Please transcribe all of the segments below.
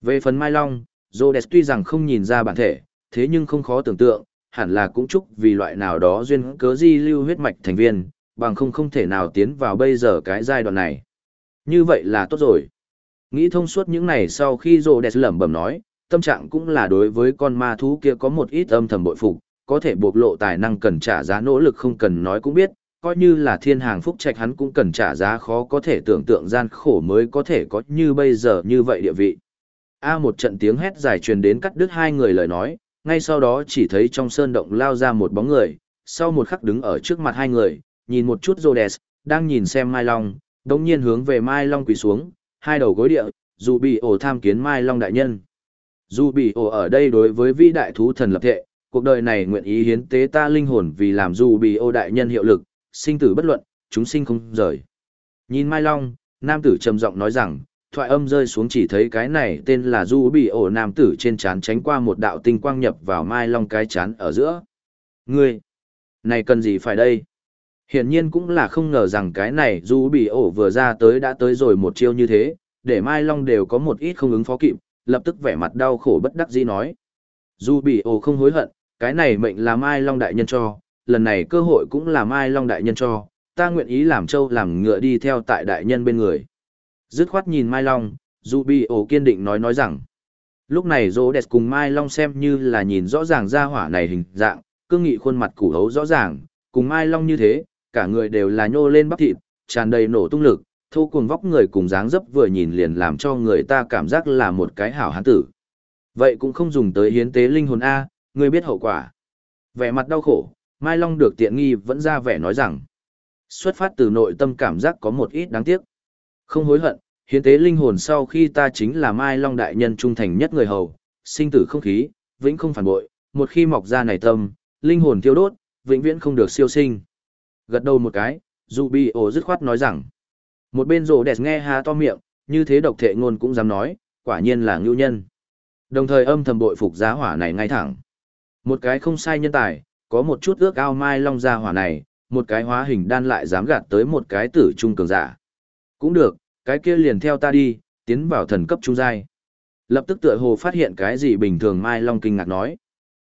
Về phần Mai Long, Rhodes tuy rằng không nhìn ra bản thể, thế nhưng không khó tưởng tượng, hẳn là cũng chúc vì loại nào đó duyên cớ di lưu huyết mạch thành viên, bằng không không thể nào tiến vào bây giờ cái giai đoạn này. Như vậy là tốt rồi. Nghĩ thông suốt những này sau khi Rhodes lẩm bẩm nói, tâm trạng cũng là đối với con ma thú kia có một ít âm thầm bội phục, có thể bộc lộ tài năng cần trả giá nỗ lực không cần nói cũng biết, coi như là thiên hàng phúc trạch hắn cũng cần trả giá khó có thể tưởng tượng gian khổ mới có thể có như bây giờ như vậy địa vị. A một trận tiếng hét dài truyền đến cắt đứt hai người lời nói, ngay sau đó chỉ thấy trong sơn động lao ra một bóng người, sau một khắc đứng ở trước mặt hai người, nhìn một chút Rhodes, đang nhìn xem Mai Long, đống nhiên hướng về Mai Long quỳ xuống, hai đầu gối địa, dù bị ổ tham kiến Mai Long đại nhân. Dù bị ổ ở đây đối với vĩ đại thú thần lập thệ, cuộc đời này nguyện ý hiến tế ta linh hồn vì làm dù bị ổ đại nhân hiệu lực, sinh tử bất luận, chúng sinh không rời. Nhìn Mai Long, nam tử trầm giọng nói rằng, thoại âm rơi xuống chỉ thấy cái này tên là Du Bị ổ nam tử trên chán tránh qua một đạo tinh quang nhập vào Mai Long cái chán ở giữa. Ngươi, này cần gì phải đây? Hiển nhiên cũng là không ngờ rằng cái này Du Bị ổ vừa ra tới đã tới rồi một chiêu như thế, để Mai Long đều có một ít không ứng phó kịp, lập tức vẻ mặt đau khổ bất đắc dĩ nói. Du Bị ổ không hối hận, cái này mệnh là Mai Long đại nhân cho, lần này cơ hội cũng là Mai Long đại nhân cho, ta nguyện ý làm trâu làm ngựa đi theo tại đại nhân bên người. Dứt khoát nhìn Mai Long, dù bị ổ kiên định nói nói rằng. Lúc này Dô Đẹp cùng Mai Long xem như là nhìn rõ ràng ra hỏa này hình dạng, cương nghị khuôn mặt củ hấu rõ ràng, cùng Mai Long như thế, cả người đều là nhô lên bắp thịt, tràn đầy nổ tung lực, thu cuồng vóc người cùng dáng dấp vừa nhìn liền làm cho người ta cảm giác là một cái hảo hán tử. Vậy cũng không dùng tới hiến tế linh hồn A, ngươi biết hậu quả. Vẻ mặt đau khổ, Mai Long được tiện nghi vẫn ra vẻ nói rằng, xuất phát từ nội tâm cảm giác có một ít đáng tiếc. Không hối hận, hiến tế linh hồn sau khi ta chính là Mai Long đại nhân trung thành nhất người hầu, sinh tử không khí, vĩnh không phản bội, một khi mọc ra này tâm, linh hồn tiêu đốt, vĩnh viễn không được siêu sinh. Gật đầu một cái, dù bị ổ dứt khoát nói rằng, một bên rổ đẹp nghe há to miệng, như thế độc thệ ngôn cũng dám nói, quả nhiên là ngưu nhân. Đồng thời âm thầm bội phục giá hỏa này ngay thẳng. Một cái không sai nhân tài, có một chút ước ao Mai Long gia hỏa này, một cái hóa hình đan lại dám gạt tới một cái tử trung cường giả. Cũng được, cái kia liền theo ta đi, tiến vào thần cấp trung giai. Lập tức tựa hồ phát hiện cái gì bình thường Mai Long kinh ngạc nói.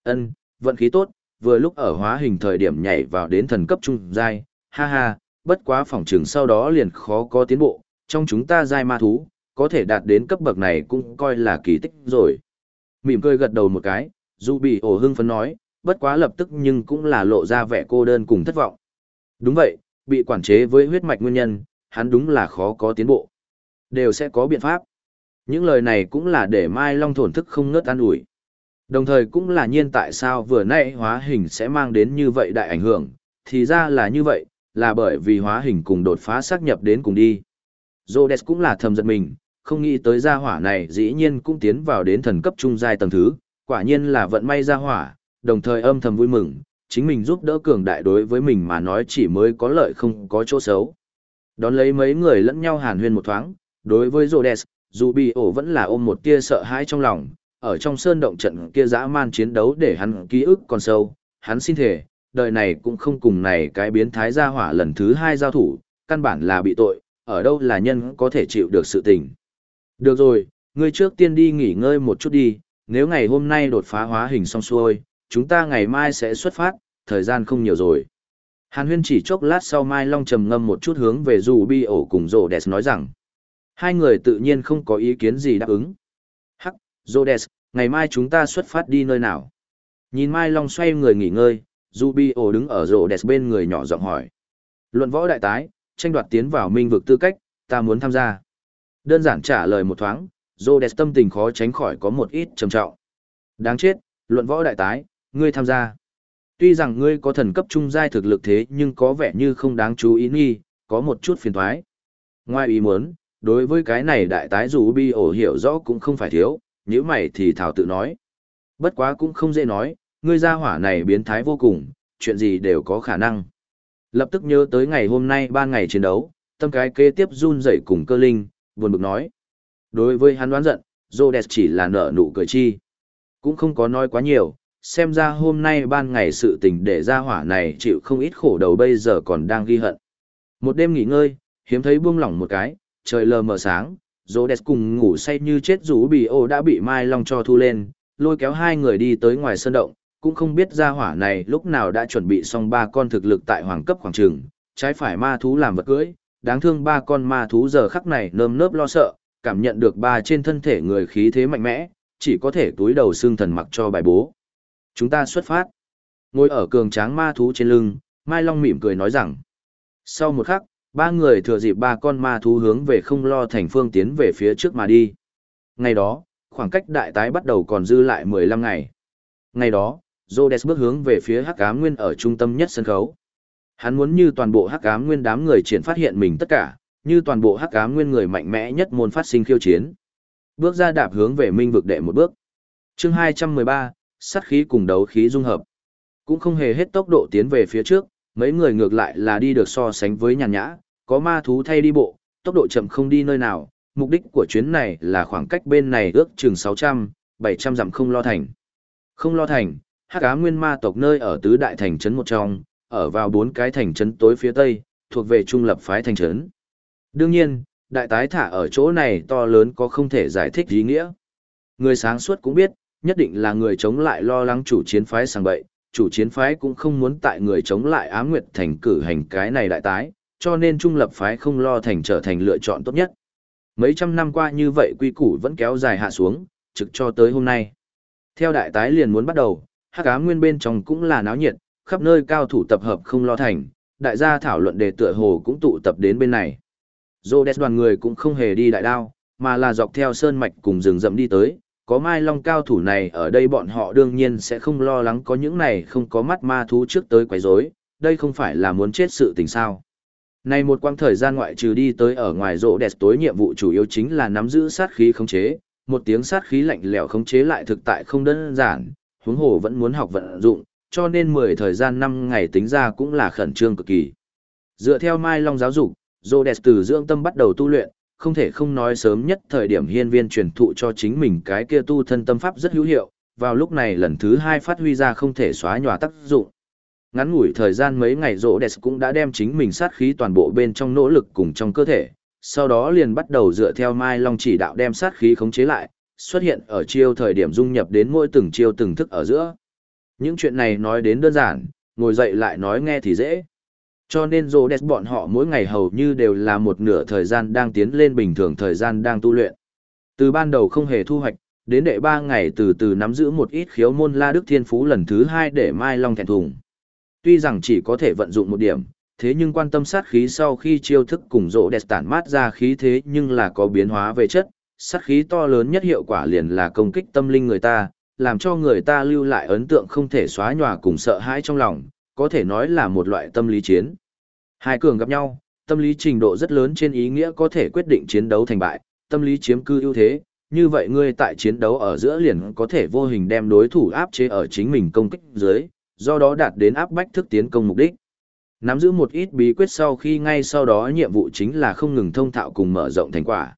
Ân, vận khí tốt, vừa lúc ở hóa hình thời điểm nhảy vào đến thần cấp trung giai, ha ha, bất quá phòng trường sau đó liền khó có tiến bộ, trong chúng ta giai ma thú, có thể đạt đến cấp bậc này cũng coi là kỳ tích rồi. Mỉm cười gật đầu một cái, dù bị ổ hưng phấn nói, bất quá lập tức nhưng cũng là lộ ra vẻ cô đơn cùng thất vọng. Đúng vậy, bị quản chế với huyết mạch nguyên nhân, hắn đúng là khó có tiến bộ. Đều sẽ có biện pháp. Những lời này cũng là để Mai Long thổn thức không ngớt an ủi. Đồng thời cũng là nhiên tại sao vừa nãy hóa hình sẽ mang đến như vậy đại ảnh hưởng, thì ra là như vậy, là bởi vì hóa hình cùng đột phá xác nhập đến cùng đi. Rhodes cũng là thầm giật mình, không nghĩ tới gia hỏa này dĩ nhiên cũng tiến vào đến thần cấp trung giai tầng thứ, quả nhiên là vận may gia hỏa, đồng thời âm thầm vui mừng, chính mình giúp đỡ cường đại đối với mình mà nói chỉ mới có lợi không có chỗ xấu. Đón lấy mấy người lẫn nhau hàn huyên một thoáng, đối với Rhodes, dù bị ổ vẫn là ôm một tia sợ hãi trong lòng, ở trong sơn động trận kia dã man chiến đấu để hắn ký ức còn sâu, hắn xin thể, đời này cũng không cùng này cái biến thái gia hỏa lần thứ hai giao thủ, căn bản là bị tội, ở đâu là nhân có thể chịu được sự tình. Được rồi, ngươi trước tiên đi nghỉ ngơi một chút đi, nếu ngày hôm nay đột phá hóa hình xong xuôi, chúng ta ngày mai sẽ xuất phát, thời gian không nhiều rồi. Hàn huyên chỉ chốc lát sau Mai Long trầm ngâm một chút hướng về dù bi ổ cùng rồ đẹp nói rằng. Hai người tự nhiên không có ý kiến gì đáp ứng. Hắc, rồ đẹp, ngày mai chúng ta xuất phát đi nơi nào? Nhìn Mai Long xoay người nghỉ ngơi, dù bi ổ đứng ở rồ đẹp bên người nhỏ giọng hỏi. Luận võ đại tái, tranh đoạt tiến vào minh vực tư cách, ta muốn tham gia. Đơn giản trả lời một thoáng, rồ đẹp tâm tình khó tránh khỏi có một ít trầm trọng. Đáng chết, luận võ đại tái, ngươi tham gia. Tuy rằng ngươi có thần cấp trung giai thực lực thế nhưng có vẻ như không đáng chú ý nghi, có một chút phiền thoái. Ngoài ý muốn, đối với cái này đại tái dù bi ổ hiểu rõ cũng không phải thiếu, nếu mày thì thảo tự nói. Bất quá cũng không dễ nói, ngươi gia hỏa này biến thái vô cùng, chuyện gì đều có khả năng. Lập tức nhớ tới ngày hôm nay ba ngày chiến đấu, tâm cái kế tiếp run dậy cùng cơ linh, buồn bực nói. Đối với hắn đoán giận, Rhodes chỉ là nở nụ cười chi. Cũng không có nói quá nhiều, xem ra hôm nay ban ngày sự tình để ra hỏa này chịu không ít khổ đầu bây giờ còn đang ghi hận. Một đêm nghỉ ngơi, hiếm thấy buông lỏng một cái, trời lờ mờ sáng, Rhodes cùng ngủ say như chết rủ bì ô đã bị Mai Long cho thu lên, lôi kéo hai người đi tới ngoài sân động, cũng không biết ra hỏa này lúc nào đã chuẩn bị xong ba con thực lực tại hoàng cấp khoảng trường, trái phải ma thú làm vật cưỡi, đáng thương ba con ma thú giờ khắc này nơm nớp lo sợ, cảm nhận được ba trên thân thể người khí thế mạnh mẽ, chỉ có thể túi đầu xương thần mặc cho bài bố. Chúng ta xuất phát. Ngồi ở cường tráng ma thú trên lưng, Mai Long mỉm cười nói rằng. Sau một khắc, ba người thừa dịp ba con ma thú hướng về không lo thành phương tiến về phía trước mà đi. Ngày đó, khoảng cách đại tái bắt đầu còn dư lại 15 ngày. Ngày đó, Rhodes bước hướng về phía Hắc Ám Nguyên ở trung tâm nhất sân khấu. Hắn muốn như toàn bộ Hắc Ám Nguyên đám người triển phát hiện mình tất cả, như toàn bộ Hắc Ám Nguyên người mạnh mẽ nhất môn phát sinh khiêu chiến. Bước ra đạp hướng về minh vực đệ một bước. Chương 213, sát khí cùng đấu khí dung hợp. Cũng không hề hết tốc độ tiến về phía trước, mấy người ngược lại là đi được so sánh với nhàn nhã, có ma thú thay đi bộ, tốc độ chậm không đi nơi nào, mục đích của chuyến này là khoảng cách bên này ước chừng 600, 700 dặm không lo thành. Không lo thành, hắc ám nguyên ma tộc nơi ở tứ đại thành trấn một trong, ở vào bốn cái thành trấn tối phía tây, thuộc về trung lập phái thành trấn. Đương nhiên, đại tái thả ở chỗ này to lớn có không thể giải thích ý nghĩa. Người sáng suốt cũng biết, nhất định là người chống lại lo lắng chủ chiến phái sang bậy, chủ chiến phái cũng không muốn tại người chống lại ám nguyệt thành cử hành cái này đại tái, cho nên trung lập phái không lo thành trở thành lựa chọn tốt nhất. Mấy trăm năm qua như vậy quy củ vẫn kéo dài hạ xuống, trực cho tới hôm nay. Theo đại tái liền muốn bắt đầu, hắc ám nguyên bên trong cũng là náo nhiệt, khắp nơi cao thủ tập hợp không lo thành, đại gia thảo luận đề tựa hồ cũng tụ tập đến bên này. Rhodes đoàn người cũng không hề đi đại đao, mà là dọc theo sơn mạch cùng rừng rậm đi tới, có mai long cao thủ này ở đây bọn họ đương nhiên sẽ không lo lắng có những này không có mắt ma thú trước tới quấy rối, đây không phải là muốn chết sự tình sao. Này một quãng thời gian ngoại trừ đi tới ở ngoài rộ đẹp tối nhiệm vụ chủ yếu chính là nắm giữ sát khí khống chế, một tiếng sát khí lạnh lẽo khống chế lại thực tại không đơn giản, huống hồ vẫn muốn học vận dụng, cho nên 10 thời gian năm ngày tính ra cũng là khẩn trương cực kỳ. Dựa theo Mai Long giáo dục, Rhodes từ dưỡng tâm bắt đầu tu luyện, không thể không nói sớm nhất thời điểm hiên viên truyền thụ cho chính mình cái kia tu thân tâm pháp rất hữu hiệu, vào lúc này lần thứ hai phát huy ra không thể xóa nhòa tác dụng. Ngắn ngủi thời gian mấy ngày rỗ đẹp cũng đã đem chính mình sát khí toàn bộ bên trong nỗ lực cùng trong cơ thể, sau đó liền bắt đầu dựa theo Mai Long chỉ đạo đem sát khí khống chế lại, xuất hiện ở chiêu thời điểm dung nhập đến mỗi từng chiêu từng thức ở giữa. Những chuyện này nói đến đơn giản, ngồi dậy lại nói nghe thì dễ. Cho nên Rhodes bọn họ mỗi ngày hầu như đều là một nửa thời gian đang tiến lên bình thường thời gian đang tu luyện. Từ ban đầu không hề thu hoạch, đến đệ ba ngày từ từ nắm giữ một ít khiếu môn La Đức Thiên Phú lần thứ hai để Mai Long thẹn thùng. Tuy rằng chỉ có thể vận dụng một điểm, thế nhưng quan tâm sát khí sau khi chiêu thức cùng rộ đẹp tản mát ra khí thế nhưng là có biến hóa về chất, sát khí to lớn nhất hiệu quả liền là công kích tâm linh người ta, làm cho người ta lưu lại ấn tượng không thể xóa nhòa cùng sợ hãi trong lòng, có thể nói là một loại tâm lý chiến. Hai cường gặp nhau, tâm lý trình độ rất lớn trên ý nghĩa có thể quyết định chiến đấu thành bại, tâm lý chiếm cư ưu thế, như vậy ngươi tại chiến đấu ở giữa liền có thể vô hình đem đối thủ áp chế ở chính mình công kích dưới, do đó đạt đến áp bách thức tiến công mục đích. Nắm giữ một ít bí quyết sau khi ngay sau đó nhiệm vụ chính là không ngừng thông thạo cùng mở rộng thành quả.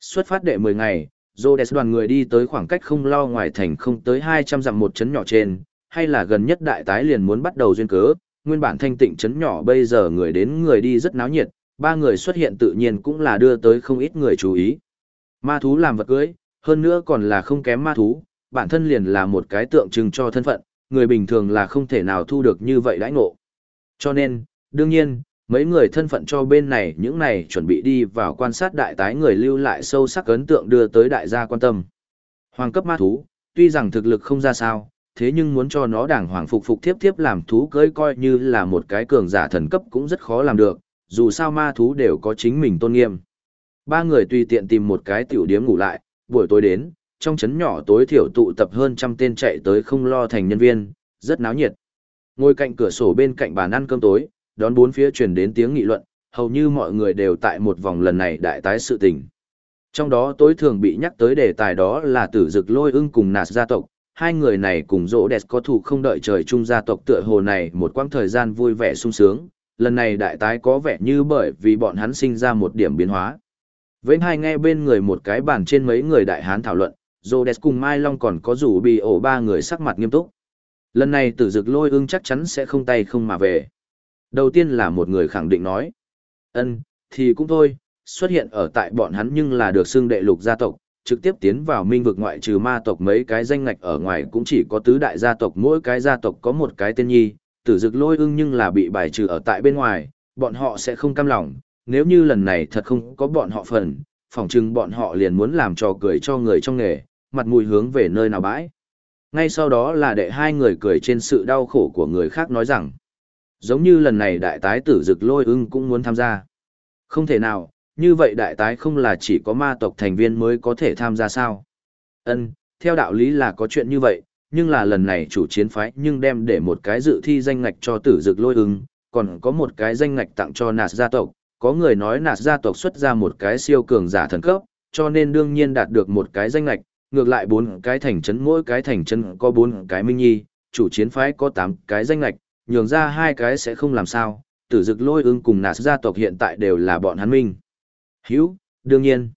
Xuất phát đệ 10 ngày, Rhodes đoàn người đi tới khoảng cách không lo ngoài thành không tới 200 dặm một chấn nhỏ trên, hay là gần nhất đại tái liền muốn bắt đầu duyên cớ, nguyên bản thanh tịnh chấn nhỏ bây giờ người đến người đi rất náo nhiệt, ba người xuất hiện tự nhiên cũng là đưa tới không ít người chú ý. Ma thú làm vật cưới, hơn nữa còn là không kém ma thú, bản thân liền là một cái tượng trưng cho thân phận, người bình thường là không thể nào thu được như vậy đãi ngộ. Cho nên, đương nhiên, mấy người thân phận cho bên này những này chuẩn bị đi vào quan sát đại tái người lưu lại sâu sắc ấn tượng đưa tới đại gia quan tâm. Hoàng cấp ma thú, tuy rằng thực lực không ra sao, thế nhưng muốn cho nó đàng hoàng phục phục tiếp tiếp làm thú cưỡi coi như là một cái cường giả thần cấp cũng rất khó làm được, dù sao ma thú đều có chính mình tôn nghiêm. Ba người tùy tiện tìm một cái tiểu điếm ngủ lại, buổi tối đến, trong chấn nhỏ tối thiểu tụ tập hơn trăm tên chạy tới không lo thành nhân viên, rất náo nhiệt. Ngồi cạnh cửa sổ bên cạnh bàn ăn cơm tối, đón bốn phía truyền đến tiếng nghị luận, hầu như mọi người đều tại một vòng lần này đại tái sự tình. Trong đó tối thường bị nhắc tới đề tài đó là tử dực lôi ưng cùng nạt gia tộc, hai người này cùng rỗ đẹp có thủ không đợi trời chung gia tộc tựa hồ này một quãng thời gian vui vẻ sung sướng, lần này đại tái có vẻ như bởi vì bọn hắn sinh ra một điểm biến hóa. Vẫn hai nghe bên người một cái bàn trên mấy người đại hán thảo luận, Rhodes cùng Mai Long còn có rủ bị ổ ba người sắc mặt nghiêm túc. Lần này tử dực lôi ương chắc chắn sẽ không tay không mà về. Đầu tiên là một người khẳng định nói. ân thì cũng thôi, xuất hiện ở tại bọn hắn nhưng là được xưng đệ lục gia tộc, trực tiếp tiến vào minh vực ngoại trừ ma tộc mấy cái danh ngạch ở ngoài cũng chỉ có tứ đại gia tộc mỗi cái gia tộc có một cái tên nhi, tử dực lôi ưng nhưng là bị bài trừ ở tại bên ngoài, bọn họ sẽ không cam lòng, nếu như lần này thật không có bọn họ phần, phỏng chừng bọn họ liền muốn làm trò cười cho người trong nghề, mặt mũi hướng về nơi nào bãi. Ngay sau đó là đệ hai người cười trên sự đau khổ của người khác nói rằng, giống như lần này đại tái tử dực lôi ưng cũng muốn tham gia. Không thể nào, như vậy đại tái không là chỉ có ma tộc thành viên mới có thể tham gia sao? Ân, theo đạo lý là có chuyện như vậy, nhưng là lần này chủ chiến phái nhưng đem để một cái dự thi danh ngạch cho tử dực lôi ứng, còn có một cái danh ngạch tặng cho nạt gia tộc. Có người nói nạt gia tộc xuất ra một cái siêu cường giả thần cấp, cho nên đương nhiên đạt được một cái danh ngạch, ngược lại bốn cái thành trấn mỗi cái thành trấn có bốn cái minh nhi, chủ chiến phái có tám cái danh ngạch, nhường ra hai cái sẽ không làm sao, tử dực lôi ứng cùng nạt gia tộc hiện tại đều là bọn hắn minh. Hữu, đương nhiên.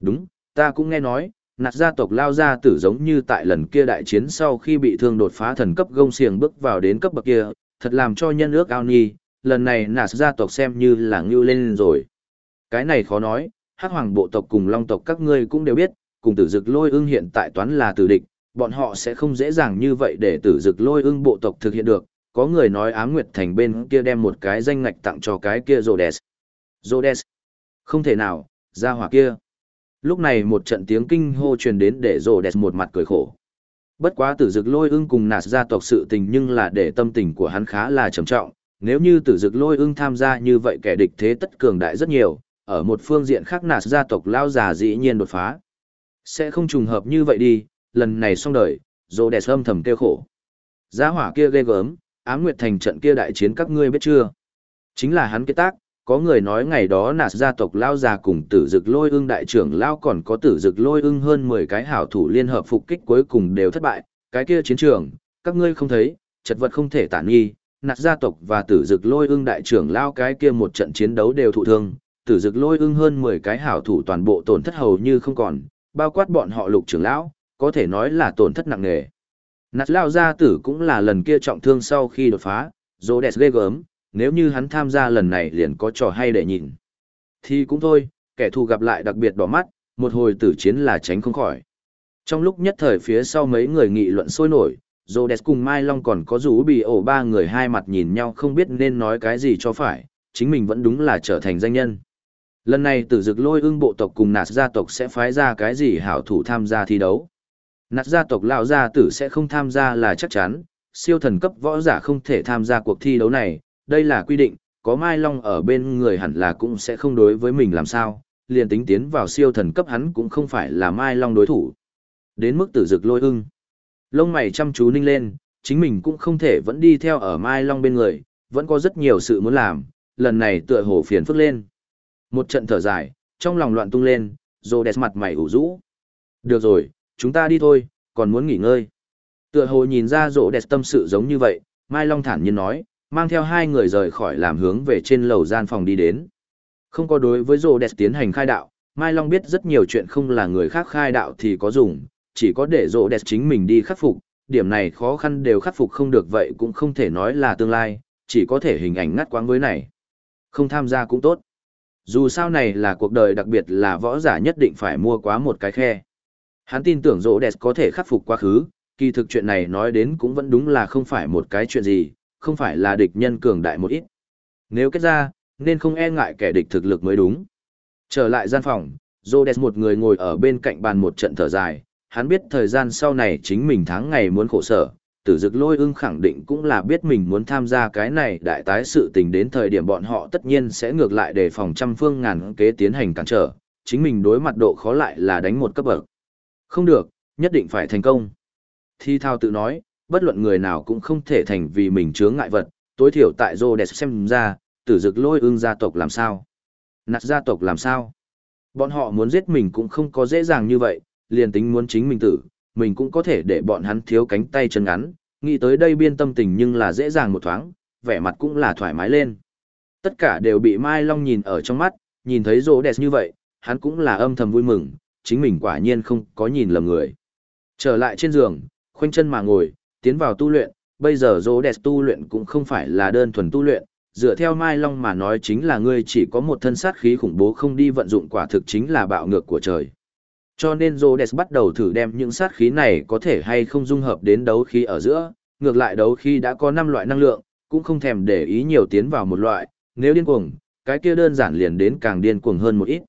Đúng, ta cũng nghe nói, nạt gia tộc lao gia tử giống như tại lần kia đại chiến sau khi bị thương đột phá thần cấp gông xiềng bước vào đến cấp bậc kia, thật làm cho nhân ước ao nhi, lần này nạt gia tộc xem như là ngưu lên rồi. Cái này khó nói, hắc hoàng bộ tộc cùng long tộc các ngươi cũng đều biết, cùng tử dực lôi ưng hiện tại toán là tử địch, bọn họ sẽ không dễ dàng như vậy để tử dực lôi ưng bộ tộc thực hiện được. Có người nói Á nguyệt thành bên kia đem một cái danh ngạch tặng cho cái kia Rhodes. Rhodes. Không thể nào, ra hỏa kia. Lúc này một trận tiếng kinh hô truyền đến để rồ đẹp một mặt cười khổ. Bất quá tử dực lôi ưng cùng nạt gia tộc sự tình nhưng là để tâm tình của hắn khá là trầm trọng. Nếu như tử dực lôi ưng tham gia như vậy kẻ địch thế tất cường đại rất nhiều, ở một phương diện khác nạt gia tộc lao già dĩ nhiên đột phá. Sẽ không trùng hợp như vậy đi, lần này xong đời, rồ đẹp âm thầm kêu khổ. Gia hỏa kia ghê gớm, ám nguyệt thành trận kia đại chiến các ngươi biết chưa? Chính là hắn kết tác, có người nói ngày đó nạt gia tộc lao già cùng tử dực lôi ưng đại trưởng lao còn có tử dực lôi ưng hơn mười cái hảo thủ liên hợp phục kích cuối cùng đều thất bại, cái kia chiến trường, các ngươi không thấy, chật vật không thể tản nghi, nạt gia tộc và tử dực lôi ưng đại trưởng lao cái kia một trận chiến đấu đều thụ thương, tử dực lôi ưng hơn mười cái hảo thủ toàn bộ tổn thất hầu như không còn, bao quát bọn họ lục trưởng lão, có thể nói là tổn thất nặng nề. Nạt lao gia tử cũng là lần kia trọng thương sau khi đột phá, rô đẹp ghê gớm, nếu như hắn tham gia lần này liền có trò hay để nhìn. Thì cũng thôi, kẻ thù gặp lại đặc biệt đỏ mắt, một hồi tử chiến là tránh không khỏi. Trong lúc nhất thời phía sau mấy người nghị luận sôi nổi, Rhodes cùng Mai Long còn có rú bị ổ ba người hai mặt nhìn nhau không biết nên nói cái gì cho phải, chính mình vẫn đúng là trở thành danh nhân. Lần này tử dực lôi ưng bộ tộc cùng nạt gia tộc sẽ phái ra cái gì hảo thủ tham gia thi đấu. Nạt gia tộc lão gia tử sẽ không tham gia là chắc chắn, siêu thần cấp võ giả không thể tham gia cuộc thi đấu này, đây là quy định, có Mai Long ở bên người hẳn là cũng sẽ không đối với mình làm sao, liền tính tiến vào siêu thần cấp hắn cũng không phải là Mai Long đối thủ. Đến mức tử dực lôi ưng. Lông mày chăm chú ninh lên, chính mình cũng không thể vẫn đi theo ở Mai Long bên người, vẫn có rất nhiều sự muốn làm, lần này tựa hồ phiền phức lên. Một trận thở dài, trong lòng loạn tung lên, rồ đẹp mặt mày ủ rũ. Được rồi, chúng ta đi thôi, còn muốn nghỉ ngơi. Tựa hồ nhìn ra rỗ đẹp tâm sự giống như vậy, Mai Long thản nhiên nói, mang theo hai người rời khỏi làm hướng về trên lầu gian phòng đi đến. Không có đối với rồ đẹp tiến hành khai đạo, Mai Long biết rất nhiều chuyện không là người khác khai đạo thì có dùng, chỉ có để rồ đẹp chính mình đi khắc phục, điểm này khó khăn đều khắc phục không được vậy cũng không thể nói là tương lai, chỉ có thể hình ảnh ngắt quáng với này. Không tham gia cũng tốt. Dù sao này là cuộc đời đặc biệt là võ giả nhất định phải mua quá một cái khe. Hắn tin tưởng rỗ đẹp có thể khắc phục quá khứ, kỳ thực chuyện này nói đến cũng vẫn đúng là không phải một cái chuyện gì, không phải là địch nhân cường đại một ít. Nếu kết ra, nên không e ngại kẻ địch thực lực mới đúng. Trở lại gian phòng, Rhodes một người ngồi ở bên cạnh bàn một trận thở dài, hắn biết thời gian sau này chính mình tháng ngày muốn khổ sở, tử dực lôi ưng khẳng định cũng là biết mình muốn tham gia cái này đại tái sự tình đến thời điểm bọn họ tất nhiên sẽ ngược lại để phòng trăm phương ngàn kế tiến hành cản trở, chính mình đối mặt độ khó lại là đánh một cấp bậc. Không được, nhất định phải thành công. Thi thao tự nói, bất luận người nào cũng không thể thành vì mình chướng ngại vật, tối thiểu tại Rhodes xem ra, tử dực lôi ương gia tộc làm sao? Nạt gia tộc làm sao? Bọn họ muốn giết mình cũng không có dễ dàng như vậy, liền tính muốn chính mình tử, mình cũng có thể để bọn hắn thiếu cánh tay chân ngắn, nghĩ tới đây biên tâm tình nhưng là dễ dàng một thoáng, vẻ mặt cũng là thoải mái lên. Tất cả đều bị Mai Long nhìn ở trong mắt, nhìn thấy rỗ đẹp như vậy, hắn cũng là âm thầm vui mừng, chính mình quả nhiên không có nhìn lầm người. Trở lại trên giường, khoanh chân mà ngồi, tiến vào tu luyện, bây giờ dô đẹp tu luyện cũng không phải là đơn thuần tu luyện, dựa theo Mai Long mà nói chính là ngươi chỉ có một thân sát khí khủng bố không đi vận dụng quả thực chính là bạo ngược của trời. Cho nên Rhodes bắt đầu thử đem những sát khí này có thể hay không dung hợp đến đấu khí ở giữa, ngược lại đấu khí đã có 5 loại năng lượng, cũng không thèm để ý nhiều tiến vào một loại, nếu điên cuồng, cái kia đơn giản liền đến càng điên cuồng hơn một ít.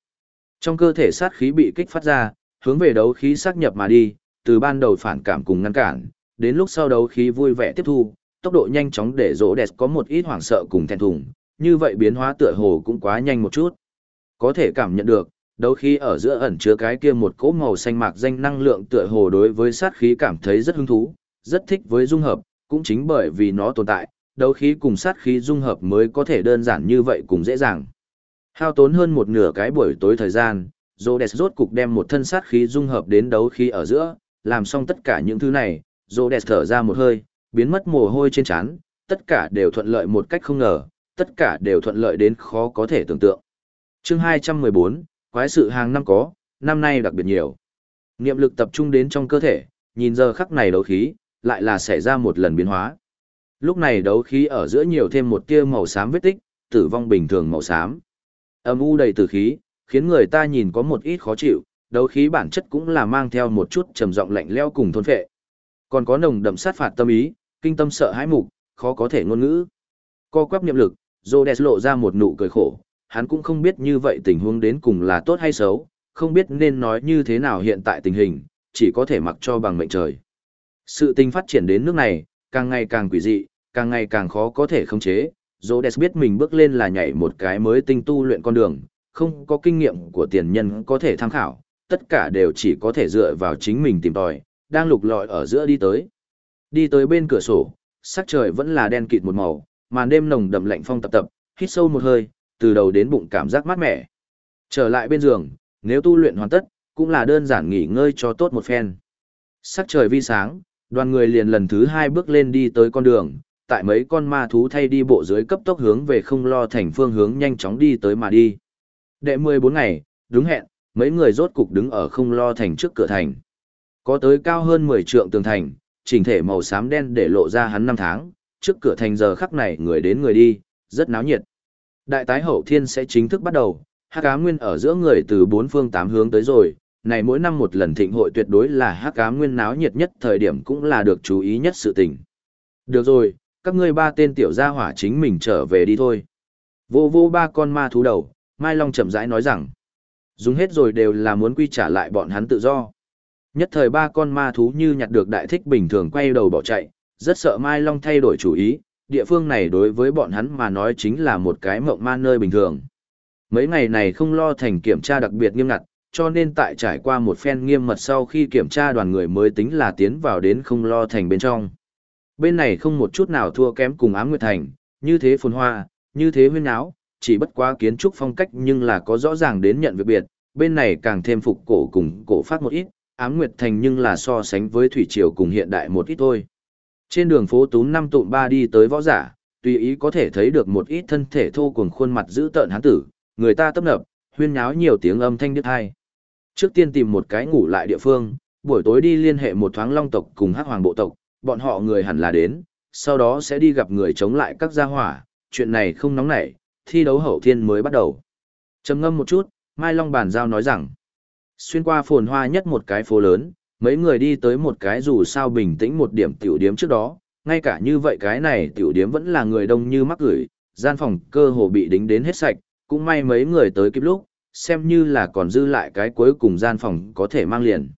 Trong cơ thể sát khí bị kích phát ra, hướng về đấu khí xác nhập mà đi, từ ban đầu phản cảm cùng ngăn cản, đến lúc sau đấu khí vui vẻ tiếp thu, tốc độ nhanh chóng để rỗ đẹp có một ít hoảng sợ cùng thèn thùng, như vậy biến hóa tựa hồ cũng quá nhanh một chút. Có thể cảm nhận được, đấu khí ở giữa ẩn chứa cái kia một cỗ màu xanh mạc danh năng lượng tựa hồ đối với sát khí cảm thấy rất hứng thú, rất thích với dung hợp, cũng chính bởi vì nó tồn tại, đấu khí cùng sát khí dung hợp mới có thể đơn giản như vậy cùng dễ dàng. Hao tốn hơn một nửa cái buổi tối thời gian, Rhodes rốt cục đem một thân sát khí dung hợp đến đấu khí ở giữa, làm xong tất cả những thứ này, Rhodes thở ra một hơi, biến mất mồ hôi trên trán, tất cả đều thuận lợi một cách không ngờ, tất cả đều thuận lợi đến khó có thể tưởng tượng. Chương 214, quái sự hàng năm có, năm nay đặc biệt nhiều. Niệm lực tập trung đến trong cơ thể, nhìn giờ khắc này đấu khí, lại là xảy ra một lần biến hóa. Lúc này đấu khí ở giữa nhiều thêm một tia màu xám vết tích, tử vong bình thường màu xám. Âm u đầy tử khí, khiến người ta nhìn có một ít khó chịu, đấu khí bản chất cũng là mang theo một chút trầm giọng lạnh lẽo cùng thôn phệ. Còn có nồng đậm sát phạt tâm ý, kinh tâm sợ hãi mục, khó có thể ngôn ngữ. Co quắp niệm lực, Rhodes lộ ra một nụ cười khổ, hắn cũng không biết như vậy tình huống đến cùng là tốt hay xấu, không biết nên nói như thế nào hiện tại tình hình, chỉ có thể mặc cho bằng mệnh trời. Sự tình phát triển đến nước này, càng ngày càng quỷ dị, càng ngày càng khó có thể khống chế. Rhodes biết mình bước lên là nhảy một cái mới tinh tu luyện con đường, không có kinh nghiệm của tiền nhân có thể tham khảo, tất cả đều chỉ có thể dựa vào chính mình tìm tòi, đang lục lọi ở giữa đi tới. Đi tới bên cửa sổ, sắc trời vẫn là đen kịt một màu, màn đêm nồng đậm lạnh phong tập tập, hít sâu một hơi, từ đầu đến bụng cảm giác mát mẻ. Trở lại bên giường, nếu tu luyện hoàn tất, cũng là đơn giản nghỉ ngơi cho tốt một phen. Sắc trời vi sáng, đoàn người liền lần thứ hai bước lên đi tới con đường, tại mấy con ma thú thay đi bộ dưới cấp tốc hướng về không lo thành phương hướng nhanh chóng đi tới mà đi. Đệ 14 ngày, đúng hẹn, mấy người rốt cục đứng ở không lo thành trước cửa thành. Có tới cao hơn 10 trượng tường thành, chỉnh thể màu xám đen để lộ ra hắn năm tháng, trước cửa thành giờ khắc này người đến người đi, rất náo nhiệt. Đại tái hậu thiên sẽ chính thức bắt đầu, hắc ám nguyên ở giữa người từ bốn phương tám hướng tới rồi, này mỗi năm một lần thịnh hội tuyệt đối là hắc ám nguyên náo nhiệt nhất thời điểm cũng là được chú ý nhất sự tình. Được rồi, các ngươi ba tên tiểu gia hỏa chính mình trở về đi thôi. Vô vô ba con ma thú đầu, Mai Long chậm rãi nói rằng, dùng hết rồi đều là muốn quy trả lại bọn hắn tự do. Nhất thời ba con ma thú như nhặt được đại thích bình thường quay đầu bỏ chạy, rất sợ Mai Long thay đổi chủ ý, địa phương này đối với bọn hắn mà nói chính là một cái mộng ma nơi bình thường. Mấy ngày này không lo thành kiểm tra đặc biệt nghiêm ngặt, cho nên tại trải qua một phen nghiêm mật sau khi kiểm tra đoàn người mới tính là tiến vào đến không lo thành bên trong. Bên này không một chút nào thua kém cùng ám nguyệt thành, như thế phồn hoa, như thế huyên áo, chỉ bất quá kiến trúc phong cách nhưng là có rõ ràng đến nhận việc biệt, bên này càng thêm phục cổ cùng cổ phát một ít, ám nguyệt thành nhưng là so sánh với thủy triều cùng hiện đại một ít thôi. Trên đường phố túm năm tụm ba đi tới võ giả, tùy ý có thể thấy được một ít thân thể thô cùng khuôn mặt dữ tợn hán tử, người ta tấp nập, huyên nháo nhiều tiếng âm thanh đứt hai. Trước tiên tìm một cái ngủ lại địa phương, buổi tối đi liên hệ một thoáng long tộc cùng hắc hoàng bộ tộc, bọn họ người hẳn là đến, sau đó sẽ đi gặp người chống lại các gia hỏa, chuyện này không nóng nảy, thi đấu hậu thiên mới bắt đầu. Trầm ngâm một chút, Mai Long bàn giao nói rằng, xuyên qua phồn hoa nhất một cái phố lớn, mấy người đi tới một cái dù sao bình tĩnh một điểm tiểu điếm trước đó, ngay cả như vậy cái này tiểu điếm vẫn là người đông như mắc gửi, gian phòng cơ hồ bị đính đến hết sạch, cũng may mấy người tới kịp lúc, xem như là còn dư lại cái cuối cùng gian phòng có thể mang liền.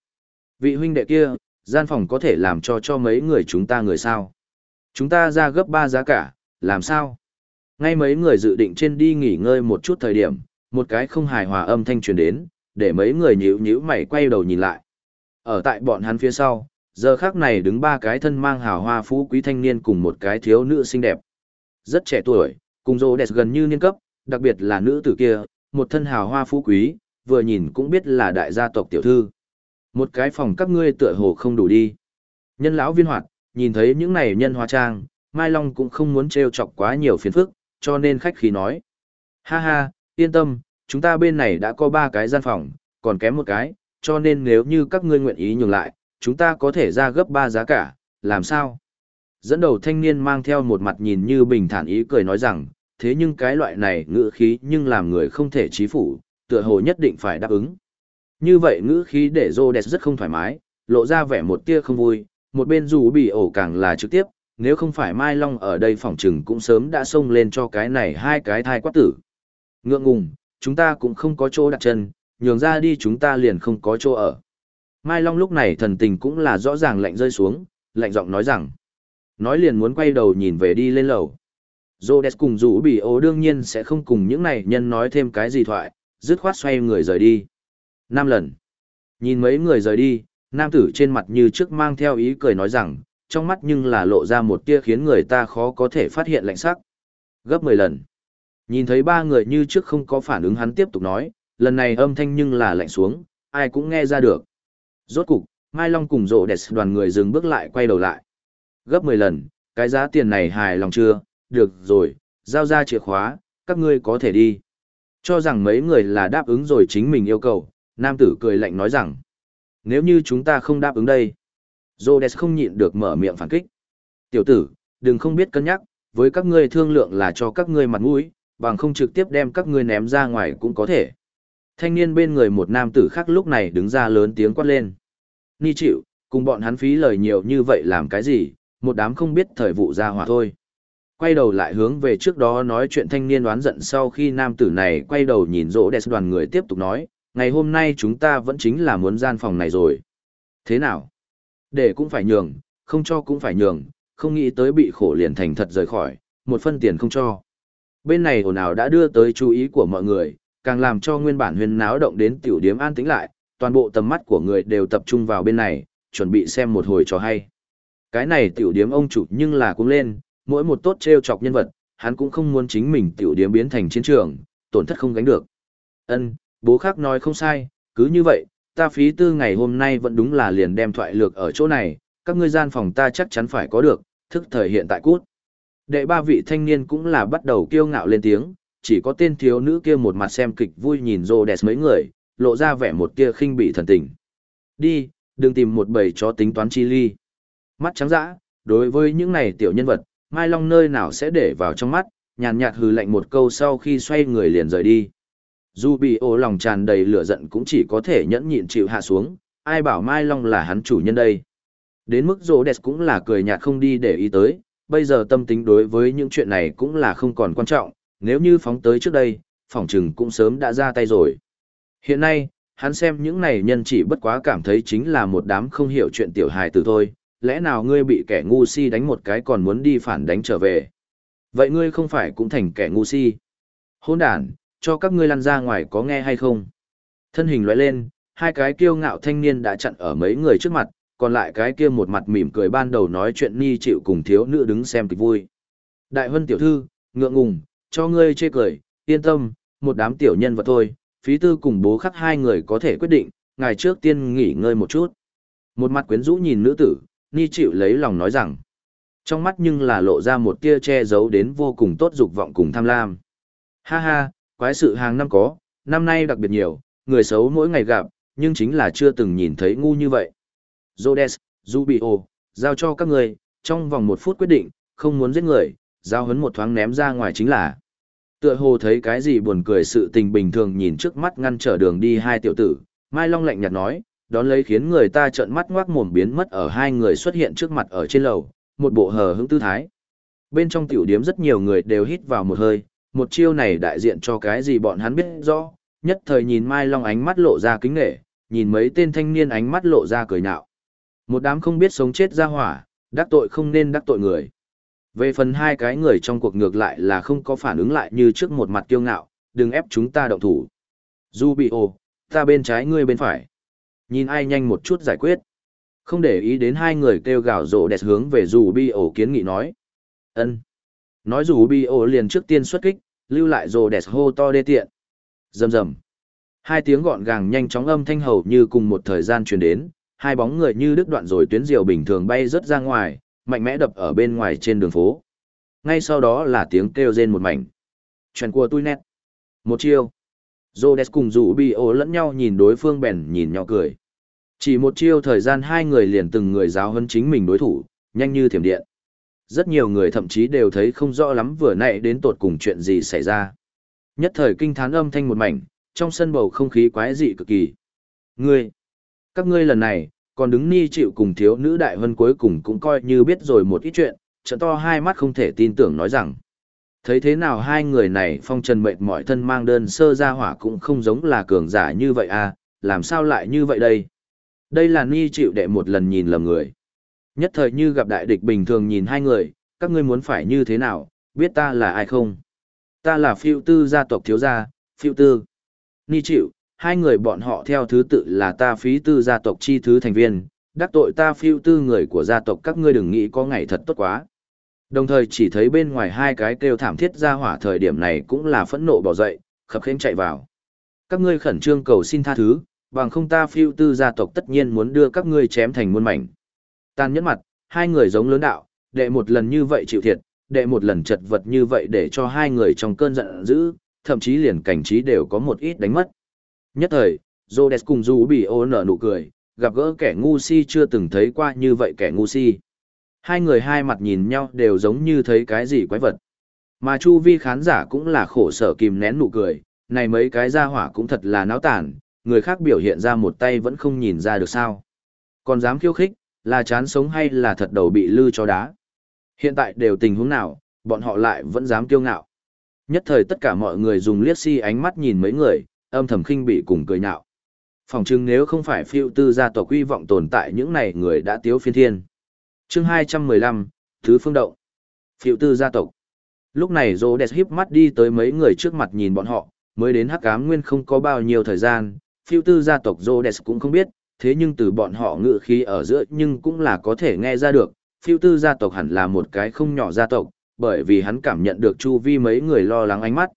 Vị huynh đệ kia, gian phòng có thể làm cho cho mấy người chúng ta người sao. Chúng ta ra gấp ba giá cả, làm sao? Ngay mấy người dự định trên đi nghỉ ngơi một chút thời điểm, một cái không hài hòa âm thanh truyền đến, để mấy người nhíu nhíu mày quay đầu nhìn lại. Ở tại bọn hắn phía sau, giờ khác này đứng ba cái thân mang hào hoa phú quý thanh niên cùng một cái thiếu nữ xinh đẹp. Rất trẻ tuổi, cùng rô đẹp gần như niên cấp, đặc biệt là nữ tử kia, một thân hào hoa phú quý, vừa nhìn cũng biết là đại gia tộc tiểu thư. Một cái phòng các ngươi tựa hồ không đủ đi. Nhân lão viên hoạt, nhìn thấy những này nhân hóa trang, Mai Long cũng không muốn trêu chọc quá nhiều phiền phức, cho nên khách khí nói. Ha ha, yên tâm, chúng ta bên này đã có ba cái gian phòng, còn kém một cái, cho nên nếu như các ngươi nguyện ý nhường lại, chúng ta có thể ra gấp ba giá cả, làm sao? Dẫn đầu thanh niên mang theo một mặt nhìn như bình thản ý cười nói rằng, thế nhưng cái loại này ngữ khí nhưng làm người không thể trí phủ, tựa hồ nhất định phải đáp ứng. Như vậy ngữ khí để Rhodes rất không thoải mái, lộ ra vẻ một tia không vui, một bên dù bị ổ càng là trực tiếp, nếu không phải Mai Long ở đây phòng trừng cũng sớm đã xông lên cho cái này hai cái thai quát tử. Ngượng ngùng, chúng ta cũng không có chỗ đặt chân, nhường ra đi chúng ta liền không có chỗ ở. Mai Long lúc này thần tình cũng là rõ ràng lạnh rơi xuống, lạnh giọng nói rằng. Nói liền muốn quay đầu nhìn về đi lên lầu. Zodes cùng rủ bị ố đương nhiên sẽ không cùng những này nhân nói thêm cái gì thoại, dứt khoát xoay người rời đi. Năm lần. Nhìn mấy người rời đi, nam tử trên mặt như trước mang theo ý cười nói rằng, trong mắt nhưng là lộ ra một tia khiến người ta khó có thể phát hiện lạnh sắc. Gấp 10 lần. Nhìn thấy ba người như trước không có phản ứng hắn tiếp tục nói, lần này âm thanh nhưng là lạnh xuống, ai cũng nghe ra được. Rốt cục, Mai Long cùng rộ đẹp đoàn người dừng bước lại quay đầu lại. Gấp 10 lần, cái giá tiền này hài lòng chưa, được rồi, giao ra chìa khóa, các ngươi có thể đi. Cho rằng mấy người là đáp ứng rồi chính mình yêu cầu, nam tử cười lạnh nói rằng, nếu như chúng ta không đáp ứng đây. Rhodes không nhịn được mở miệng phản kích. Tiểu tử, đừng không biết cân nhắc, với các ngươi thương lượng là cho các ngươi mặt mũi, bằng không trực tiếp đem các ngươi ném ra ngoài cũng có thể. Thanh niên bên người một nam tử khác lúc này đứng ra lớn tiếng quát lên. Ni chịu, cùng bọn hắn phí lời nhiều như vậy làm cái gì, một đám không biết thời vụ ra hỏa thôi. Quay đầu lại hướng về trước đó nói chuyện thanh niên đoán giận sau khi nam tử này quay đầu nhìn rỗ đẹp đoàn người tiếp tục nói, ngày hôm nay chúng ta vẫn chính là muốn gian phòng này rồi. Thế nào? Để cũng phải nhường, không cho cũng phải nhường, không nghĩ tới bị khổ liền thành thật rời khỏi, một phân tiền không cho. Bên này ồn ào đã đưa tới chú ý của mọi người, càng làm cho nguyên bản huyền náo động đến tiểu điếm an tĩnh lại, toàn bộ tầm mắt của người đều tập trung vào bên này, chuẩn bị xem một hồi trò hay. Cái này tiểu điếm ông chủ nhưng là cũng lên, mỗi một tốt treo chọc nhân vật, hắn cũng không muốn chính mình tiểu điếm biến thành chiến trường, tổn thất không gánh được. Ân, bố khác nói không sai, cứ như vậy, ta phí tư ngày hôm nay vẫn đúng là liền đem thoại lược ở chỗ này, các ngươi gian phòng ta chắc chắn phải có được, thức thời hiện tại cút. Đệ ba vị thanh niên cũng là bắt đầu kiêu ngạo lên tiếng, chỉ có tên thiếu nữ kia một mặt xem kịch vui nhìn rô đẹp mấy người, lộ ra vẻ một kia khinh bị thần tình. Đi, đừng tìm một bầy chó tính toán chi ly. Mắt trắng dã, đối với những này tiểu nhân vật, Mai Long nơi nào sẽ để vào trong mắt, nhàn nhạt hừ lạnh một câu sau khi xoay người liền rời đi. Dù bị ô lòng tràn đầy lửa giận cũng chỉ có thể nhẫn nhịn chịu hạ xuống, ai bảo Mai Long là hắn chủ nhân đây. Đến mức rô đẹp cũng là cười nhạt không đi để ý tới, bây giờ tâm tính đối với những chuyện này cũng là không còn quan trọng, nếu như phóng tới trước đây, phỏng chừng cũng sớm đã ra tay rồi. Hiện nay, hắn xem những này nhân chỉ bất quá cảm thấy chính là một đám không hiểu chuyện tiểu hài tử thôi, lẽ nào ngươi bị kẻ ngu si đánh một cái còn muốn đi phản đánh trở về. Vậy ngươi không phải cũng thành kẻ ngu si. Hôn đàn, cho các ngươi lăn ra ngoài có nghe hay không? Thân hình loại lên, hai cái kiêu ngạo thanh niên đã chặn ở mấy người trước mặt, còn lại cái kia một mặt mỉm cười ban đầu nói chuyện ni chịu cùng thiếu nữ đứng xem kịch vui. Đại huân tiểu thư, ngượng ngùng, cho ngươi chê cười, yên tâm, một đám tiểu nhân vật thôi, phí tư cùng bố khắc hai người có thể quyết định, ngày trước tiên nghỉ ngơi một chút. Một mặt quyến rũ nhìn nữ tử, ni chịu lấy lòng nói rằng, trong mắt nhưng là lộ ra một tia che giấu đến vô cùng tốt dục vọng cùng tham lam. Ha ha, quái sự hàng năm có, năm nay đặc biệt nhiều, người xấu mỗi ngày gặp, nhưng chính là chưa từng nhìn thấy ngu như vậy. Rhodes, Rubio, giao cho các người, trong vòng một phút quyết định, không muốn giết người, giao hấn một thoáng ném ra ngoài chính là. Tựa hồ thấy cái gì buồn cười sự tình bình thường nhìn trước mắt ngăn trở đường đi hai tiểu tử, Mai Long lạnh nhạt nói, đón lấy khiến người ta trợn mắt ngoác mồm biến mất ở hai người xuất hiện trước mặt ở trên lầu, một bộ hờ hững tư thái. Bên trong tiểu điếm rất nhiều người đều hít vào một hơi, một chiêu này đại diện cho cái gì bọn hắn biết rõ, nhất thời nhìn Mai Long ánh mắt lộ ra kính nghệ, nhìn mấy tên thanh niên ánh mắt lộ ra cười nhạo. Một đám không biết sống chết ra hỏa, đắc tội không nên đắc tội người. Về phần hai cái người trong cuộc ngược lại là không có phản ứng lại như trước một mặt kiêu ngạo, đừng ép chúng ta động thủ. Du bị ồ, ta bên trái ngươi bên phải. Nhìn ai nhanh một chút giải quyết. Không để ý đến hai người kêu gào rộ đẹp hướng về dù bi ổ kiến nghị nói. ân Nói dù bi ổ liền trước tiên xuất kích, lưu lại rộ đẹp hô to đê tiện. Rầm rầm. Hai tiếng gọn gàng nhanh chóng âm thanh hầu như cùng một thời gian truyền đến, hai bóng người như đứt đoạn rồi tuyến diều bình thường bay rớt ra ngoài, mạnh mẽ đập ở bên ngoài trên đường phố. Ngay sau đó là tiếng kêu rên một mảnh. Chuyện của tôi nét. Một chiêu. Rhodes cùng rủ bị ổ lẫn nhau nhìn đối phương bèn nhìn nhau cười. Chỉ một chiêu thời gian hai người liền từng người giáo hơn chính mình đối thủ, nhanh như thiểm điện. Rất nhiều người thậm chí đều thấy không rõ lắm vừa nãy đến tột cùng chuyện gì xảy ra. Nhất thời kinh thán âm thanh một mảnh, trong sân bầu không khí quái dị cực kỳ. Ngươi, các ngươi lần này, còn đứng ni chịu cùng thiếu nữ đại vân cuối cùng cũng coi như biết rồi một ít chuyện, trận to hai mắt không thể tin tưởng nói rằng. Thấy thế nào hai người này phong trần mệt mỏi thân mang đơn sơ ra hỏa cũng không giống là cường giả như vậy à, làm sao lại như vậy đây? Đây là ni chịu đệ một lần nhìn lầm người. Nhất thời như gặp đại địch bình thường nhìn hai người, các ngươi muốn phải như thế nào, biết ta là ai không? Ta là phiêu tư gia tộc thiếu gia, phiêu tư. Ni chịu, hai người bọn họ theo thứ tự là ta phí tư gia tộc chi thứ thành viên, đắc tội ta phiêu tư người của gia tộc các ngươi đừng nghĩ có ngày thật tốt quá. Đồng thời chỉ thấy bên ngoài hai cái kêu thảm thiết ra hỏa thời điểm này cũng là phẫn nộ bỏ dậy, khập khiễng chạy vào. Các ngươi khẩn trương cầu xin tha thứ, bằng không ta phiêu tư gia tộc tất nhiên muốn đưa các ngươi chém thành muôn mảnh. Tàn nhẫn mặt, hai người giống lớn đạo, đệ một lần như vậy chịu thiệt, đệ một lần chật vật như vậy để cho hai người trong cơn giận dữ, thậm chí liền cảnh trí đều có một ít đánh mất. Nhất thời, Rhodes cùng Du bị ô nở nụ cười, gặp gỡ kẻ ngu si chưa từng thấy qua như vậy kẻ ngu si. Hai người hai mặt nhìn nhau đều giống như thấy cái gì quái vật. Mà chu vi khán giả cũng là khổ sở kìm nén nụ cười, này mấy cái ra hỏa cũng thật là náo tản, người khác biểu hiện ra một tay vẫn không nhìn ra được sao. Còn dám khiêu khích, là chán sống hay là thật đầu bị lư cho đá. Hiện tại đều tình huống nào, bọn họ lại vẫn dám kiêu ngạo. Nhất thời tất cả mọi người dùng liếc si ánh mắt nhìn mấy người, âm thầm khinh bị cùng cười nhạo. Phòng chừng nếu không phải phiêu tư gia tộc quy vọng tồn tại những này người đã tiếu phiên thiên. chương 215, Thứ Phương Động. Phiêu tư gia tộc. Lúc này Rô Đẹp híp mắt đi tới mấy người trước mặt nhìn bọn họ, mới đến hắc ám nguyên không có bao nhiêu thời gian, phiêu tư gia tộc Rô Đẹp cũng không biết, thế nhưng từ bọn họ ngự khí ở giữa nhưng cũng là có thể nghe ra được, phiêu tư gia tộc hẳn là một cái không nhỏ gia tộc, bởi vì hắn cảm nhận được chu vi mấy người lo lắng ánh mắt.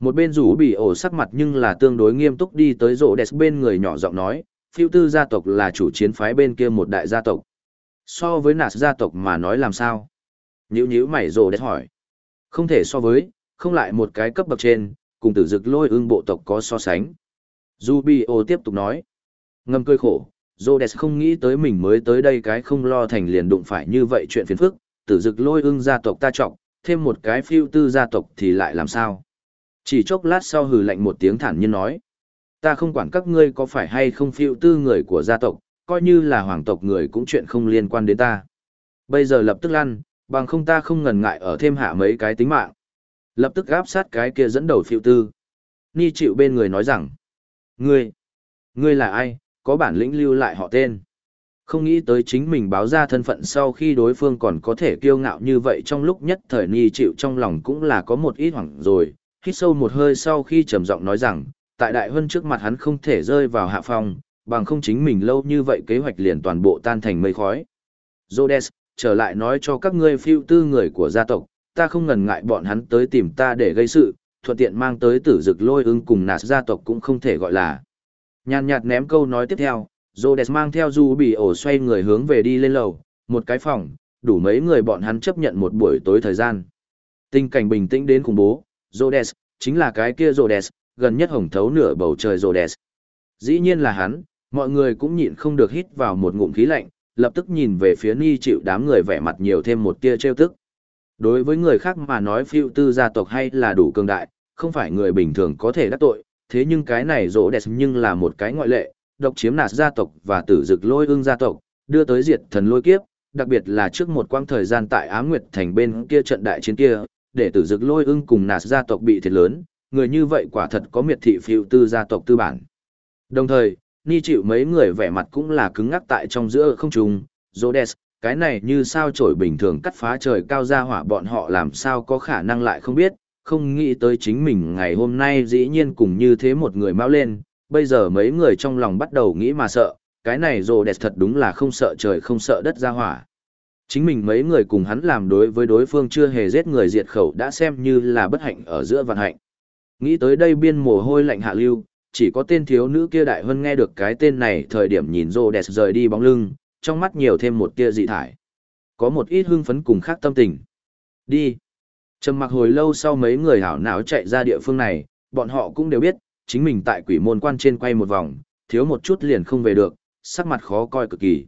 Một bên rủ bị ổ sắc mặt nhưng là tương đối nghiêm túc đi tới rộ đẹp bên người nhỏ giọng nói, phiêu tư gia tộc là chủ chiến phái bên kia một đại gia tộc. So với nạt gia tộc mà nói làm sao? Nhữ nhữ mày rộ đẹp hỏi. Không thể so với, không lại một cái cấp bậc trên, cùng tử dực lôi ương bộ tộc có so sánh. Rubio tiếp tục nói. Ngâm cười khổ, Rhodes không nghĩ tới mình mới tới đây cái không lo thành liền đụng phải như vậy chuyện phiền phức, tử dực lôi ương gia tộc ta trọng, thêm một cái phiêu tư gia tộc thì lại làm sao? Chỉ chốc lát sau hừ lạnh một tiếng thản nhiên nói. Ta không quản các ngươi có phải hay không phiêu tư người của gia tộc, coi như là hoàng tộc người cũng chuyện không liên quan đến ta. Bây giờ lập tức lăn, bằng không ta không ngần ngại ở thêm hạ mấy cái tính mạng. Lập tức gáp sát cái kia dẫn đầu phiêu tư. Ni chịu bên người nói rằng. Ngươi, ngươi là ai, có bản lĩnh lưu lại họ tên. Không nghĩ tới chính mình báo ra thân phận sau khi đối phương còn có thể kiêu ngạo như vậy trong lúc nhất thời Ni chịu trong lòng cũng là có một ít hoảng rồi, hít sâu một hơi sau khi trầm giọng nói rằng, tại đại hân trước mặt hắn không thể rơi vào hạ phong, bằng không chính mình lâu như vậy kế hoạch liền toàn bộ tan thành mây khói. Rhodes, trở lại nói cho các ngươi phiêu tư người của gia tộc, ta không ngần ngại bọn hắn tới tìm ta để gây sự, thuận tiện mang tới tử dực lôi ưng cùng nạt gia tộc cũng không thể gọi là. Nhàn nhạt ném câu nói tiếp theo, Rhodes mang theo du bị ổ xoay người hướng về đi lên lầu, một cái phòng, đủ mấy người bọn hắn chấp nhận một buổi tối thời gian. Tình cảnh bình tĩnh đến khủng bố, Rhodes, chính là cái kia Rhodes, gần nhất hồng thấu nửa bầu trời Rhodes. Dĩ nhiên là hắn, mọi người cũng nhịn không được hít vào một ngụm khí lạnh, lập tức nhìn về phía Ni chịu đám người vẻ mặt nhiều thêm một tia trêu tức. Đối với người khác mà nói phiêu tư gia tộc hay là đủ cường đại, không phải người bình thường có thể đắc tội, thế nhưng cái này rỗ đẹp nhưng là một cái ngoại lệ, độc chiếm nạt gia tộc và tử dực lôi ương gia tộc, đưa tới diệt thần lôi kiếp, đặc biệt là trước một quãng thời gian tại Á Nguyệt thành bên kia trận đại chiến kia, để tử dực lôi ưng cùng nạt gia tộc bị thiệt lớn, người như vậy quả thật có miệt thị phiêu tư gia tộc tư bản. Đồng thời, ni chịu mấy người vẻ mặt cũng là cứng ngắc tại trong giữa không trung, Rhodes, cái này như sao trổi bình thường cắt phá trời cao ra hỏa bọn họ làm sao có khả năng lại không biết, không nghĩ tới chính mình ngày hôm nay dĩ nhiên cùng như thế một người mau lên, bây giờ mấy người trong lòng bắt đầu nghĩ mà sợ, cái này Rhodes thật đúng là không sợ trời không sợ đất ra hỏa. Chính mình mấy người cùng hắn làm đối với đối phương chưa hề giết người diệt khẩu đã xem như là bất hạnh ở giữa vạn hạnh. Nghĩ tới đây biên mồ hôi lạnh hạ lưu, chỉ có tên thiếu nữ kia đại hơn nghe được cái tên này thời điểm nhìn rô đẹp rời đi bóng lưng, trong mắt nhiều thêm một tia dị thải. Có một ít hưng phấn cùng khác tâm tình. Đi. Trầm mặc hồi lâu sau mấy người hảo não chạy ra địa phương này, bọn họ cũng đều biết, chính mình tại quỷ môn quan trên quay một vòng, thiếu một chút liền không về được, sắc mặt khó coi cực kỳ.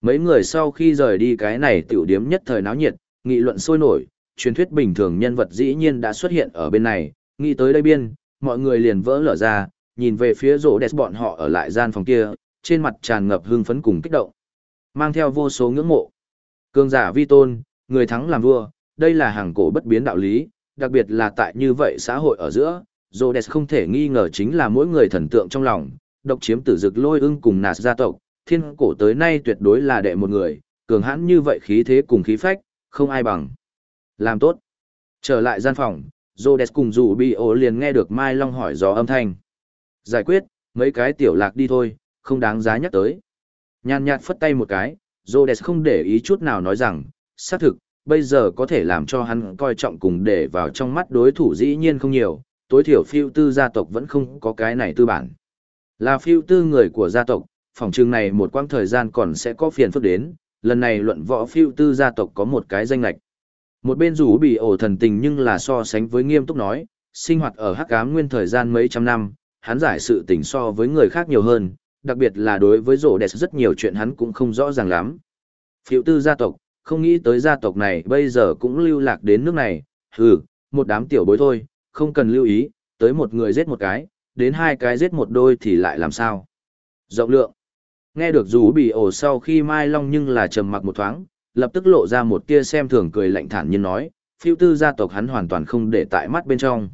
Mấy người sau khi rời đi cái này tiểu điếm nhất thời náo nhiệt, nghị luận sôi nổi, truyền thuyết bình thường nhân vật dĩ nhiên đã xuất hiện ở bên này, nghĩ tới đây biên, mọi người liền vỡ lở ra, nhìn về phía rỗ đẹp bọn họ ở lại gian phòng kia, trên mặt tràn ngập hưng phấn cùng kích động. Mang theo vô số ngưỡng mộ. Cường giả vi tôn, người thắng làm vua, đây là hàng cổ bất biến đạo lý, đặc biệt là tại như vậy xã hội ở giữa, Rhodes không thể nghi ngờ chính là mỗi người thần tượng trong lòng, độc chiếm tử dực lôi ưng cùng nạt gia tộc, thiên cổ tới nay tuyệt đối là đệ một người, cường hãn như vậy khí thế cùng khí phách, không ai bằng. Làm tốt. Trở lại gian phòng, Rhodes cùng dù bị ổ liền nghe được Mai Long hỏi gió âm thanh. Giải quyết, mấy cái tiểu lạc đi thôi, không đáng giá nhắc tới. Nhàn nhạt phất tay một cái, Rhodes không để ý chút nào nói rằng, xác thực, bây giờ có thể làm cho hắn coi trọng cùng để vào trong mắt đối thủ dĩ nhiên không nhiều, tối thiểu phiêu tư gia tộc vẫn không có cái này tư bản. Là phiêu tư người của gia tộc, phòng trường này một quãng thời gian còn sẽ có phiền phức đến, lần này luận võ phiêu tư gia tộc có một cái danh lạch. Một bên rủ bị ổ thần tình nhưng là so sánh với nghiêm túc nói, sinh hoạt ở hắc ám nguyên thời gian mấy trăm năm, hắn giải sự tình so với người khác nhiều hơn, đặc biệt là đối với rổ đẹp rất nhiều chuyện hắn cũng không rõ ràng lắm. Phiêu tư gia tộc, không nghĩ tới gia tộc này bây giờ cũng lưu lạc đến nước này, hừ, một đám tiểu bối thôi, không cần lưu ý, tới một người giết một cái, đến hai cái giết một đôi thì lại làm sao. Rộng lượng. Nghe được rủ bị ổ sau khi Mai Long nhưng là trầm mặc một thoáng, lập tức lộ ra một tia xem thường cười lạnh thản nhiên nói, phiêu tư gia tộc hắn hoàn toàn không để tại mắt bên trong.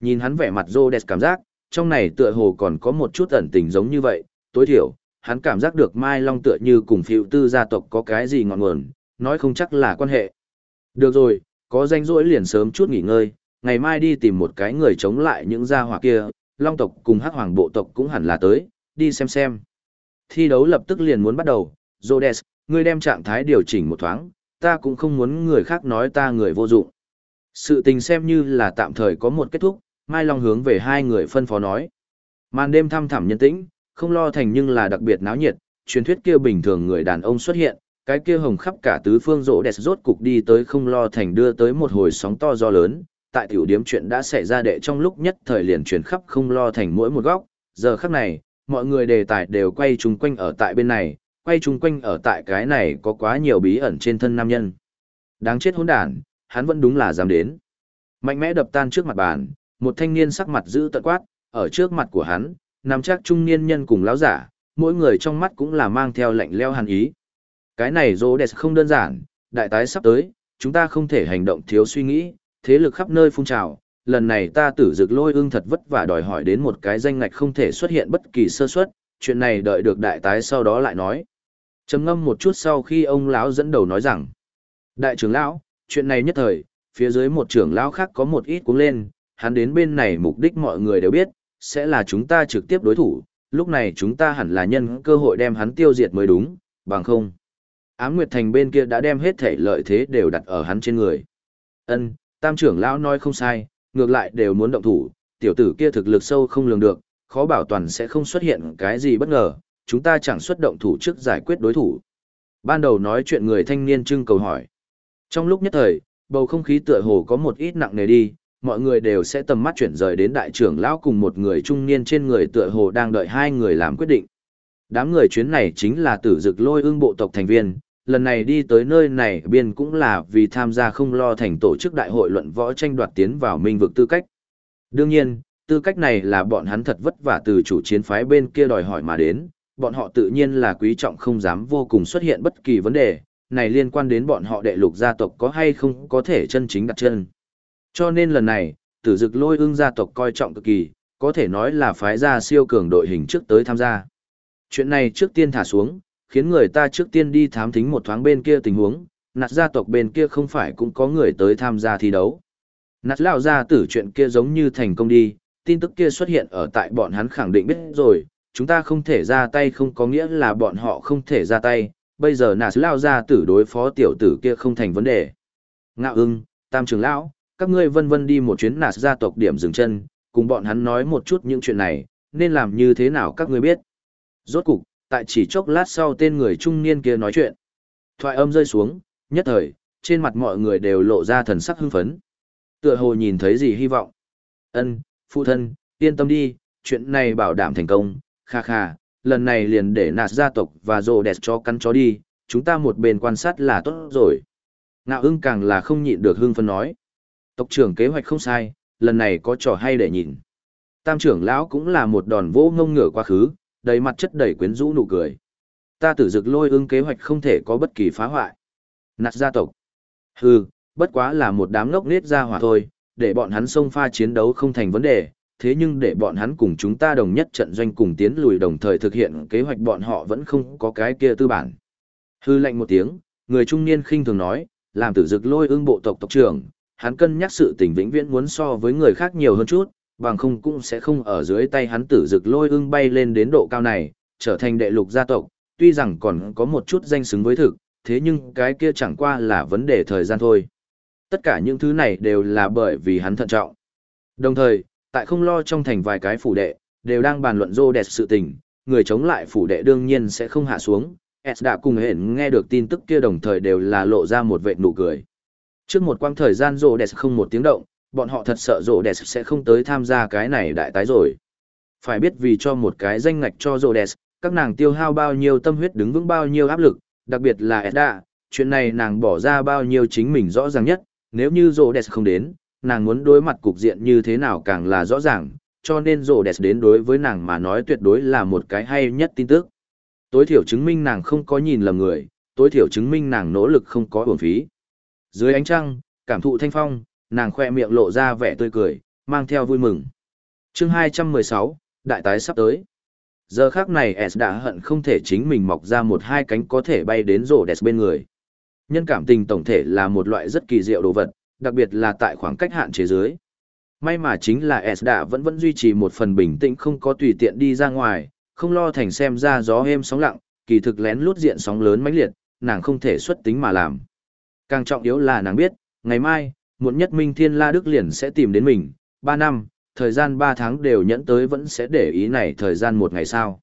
Nhìn hắn vẻ mặt rô đẹp cảm giác, trong này tựa hồ còn có một chút ẩn tình giống như vậy, tối thiểu, hắn cảm giác được Mai Long tựa như cùng phiêu tư gia tộc có cái gì ngọn nguồn, nói không chắc là quan hệ. Được rồi, có danh rỗi liền sớm chút nghỉ ngơi, ngày mai đi tìm một cái người chống lại những gia hỏa kia, Long tộc cùng Hắc Hoàng bộ tộc cũng hẳn là tới, đi xem xem. Thi đấu lập tức liền muốn bắt đầu, Rhodes, ngươi đem trạng thái điều chỉnh một thoáng, ta cũng không muốn người khác nói ta người vô dụng. Sự tình xem như là tạm thời có một kết thúc, Mai Long hướng về hai người phân phó nói. Màn đêm thăm thẳm nhân tĩnh, không lo thành nhưng là đặc biệt náo nhiệt, truyền thuyết kia bình thường người đàn ông xuất hiện, cái kia hồng khắp cả tứ phương rỗ đẹp rốt cục đi tới không lo thành đưa tới một hồi sóng to do lớn, tại tiểu điếm chuyện đã xảy ra đệ trong lúc nhất thời liền truyền khắp không lo thành mỗi một góc, giờ khắc này, mọi người đề tài đều quay chung quanh ở tại bên này, quay chung quanh ở tại cái này có quá nhiều bí ẩn trên thân nam nhân. Đáng chết hỗn đản, hắn vẫn đúng là dám đến. Mạnh mẽ đập tan trước mặt bàn, một thanh niên sắc mặt giữ tận quát, ở trước mặt của hắn, nằm chắc trung niên nhân cùng lão giả, mỗi người trong mắt cũng là mang theo lạnh leo hàn ý. Cái này rô đẹp không đơn giản, đại tái sắp tới, chúng ta không thể hành động thiếu suy nghĩ, thế lực khắp nơi phun trào. Lần này ta tử dực lôi ương thật vất vả đòi hỏi đến một cái danh ngạch không thể xuất hiện bất kỳ sơ suất, chuyện này đợi được đại tái sau đó lại nói. trầm ngâm một chút sau khi ông lão dẫn đầu nói rằng, đại trưởng lão, chuyện này nhất thời, phía dưới một trưởng lão khác có một ít cuống lên, hắn đến bên này mục đích mọi người đều biết, sẽ là chúng ta trực tiếp đối thủ, lúc này chúng ta hẳn là nhân cơ hội đem hắn tiêu diệt mới đúng, bằng không. Ám Nguyệt Thành bên kia đã đem hết thể lợi thế đều đặt ở hắn trên người. Ân, tam trưởng lão nói không sai, ngược lại đều muốn động thủ, tiểu tử kia thực lực sâu không lường được, khó bảo toàn sẽ không xuất hiện cái gì bất ngờ, chúng ta chẳng xuất động thủ trước giải quyết đối thủ. Ban đầu nói chuyện người thanh niên trưng cầu hỏi. Trong lúc nhất thời, bầu không khí tựa hồ có một ít nặng nề đi, mọi người đều sẽ tầm mắt chuyển rời đến đại trưởng lão cùng một người trung niên trên người tựa hồ đang đợi hai người làm quyết định. Đám người chuyến này chính là tử dực lôi ương bộ tộc thành viên, lần này đi tới nơi này biên cũng là vì tham gia không lo thành tổ chức đại hội luận võ tranh đoạt tiến vào minh vực tư cách. Đương nhiên, tư cách này là bọn hắn thật vất vả từ chủ chiến phái bên kia đòi hỏi mà đến, bọn họ tự nhiên là quý trọng không dám vô cùng xuất hiện bất kỳ vấn đề, này liên quan đến bọn họ đệ lục gia tộc có hay không có thể chân chính đặt chân. Cho nên lần này, tử dực lôi ưng gia tộc coi trọng cực kỳ, có thể nói là phái gia siêu cường đội hình trước tới tham gia. Chuyện này trước tiên thả xuống, khiến người ta trước tiên đi thám thính một thoáng bên kia tình huống, nạt gia tộc bên kia không phải cũng có người tới tham gia thi đấu. Nạt lão gia tử chuyện kia giống như thành công đi, tin tức kia xuất hiện ở tại bọn hắn khẳng định biết rồi, chúng ta không thể ra tay không có nghĩa là bọn họ không thể ra tay, bây giờ nạt lão gia tử đối phó tiểu tử kia không thành vấn đề. Ngạo ưng, tam trưởng lão, các ngươi vân vân đi một chuyến nạt gia tộc điểm dừng chân, cùng bọn hắn nói một chút những chuyện này, nên làm như thế nào các ngươi biết. Rốt cục, tại chỉ chốc lát sau tên người trung niên kia nói chuyện. Thoại âm rơi xuống, nhất thời, trên mặt mọi người đều lộ ra thần sắc hưng phấn. Tựa hồ nhìn thấy gì hy vọng. Ân, phụ thân, yên tâm đi, chuyện này bảo đảm thành công, kha kha, lần này liền để nạt gia tộc và rồ đẹp cho cắn chó đi, chúng ta một bên quan sát là tốt rồi. Ngạo ưng càng là không nhịn được hưng phấn nói. Tộc trưởng kế hoạch không sai, lần này có trò hay để nhìn. Tam trưởng lão cũng là một đòn vỗ ngông ngửa quá khứ, đầy mặt chất đầy quyến rũ nụ cười. Ta tử dực lôi ưng kế hoạch không thể có bất kỳ phá hoại. Nạt gia tộc. Hừ, bất quá là một đám ngốc nết ra hỏa thôi, để bọn hắn xông pha chiến đấu không thành vấn đề, thế nhưng để bọn hắn cùng chúng ta đồng nhất trận doanh cùng tiến lùi đồng thời thực hiện kế hoạch bọn họ vẫn không có cái kia tư bản. Hư lệnh một tiếng, người trung niên khinh thường nói, làm tử dực lôi ưng bộ tộc tộc trưởng, hắn cân nhắc sự tình vĩnh viễn muốn so với người khác nhiều hơn chút, bằng không cũng sẽ không ở dưới tay hắn tử dực lôi ưng bay lên đến độ cao này, trở thành đệ lục gia tộc, tuy rằng còn có một chút danh xứng với thực, thế nhưng cái kia chẳng qua là vấn đề thời gian thôi. Tất cả những thứ này đều là bởi vì hắn thận trọng. Đồng thời, tại không lo trong thành vài cái phủ đệ, đều đang bàn luận rô đẹp sự tình, người chống lại phủ đệ đương nhiên sẽ không hạ xuống. S đã cùng hển nghe được tin tức kia đồng thời đều là lộ ra một vệ nụ cười. Trước một quãng thời gian rô đẹp không một tiếng động, bọn họ thật sợ Rộ đẹp sẽ không tới tham gia cái này đại tái rồi. Phải biết vì cho một cái danh ngạch cho Rộ đẹp, các nàng tiêu hao bao nhiêu tâm huyết đứng vững bao nhiêu áp lực, đặc biệt là Edda, chuyện này nàng bỏ ra bao nhiêu chính mình rõ ràng nhất, nếu như Rộ đẹp không đến, nàng muốn đối mặt cục diện như thế nào càng là rõ ràng, cho nên Rộ đẹp đến đối với nàng mà nói tuyệt đối là một cái hay nhất tin tức. Tối thiểu chứng minh nàng không có nhìn lầm người, tối thiểu chứng minh nàng nỗ lực không có uổng phí. Dưới ánh trăng, cảm thụ thanh phong, nàng khoe miệng lộ ra vẻ tươi cười, mang theo vui mừng. chương 216, đại tái sắp tới. Giờ khác này S đã hận không thể chính mình mọc ra một hai cánh có thể bay đến rổ đẹp bên người. Nhân cảm tình tổng thể là một loại rất kỳ diệu đồ vật, đặc biệt là tại khoảng cách hạn chế dưới. May mà chính là S đã vẫn vẫn duy trì một phần bình tĩnh không có tùy tiện đi ra ngoài, không lo thành xem ra gió êm sóng lặng, kỳ thực lén lút diện sóng lớn mãnh liệt, nàng không thể xuất tính mà làm. Càng trọng yếu là nàng biết, ngày mai, muộn nhất Minh Thiên La Đức liền sẽ tìm đến mình, 3 năm, thời gian 3 tháng đều nhẫn tới vẫn sẽ để ý này thời gian một ngày sau.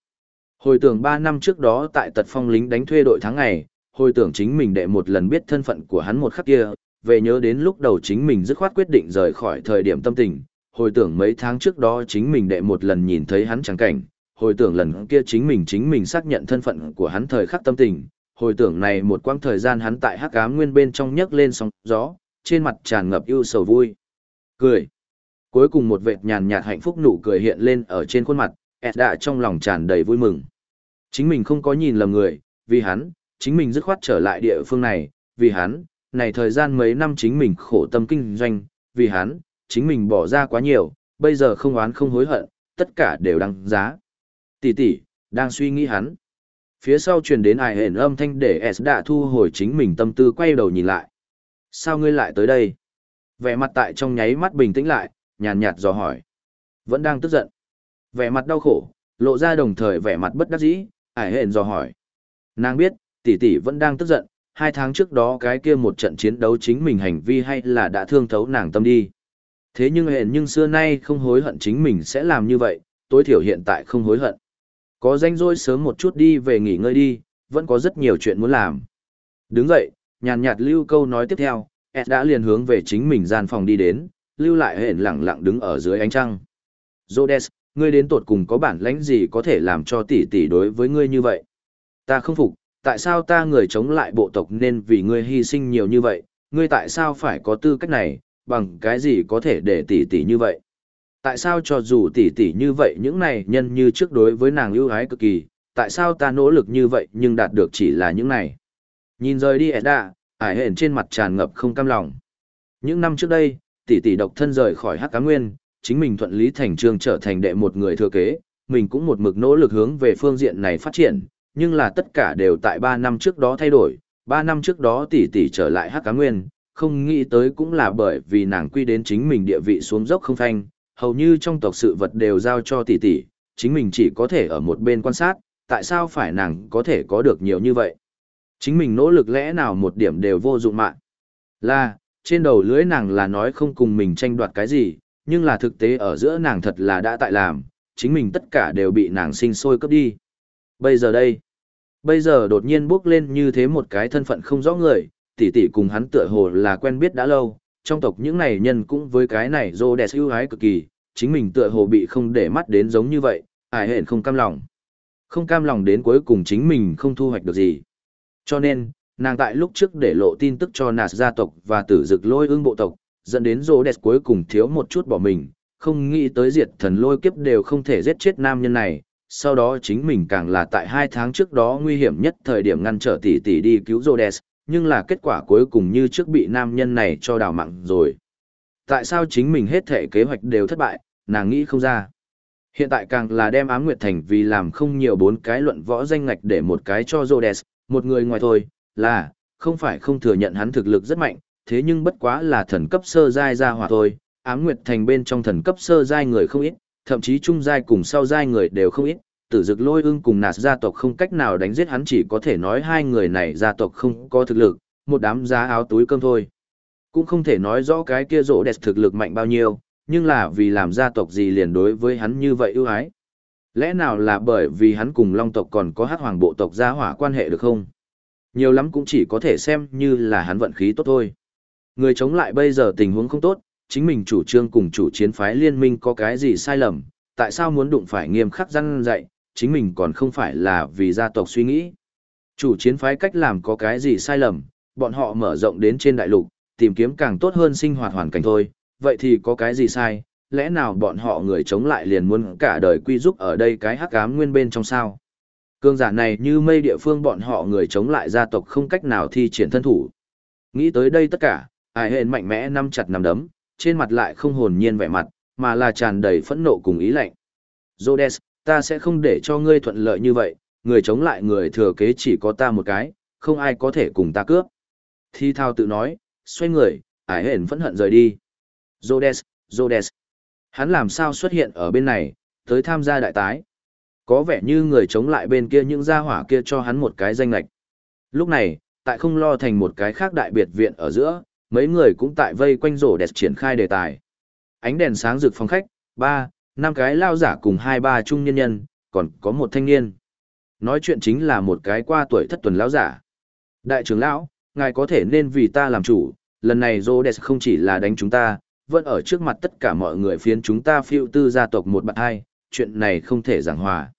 Hồi tưởng 3 năm trước đó tại tật phong lính đánh thuê đội tháng ngày, hồi tưởng chính mình đệ một lần biết thân phận của hắn một khắc kia, về nhớ đến lúc đầu chính mình dứt khoát quyết định rời khỏi thời điểm tâm tình, hồi tưởng mấy tháng trước đó chính mình đệ một lần nhìn thấy hắn chẳng cảnh, hồi tưởng lần kia chính mình chính mình xác nhận thân phận của hắn thời khắc tâm tình, hồi tưởng này một quãng thời gian hắn tại hắc ám nguyên bên trong nhấc lên sóng gió, trên mặt tràn ngập ưu sầu vui. Cười. Cuối cùng một vệt nhàn nhạt hạnh phúc nụ cười hiện lên ở trên khuôn mặt, Edda trong lòng tràn đầy vui mừng. Chính mình không có nhìn lầm người, vì hắn, chính mình dứt khoát trở lại địa phương này, vì hắn, này thời gian mấy năm chính mình khổ tâm kinh doanh, vì hắn, chính mình bỏ ra quá nhiều, bây giờ không oán không hối hận, tất cả đều đăng giá. Tỷ tỷ, đang suy nghĩ hắn. Phía sau truyền đến ai hển âm thanh để S đã thu hồi chính mình tâm tư quay đầu nhìn lại. Sao ngươi lại tới đây? Vẻ mặt tại trong nháy mắt bình tĩnh lại, nhàn nhạt dò hỏi. Vẫn đang tức giận. Vẻ mặt đau khổ, lộ ra đồng thời vẻ mặt bất đắc dĩ, ải hển dò hỏi. Nàng biết, tỷ tỷ vẫn đang tức giận, hai tháng trước đó cái kia một trận chiến đấu chính mình hành vi hay là đã thương thấu nàng tâm đi. Thế nhưng hẹn nhưng xưa nay không hối hận chính mình sẽ làm như vậy, tối thiểu hiện tại không hối hận. Có danh rỗi sớm một chút đi về nghỉ ngơi đi, vẫn có rất nhiều chuyện muốn làm. Đứng dậy, nhàn nhạt lưu câu nói tiếp theo, Ed đã liền hướng về chính mình gian phòng đi đến, lưu lại hẹn lặng lặng đứng ở dưới ánh trăng. Rhodes, ngươi đến tột cùng có bản lãnh gì có thể làm cho tỷ tỷ đối với ngươi như vậy? Ta không phục, tại sao ta người chống lại bộ tộc nên vì ngươi hy sinh nhiều như vậy, ngươi tại sao phải có tư cách này, bằng cái gì có thể để tỷ tỷ như vậy? Tại sao cho dù tỷ tỷ như vậy những này nhân như trước đối với nàng ưu ái cực kỳ, tại sao ta nỗ lực như vậy nhưng đạt được chỉ là những này? Nhìn rời đi Edda, ải hển trên mặt tràn ngập không cam lòng. Những năm trước đây, tỷ tỷ độc thân rời khỏi Hắc Cá Nguyên, chính mình thuận lý thành trường trở thành đệ một người thừa kế, mình cũng một mực nỗ lực hướng về phương diện này phát triển, nhưng là tất cả đều tại 3 năm trước đó thay đổi, 3 năm trước đó tỷ tỷ trở lại Hắc Cá Nguyên, không nghĩ tới cũng là bởi vì nàng quy đến chính mình địa vị xuống dốc không phanh, hầu như trong tộc sự vật đều giao cho tỷ tỷ, chính mình chỉ có thể ở một bên quan sát, tại sao phải nàng có thể có được nhiều như vậy. Chính mình nỗ lực lẽ nào một điểm đều vô dụng mạng. Là, trên đầu lưới nàng là nói không cùng mình tranh đoạt cái gì, nhưng là thực tế ở giữa nàng thật là đã tại làm, chính mình tất cả đều bị nàng sinh sôi cướp đi. Bây giờ đây, bây giờ đột nhiên bước lên như thế một cái thân phận không rõ người, tỷ tỷ cùng hắn tựa hồ là quen biết đã lâu, trong tộc những này nhân cũng với cái này dô đẹp ưu ái cực kỳ, chính mình tựa hồ bị không để mắt đến giống như vậy, ải hẹn không cam lòng. Không cam lòng đến cuối cùng chính mình không thu hoạch được gì. Cho nên, Nàng tại lúc trước để lộ tin tức cho Nạt gia tộc và tử dực lôi ương bộ tộc, dẫn đến rô đẹp cuối cùng thiếu một chút bỏ mình, không nghĩ tới diệt thần lôi kiếp đều không thể giết chết nam nhân này. Sau đó chính mình càng là tại hai tháng trước đó nguy hiểm nhất thời điểm ngăn trở tỷ tỷ đi cứu Rhodes, nhưng là kết quả cuối cùng như trước bị nam nhân này cho đào mạng rồi. Tại sao chính mình hết thể kế hoạch đều thất bại, nàng nghĩ không ra. Hiện tại càng là đem ám nguyệt thành vì làm không nhiều bốn cái luận võ danh ngạch để một cái cho Rhodes, một người ngoài thôi, là, không phải không thừa nhận hắn thực lực rất mạnh, thế nhưng bất quá là thần cấp sơ giai ra hỏa thôi, ám nguyệt thành bên trong thần cấp sơ giai người không ít, thậm chí trung giai cùng sau giai người đều không ít, tử dực lôi ưng cùng nạt gia tộc không cách nào đánh giết hắn chỉ có thể nói hai người này gia tộc không có thực lực, một đám giá áo túi cơm thôi. Cũng không thể nói rõ cái kia rỗ đẹp thực lực mạnh bao nhiêu, nhưng là vì làm gia tộc gì liền đối với hắn như vậy ưu ái. Lẽ nào là bởi vì hắn cùng long tộc còn có hát hoàng bộ tộc gia hỏa quan hệ được không? Nhiều lắm cũng chỉ có thể xem như là hắn vận khí tốt thôi. Người chống lại bây giờ tình huống không tốt, chính mình chủ trương cùng chủ chiến phái liên minh có cái gì sai lầm, tại sao muốn đụng phải nghiêm khắc răn dạy, chính mình còn không phải là vì gia tộc suy nghĩ. Chủ chiến phái cách làm có cái gì sai lầm, bọn họ mở rộng đến trên đại lục, tìm kiếm càng tốt hơn sinh hoạt hoàn cảnh thôi, vậy thì có cái gì sai, lẽ nào bọn họ người chống lại liền muốn cả đời quy giúp ở đây cái hắc ám nguyên bên trong sao? Cương giả này như mây địa phương bọn họ người chống lại gia tộc không cách nào thi triển thân thủ. Nghĩ tới đây tất cả, ai hên mạnh mẽ nắm chặt nắm đấm, trên mặt lại không hồn nhiên vẻ mặt, mà là tràn đầy phẫn nộ cùng ý lạnh. Rhodes, ta sẽ không để cho ngươi thuận lợi như vậy, người chống lại người thừa kế chỉ có ta một cái, không ai có thể cùng ta cướp. Thi thao tự nói, xoay người, ải hển phẫn hận rời đi. Rhodes, Rhodes. Hắn làm sao xuất hiện ở bên này, tới tham gia đại tái. Có vẻ như người chống lại bên kia những gia hỏa kia cho hắn một cái danh lạch. Lúc này, tại không lo thành một cái khác đại biệt viện ở giữa, mấy người cũng tại vây quanh rổ đẹp triển khai đề tài. Ánh đèn sáng rực phòng khách, ba, năm cái lao giả cùng hai ba trung nhân nhân, còn có một thanh niên. Nói chuyện chính là một cái qua tuổi thất tuần lão giả. Đại trưởng lão, ngài có thể nên vì ta làm chủ, lần này Rhodes không chỉ là đánh chúng ta, vẫn ở trước mặt tất cả mọi người phiến chúng ta phiêu tư gia tộc một bạn hai, chuyện này không thể giảng hòa.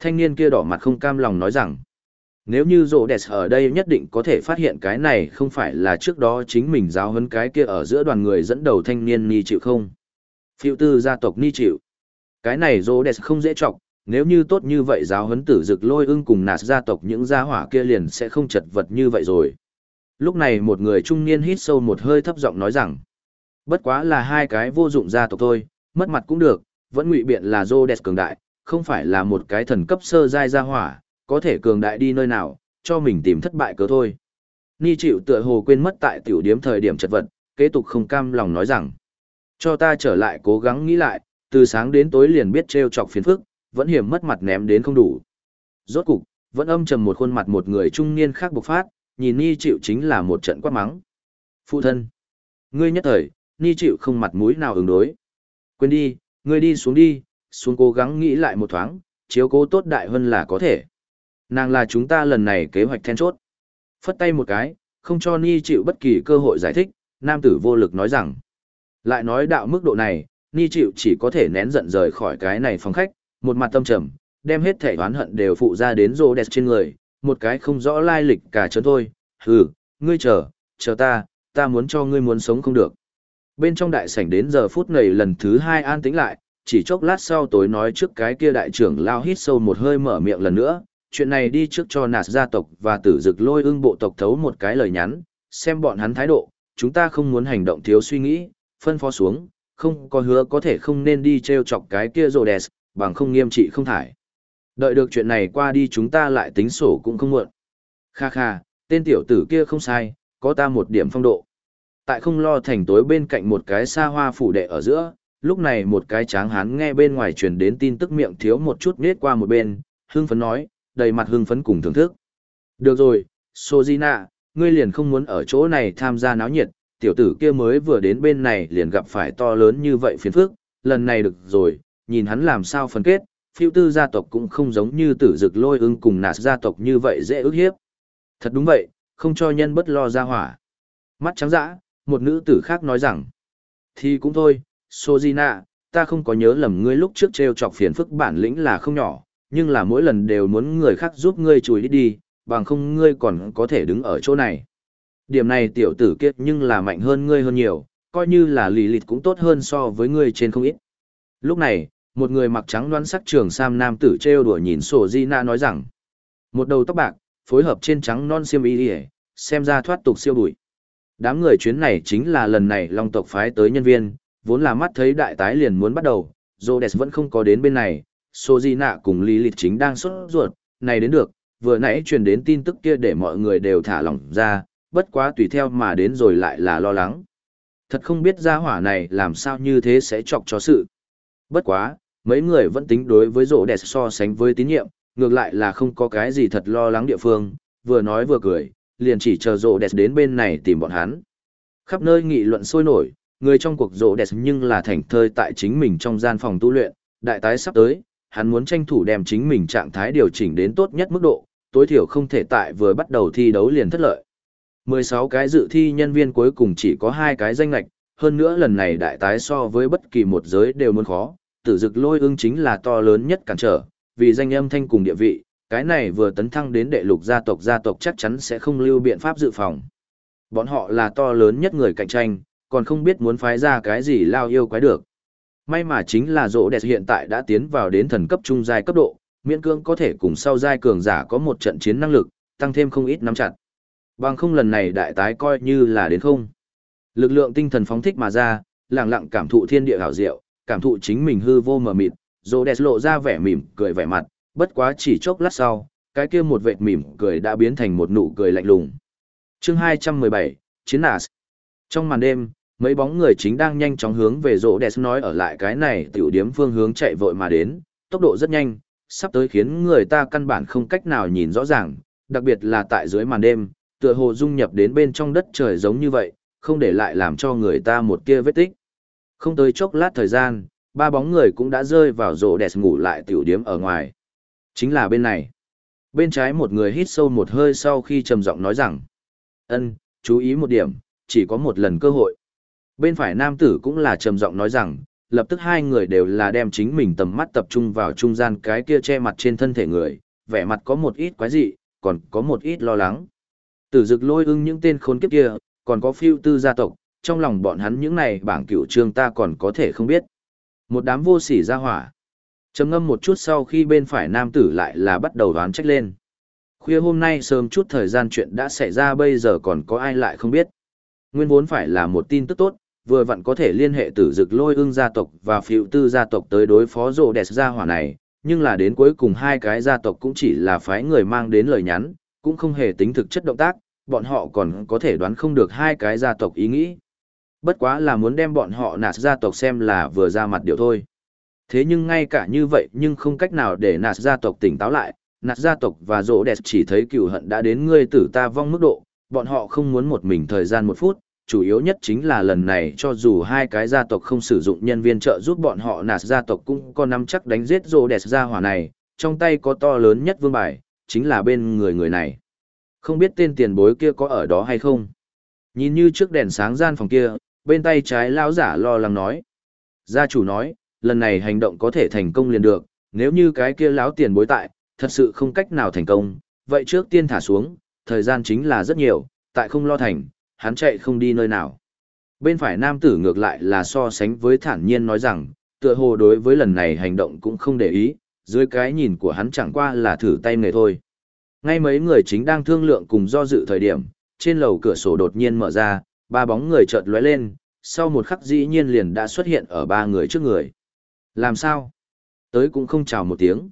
Thanh niên kia đỏ mặt không cam lòng nói rằng, nếu như rộ đẹp ở đây nhất định có thể phát hiện cái này không phải là trước đó chính mình giáo huấn cái kia ở giữa đoàn người dẫn đầu thanh niên ni chịu không. Phiêu tư gia tộc ni chịu. Cái này rộ đẹp không dễ chọc, nếu như tốt như vậy giáo huấn tử dực lôi ưng cùng nạt gia tộc những gia hỏa kia liền sẽ không chật vật như vậy rồi. Lúc này một người trung niên hít sâu một hơi thấp giọng nói rằng, bất quá là hai cái vô dụng gia tộc thôi, mất mặt cũng được, vẫn ngụy biện là rô đẹp cường đại, không phải là một cái thần cấp sơ giai gia hỏa, có thể cường đại đi nơi nào, cho mình tìm thất bại cớ thôi. Ni chịu tựa hồ quên mất tại tiểu điếm thời điểm chật vật, kế tục không cam lòng nói rằng, cho ta trở lại cố gắng nghĩ lại, từ sáng đến tối liền biết trêu chọc phiền phức, vẫn hiểm mất mặt ném đến không đủ. Rốt cục, vẫn âm trầm một khuôn mặt một người trung niên khác bộc phát, nhìn Ni chịu chính là một trận quát mắng. Phụ thân, ngươi nhất thời, Ni chịu không mặt mũi nào ứng đối. Quên đi, ngươi đi xuống đi, xuống cố gắng nghĩ lại một thoáng, chiếu cố tốt đại hơn là có thể. Nàng là chúng ta lần này kế hoạch then chốt. Phất tay một cái, không cho Ni chịu bất kỳ cơ hội giải thích, nam tử vô lực nói rằng. Lại nói đạo mức độ này, Ni chịu chỉ có thể nén giận rời khỏi cái này phòng khách, một mặt tâm trầm, đem hết thể oán hận đều phụ ra đến rô đẹp trên người, một cái không rõ lai lịch cả chấn thôi, hừ, ngươi chờ, chờ ta, ta muốn cho ngươi muốn sống không được. Bên trong đại sảnh đến giờ phút này lần thứ hai an tĩnh lại, chỉ chốc lát sau tối nói trước cái kia đại trưởng lao hít sâu một hơi mở miệng lần nữa, chuyện này đi trước cho nạt gia tộc và tử dực lôi ưng bộ tộc thấu một cái lời nhắn, xem bọn hắn thái độ, chúng ta không muốn hành động thiếu suy nghĩ, phân phó xuống, không có hứa có thể không nên đi treo chọc cái kia rồ đèn, bằng không nghiêm trị không thải. Đợi được chuyện này qua đi chúng ta lại tính sổ cũng không muộn. Kha kha, tên tiểu tử kia không sai, có ta một điểm phong độ. Tại không lo thành tối bên cạnh một cái xa hoa phủ đệ ở giữa, lúc này một cái tráng hán nghe bên ngoài truyền đến tin tức miệng thiếu một chút nết qua một bên, hưng phấn nói, đầy mặt hưng phấn cùng thưởng thức. Được rồi, Sojina, ngươi liền không muốn ở chỗ này tham gia náo nhiệt, tiểu tử kia mới vừa đến bên này liền gặp phải to lớn như vậy phiền phức, lần này được rồi, nhìn hắn làm sao phân kết, phiêu tư gia tộc cũng không giống như tử dực lôi ưng cùng nạt gia tộc như vậy dễ ức hiếp. Thật đúng vậy, không cho nhân bất lo ra hỏa. Mắt trắng dã, một nữ tử khác nói rằng, thì cũng thôi, Sojina, ta không có nhớ lầm ngươi lúc trước treo chọc phiền phức bản lĩnh là không nhỏ, nhưng là mỗi lần đều muốn người khác giúp ngươi chùi đi đi, bằng không ngươi còn có thể đứng ở chỗ này. Điểm này tiểu tử kiệt nhưng là mạnh hơn ngươi hơn nhiều, coi như là lì lịt cũng tốt hơn so với ngươi trên không ít. Lúc này, một người mặc trắng đoán sắc trường sam nam tử trêu đùa nhìn sổ di na nói rằng, một đầu tóc bạc, phối hợp trên trắng non xiêm y xem ra thoát tục siêu bụi. Đám người chuyến này chính là lần này Long tộc phái tới nhân viên, vốn là mắt thấy đại tái liền muốn bắt đầu, Rhodes vẫn không có đến bên này, Sojina cùng Lilith chính đang sốt ruột, này đến được, vừa nãy truyền đến tin tức kia để mọi người đều thả lỏng ra, bất quá tùy theo mà đến rồi lại là lo lắng. Thật không biết gia hỏa này làm sao như thế sẽ chọc cho sự. Bất quá, mấy người vẫn tính đối với rộ đẹp so sánh với tín nhiệm, ngược lại là không có cái gì thật lo lắng địa phương, vừa nói vừa cười, liền chỉ chờ rộ đẹp đến bên này tìm bọn hắn. Khắp nơi nghị luận sôi nổi, người trong cuộc rộ đẹp nhưng là thành thơi tại chính mình trong gian phòng tu luyện, đại tái sắp tới, hắn muốn tranh thủ đem chính mình trạng thái điều chỉnh đến tốt nhất mức độ, tối thiểu không thể tại vừa bắt đầu thi đấu liền thất lợi. 16 cái dự thi nhân viên cuối cùng chỉ có hai cái danh lạch, hơn nữa lần này đại tái so với bất kỳ một giới đều muốn khó, tử dực lôi ương chính là to lớn nhất cản trở, vì danh âm thanh cùng địa vị, cái này vừa tấn thăng đến đệ lục gia tộc gia tộc chắc chắn sẽ không lưu biện pháp dự phòng. Bọn họ là to lớn nhất người cạnh tranh, còn không biết muốn phái ra cái gì lao yêu quái được. May mà chính là rỗ đẹp hiện tại đã tiến vào đến thần cấp trung giai cấp độ, miễn cưỡng có thể cùng sau giai cường giả có một trận chiến năng lực, tăng thêm không ít nắm chặt. Bằng không lần này đại tái coi như là đến không. Lực lượng tinh thần phóng thích mà ra, lặng lặng cảm thụ thiên địa hảo diệu, cảm thụ chính mình hư vô mờ mịt, rỗ đẹp lộ ra vẻ mỉm, cười vẻ mặt, bất quá chỉ chốc lát sau, cái kia một vệt mỉm cười đã biến thành một nụ cười lạnh lùng. Chương 217, Chiến Nars. Trong màn đêm, mấy bóng người chính đang nhanh chóng hướng về rỗ đẹp nói ở lại cái này tiểu điếm phương hướng chạy vội mà đến, tốc độ rất nhanh, sắp tới khiến người ta căn bản không cách nào nhìn rõ ràng, đặc biệt là tại dưới màn đêm, tựa hồ dung nhập đến bên trong đất trời giống như vậy, không để lại làm cho người ta một kia vết tích. Không tới chốc lát thời gian, ba bóng người cũng đã rơi vào rỗ đẹp ngủ lại tiểu điếm ở ngoài. Chính là bên này. Bên trái một người hít sâu một hơi sau khi trầm giọng nói rằng, ân, chú ý một điểm, chỉ có một lần cơ hội. Bên phải nam tử cũng là trầm giọng nói rằng, lập tức hai người đều là đem chính mình tầm mắt tập trung vào trung gian cái kia che mặt trên thân thể người, vẻ mặt có một ít quái dị, còn có một ít lo lắng. Tử dực lôi ưng những tên khốn kiếp kia, còn có phiêu tư gia tộc, trong lòng bọn hắn những này bảng cửu trương ta còn có thể không biết. Một đám vô sỉ ra hỏa trầm ngâm một chút sau khi bên phải nam tử lại là bắt đầu đoán trách lên. Khuya hôm nay sớm chút thời gian chuyện đã xảy ra bây giờ còn có ai lại không biết. Nguyên vốn phải là một tin tức tốt, vừa vặn có thể liên hệ tử dực lôi ưng gia tộc và phiệu tư gia tộc tới đối phó rộ đẹp gia hỏa này, nhưng là đến cuối cùng hai cái gia tộc cũng chỉ là phái người mang đến lời nhắn, cũng không hề tính thực chất động tác, bọn họ còn có thể đoán không được hai cái gia tộc ý nghĩ. Bất quá là muốn đem bọn họ nạt gia tộc xem là vừa ra mặt điều thôi. Thế nhưng ngay cả như vậy nhưng không cách nào để nạt gia tộc tỉnh táo lại, nạt gia tộc và rỗ đẹp chỉ thấy cựu hận đã đến ngươi tử ta vong mức độ, bọn họ không muốn một mình thời gian một phút, chủ yếu nhất chính là lần này cho dù hai cái gia tộc không sử dụng nhân viên trợ giúp bọn họ nạt gia tộc cũng có nắm chắc đánh giết rỗ đẹp gia hỏa này, trong tay có to lớn nhất vương bài, chính là bên người người này. Không biết tên tiền bối kia có ở đó hay không? Nhìn như trước đèn sáng gian phòng kia, bên tay trái lão giả lo lắng nói. Gia chủ nói, lần này hành động có thể thành công liền được, nếu như cái kia láo tiền bối tại, thật sự không cách nào thành công, vậy trước tiên thả xuống, thời gian chính là rất nhiều, tại không lo thành, hắn chạy không đi nơi nào. Bên phải nam tử ngược lại là so sánh với thản nhiên nói rằng, tựa hồ đối với lần này hành động cũng không để ý, dưới cái nhìn của hắn chẳng qua là thử tay nghề thôi. Ngay mấy người chính đang thương lượng cùng do dự thời điểm, trên lầu cửa sổ đột nhiên mở ra, ba bóng người chợt lóe lên, sau một khắc dĩ nhiên liền đã xuất hiện ở ba người trước người. Làm sao? Tới cũng không chào một tiếng.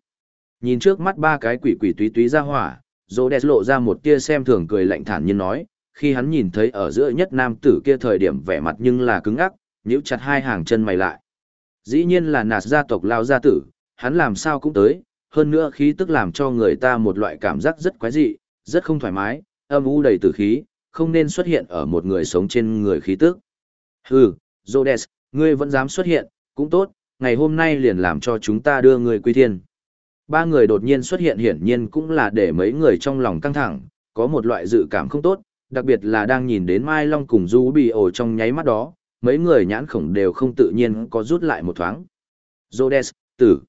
Nhìn trước mắt ba cái quỷ quỷ túy túy ra hỏa, Rhodes lộ ra một tia xem thường cười lạnh thản nhiên nói, khi hắn nhìn thấy ở giữa nhất nam tử kia thời điểm vẻ mặt nhưng là cứng ngắc, nhíu chặt hai hàng chân mày lại. Dĩ nhiên là nạt gia tộc lao gia tử, hắn làm sao cũng tới, hơn nữa khí tức làm cho người ta một loại cảm giác rất quái dị, rất không thoải mái, âm u đầy tử khí, không nên xuất hiện ở một người sống trên người khí tức. Hừ, Rhodes, ngươi vẫn dám xuất hiện, cũng tốt, ngày hôm nay liền làm cho chúng ta đưa người quy thiên. Ba người đột nhiên xuất hiện hiển nhiên cũng là để mấy người trong lòng căng thẳng, có một loại dự cảm không tốt, đặc biệt là đang nhìn đến Mai Long cùng Du Bì ổ trong nháy mắt đó, mấy người nhãn khổng đều không tự nhiên có rút lại một thoáng. Rhodes, tử.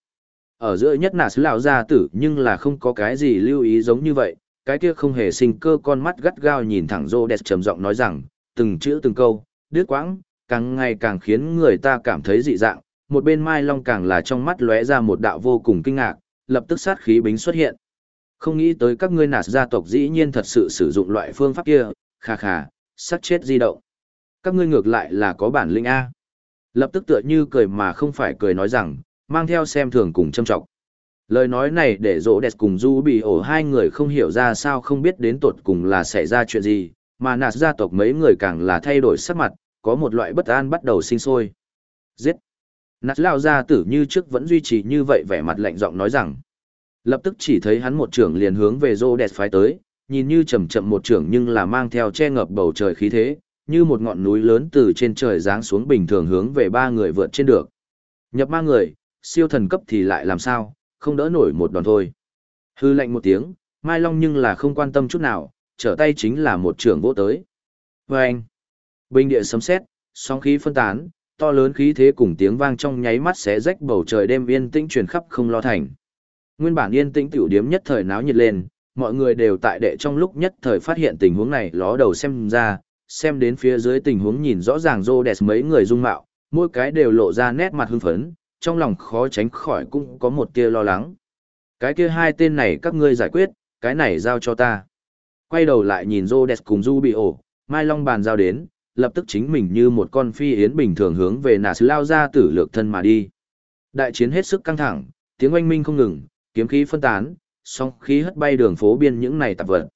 Ở giữa nhất là sứ lão gia tử nhưng là không có cái gì lưu ý giống như vậy, cái kia không hề sinh cơ con mắt gắt gao nhìn thẳng rô trầm giọng nói rằng, từng chữ từng câu, đứt quãng, càng ngày càng khiến người ta cảm thấy dị dạng, một bên Mai Long càng là trong mắt lóe ra một đạo vô cùng kinh ngạc, lập tức sát khí bính xuất hiện. Không nghĩ tới các ngươi nạt gia tộc dĩ nhiên thật sự sử dụng loại phương pháp kia, khà khà, sát chết di động. Các ngươi ngược lại là có bản lĩnh A. Lập tức tựa như cười mà không phải cười nói rằng, mang theo xem thường cùng châm trọng. Lời nói này để rỗ đẹp cùng du bị ổ hai người không hiểu ra sao không biết đến tột cùng là xảy ra chuyện gì, mà nạt gia tộc mấy người càng là thay đổi sắc mặt, có một loại bất an bắt đầu sinh sôi. Giết! Nạt lao ra tử như trước vẫn duy trì như vậy vẻ mặt lạnh giọng nói rằng. Lập tức chỉ thấy hắn một trưởng liền hướng về rô đẹp phái tới, nhìn như chậm chậm một trưởng nhưng là mang theo che ngập bầu trời khí thế, như một ngọn núi lớn từ trên trời giáng xuống bình thường hướng về ba người vượt trên được. Nhập ba người, siêu thần cấp thì lại làm sao, không đỡ nổi một đòn thôi. Hư lạnh một tiếng, Mai Long nhưng là không quan tâm chút nào, trở tay chính là một trưởng vỗ tới. vê anh, bình địa sấm sét, sóng khí phân tán, to lớn khí thế cùng tiếng vang trong nháy mắt xé rách bầu trời đêm yên tĩnh truyền khắp không lo thành. Nguyên bản yên tĩnh tiểu điếm nhất thời náo nhiệt lên, mọi người đều tại đệ trong lúc nhất thời phát hiện tình huống này ló đầu xem ra, xem đến phía dưới tình huống nhìn rõ ràng rô đẹp mấy người dung mạo, mỗi cái đều lộ ra nét mặt hưng phấn, trong lòng khó tránh khỏi cũng có một tia lo lắng. Cái kia hai tên này các ngươi giải quyết, cái này giao cho ta. Quay đầu lại nhìn rô đẹp cùng du bị ổ, Mai Long bàn giao đến, lập tức chính mình như một con phi yến bình thường hướng về nà sứ lao ra tử lược thân mà đi. Đại chiến hết sức căng thẳng, tiếng oanh minh không ngừng, kiếm khí phân tán, song khí hất bay đường phố biên những này tạp vật.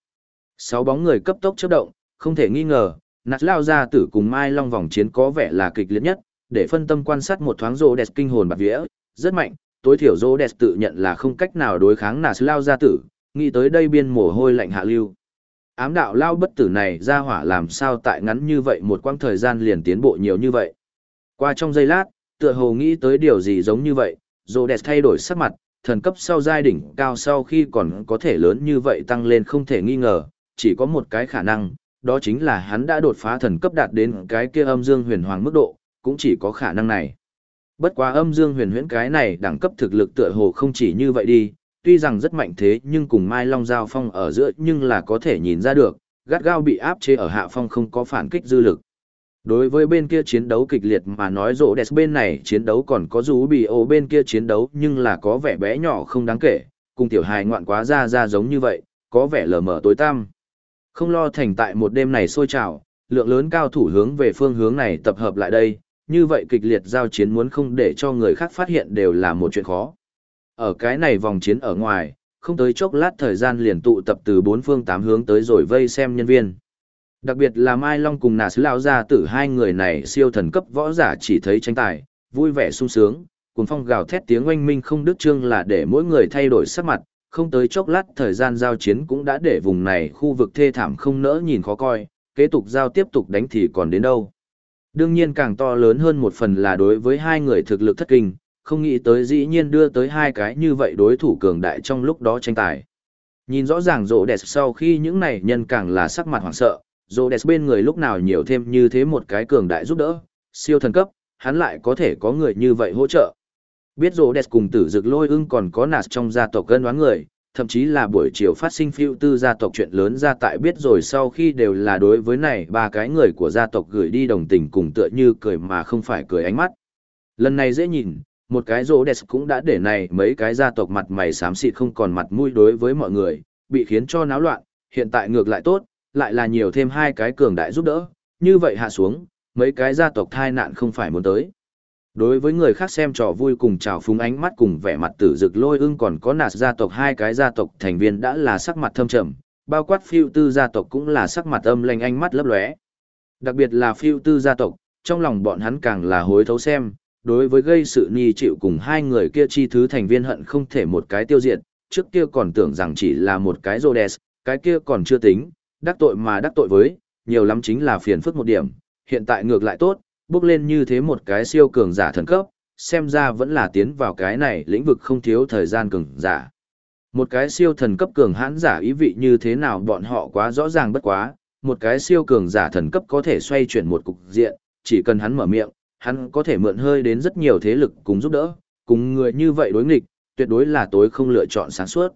Sáu bóng người cấp tốc chớp động, không thể nghi ngờ, nạt lao ra tử cùng Mai Long vòng chiến có vẻ là kịch liệt nhất, để phân tâm quan sát một thoáng rô đẹp kinh hồn bạc vía, rất mạnh, tối thiểu rô đẹp tự nhận là không cách nào đối kháng nạt lao ra tử, nghĩ tới đây biên mồ hôi lạnh hạ lưu. Ám đạo lao bất tử này ra hỏa làm sao tại ngắn như vậy một quãng thời gian liền tiến bộ nhiều như vậy. Qua trong giây lát, tựa hồ nghĩ tới điều gì giống như vậy, rô đẹp thay đổi sắc mặt, thần cấp sau giai đỉnh cao sau khi còn có thể lớn như vậy tăng lên không thể nghi ngờ, chỉ có một cái khả năng, đó chính là hắn đã đột phá thần cấp đạt đến cái kia âm dương huyền hoàng mức độ, cũng chỉ có khả năng này. Bất quá âm dương huyền huyễn cái này đẳng cấp thực lực tựa hồ không chỉ như vậy đi, tuy rằng rất mạnh thế nhưng cùng Mai Long Giao Phong ở giữa nhưng là có thể nhìn ra được, gắt gao bị áp chế ở hạ phong không có phản kích dư lực. Đối với bên kia chiến đấu kịch liệt mà nói rộ đẹp bên này chiến đấu còn có rú bị ô bên kia chiến đấu nhưng là có vẻ bé nhỏ không đáng kể, cùng tiểu hài ngoạn quá ra ra giống như vậy, có vẻ lờ mờ tối tăm. Không lo thành tại một đêm này sôi trào, lượng lớn cao thủ hướng về phương hướng này tập hợp lại đây, như vậy kịch liệt giao chiến muốn không để cho người khác phát hiện đều là một chuyện khó. Ở cái này vòng chiến ở ngoài, không tới chốc lát thời gian liền tụ tập từ bốn phương tám hướng tới rồi vây xem nhân viên. Đặc biệt là Mai Long cùng Nà Sứ Lão Gia tử hai người này siêu thần cấp võ giả chỉ thấy tranh tài, vui vẻ sung sướng, cùng phong gào thét tiếng oanh minh không đứt chương là để mỗi người thay đổi sắc mặt, không tới chốc lát thời gian giao chiến cũng đã để vùng này khu vực thê thảm không nỡ nhìn khó coi, kế tục giao tiếp tục đánh thì còn đến đâu. Đương nhiên càng to lớn hơn một phần là đối với hai người thực lực thất kinh, không nghĩ tới dĩ nhiên đưa tới hai cái như vậy đối thủ cường đại trong lúc đó tranh tài. Nhìn rõ ràng rộ đẹp sau khi những này nhân càng là sắc mặt hoảng sợ, rộ đẹp bên người lúc nào nhiều thêm như thế một cái cường đại giúp đỡ, siêu thần cấp, hắn lại có thể có người như vậy hỗ trợ. Biết rộ đẹp cùng tử dực lôi ưng còn có nạt trong gia tộc gân đoán người, thậm chí là buổi chiều phát sinh phiêu tư gia tộc chuyện lớn ra tại biết rồi sau khi đều là đối với này ba cái người của gia tộc gửi đi đồng tình cùng tựa như cười mà không phải cười ánh mắt. Lần này dễ nhìn, một cái rô đẹp cũng đã để này mấy cái gia tộc mặt mày xám xịt không còn mặt mũi đối với mọi người, bị khiến cho náo loạn, hiện tại ngược lại tốt, lại là nhiều thêm hai cái cường đại giúp đỡ, như vậy hạ xuống, mấy cái gia tộc thai nạn không phải muốn tới. Đối với người khác xem trò vui cùng chào phúng ánh mắt cùng vẻ mặt tử dực lôi ưng còn có nạt gia tộc hai cái gia tộc thành viên đã là sắc mặt thâm trầm, bao quát phiêu tư gia tộc cũng là sắc mặt âm lanh ánh mắt lấp lóe. Đặc biệt là phiêu tư gia tộc, trong lòng bọn hắn càng là hối thấu xem, đối với gây sự ni chịu cùng hai người kia chi thứ thành viên hận không thể một cái tiêu diệt, trước kia còn tưởng rằng chỉ là một cái Rhodes, cái kia còn chưa tính, đắc tội mà đắc tội với, nhiều lắm chính là phiền phức một điểm, hiện tại ngược lại tốt, bước lên như thế một cái siêu cường giả thần cấp, xem ra vẫn là tiến vào cái này lĩnh vực không thiếu thời gian cường giả. Một cái siêu thần cấp cường hãn giả ý vị như thế nào bọn họ quá rõ ràng bất quá, một cái siêu cường giả thần cấp có thể xoay chuyển một cục diện, chỉ cần hắn mở miệng, hắn có thể mượn hơi đến rất nhiều thế lực cùng giúp đỡ, cùng người như vậy đối nghịch, tuyệt đối là tối không lựa chọn sáng suốt.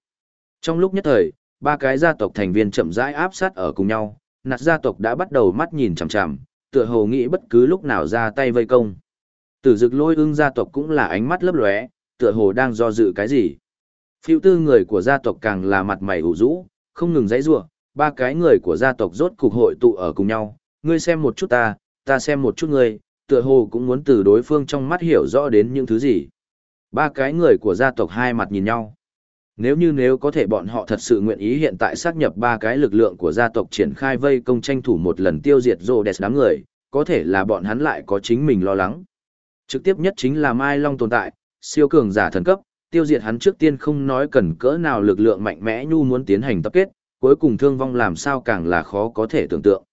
Trong lúc nhất thời, ba cái gia tộc thành viên chậm rãi áp sát ở cùng nhau, nạt gia tộc đã bắt đầu mắt nhìn chằm chằm, tựa hồ nghĩ bất cứ lúc nào ra tay vây công. Tử dực lôi ưng gia tộc cũng là ánh mắt lấp lóe, tựa hồ đang do dự cái gì. Phiêu tư người của gia tộc càng là mặt mày ủ rũ, không ngừng dãy rủa ba cái người của gia tộc rốt cục hội tụ ở cùng nhau, ngươi xem một chút ta, ta xem một chút ngươi, tựa hồ cũng muốn từ đối phương trong mắt hiểu rõ đến những thứ gì. Ba cái người của gia tộc hai mặt nhìn nhau. Nếu như nếu có thể bọn họ thật sự nguyện ý hiện tại xác nhập ba cái lực lượng của gia tộc triển khai vây công tranh thủ một lần tiêu diệt rô đẹp đám người, có thể là bọn hắn lại có chính mình lo lắng. Trực tiếp nhất chính là Mai Long tồn tại, siêu cường giả thần cấp, tiêu diệt hắn trước tiên không nói cần cỡ nào lực lượng mạnh mẽ nhu muốn tiến hành tập kết, cuối cùng thương vong làm sao càng là khó có thể tưởng tượng.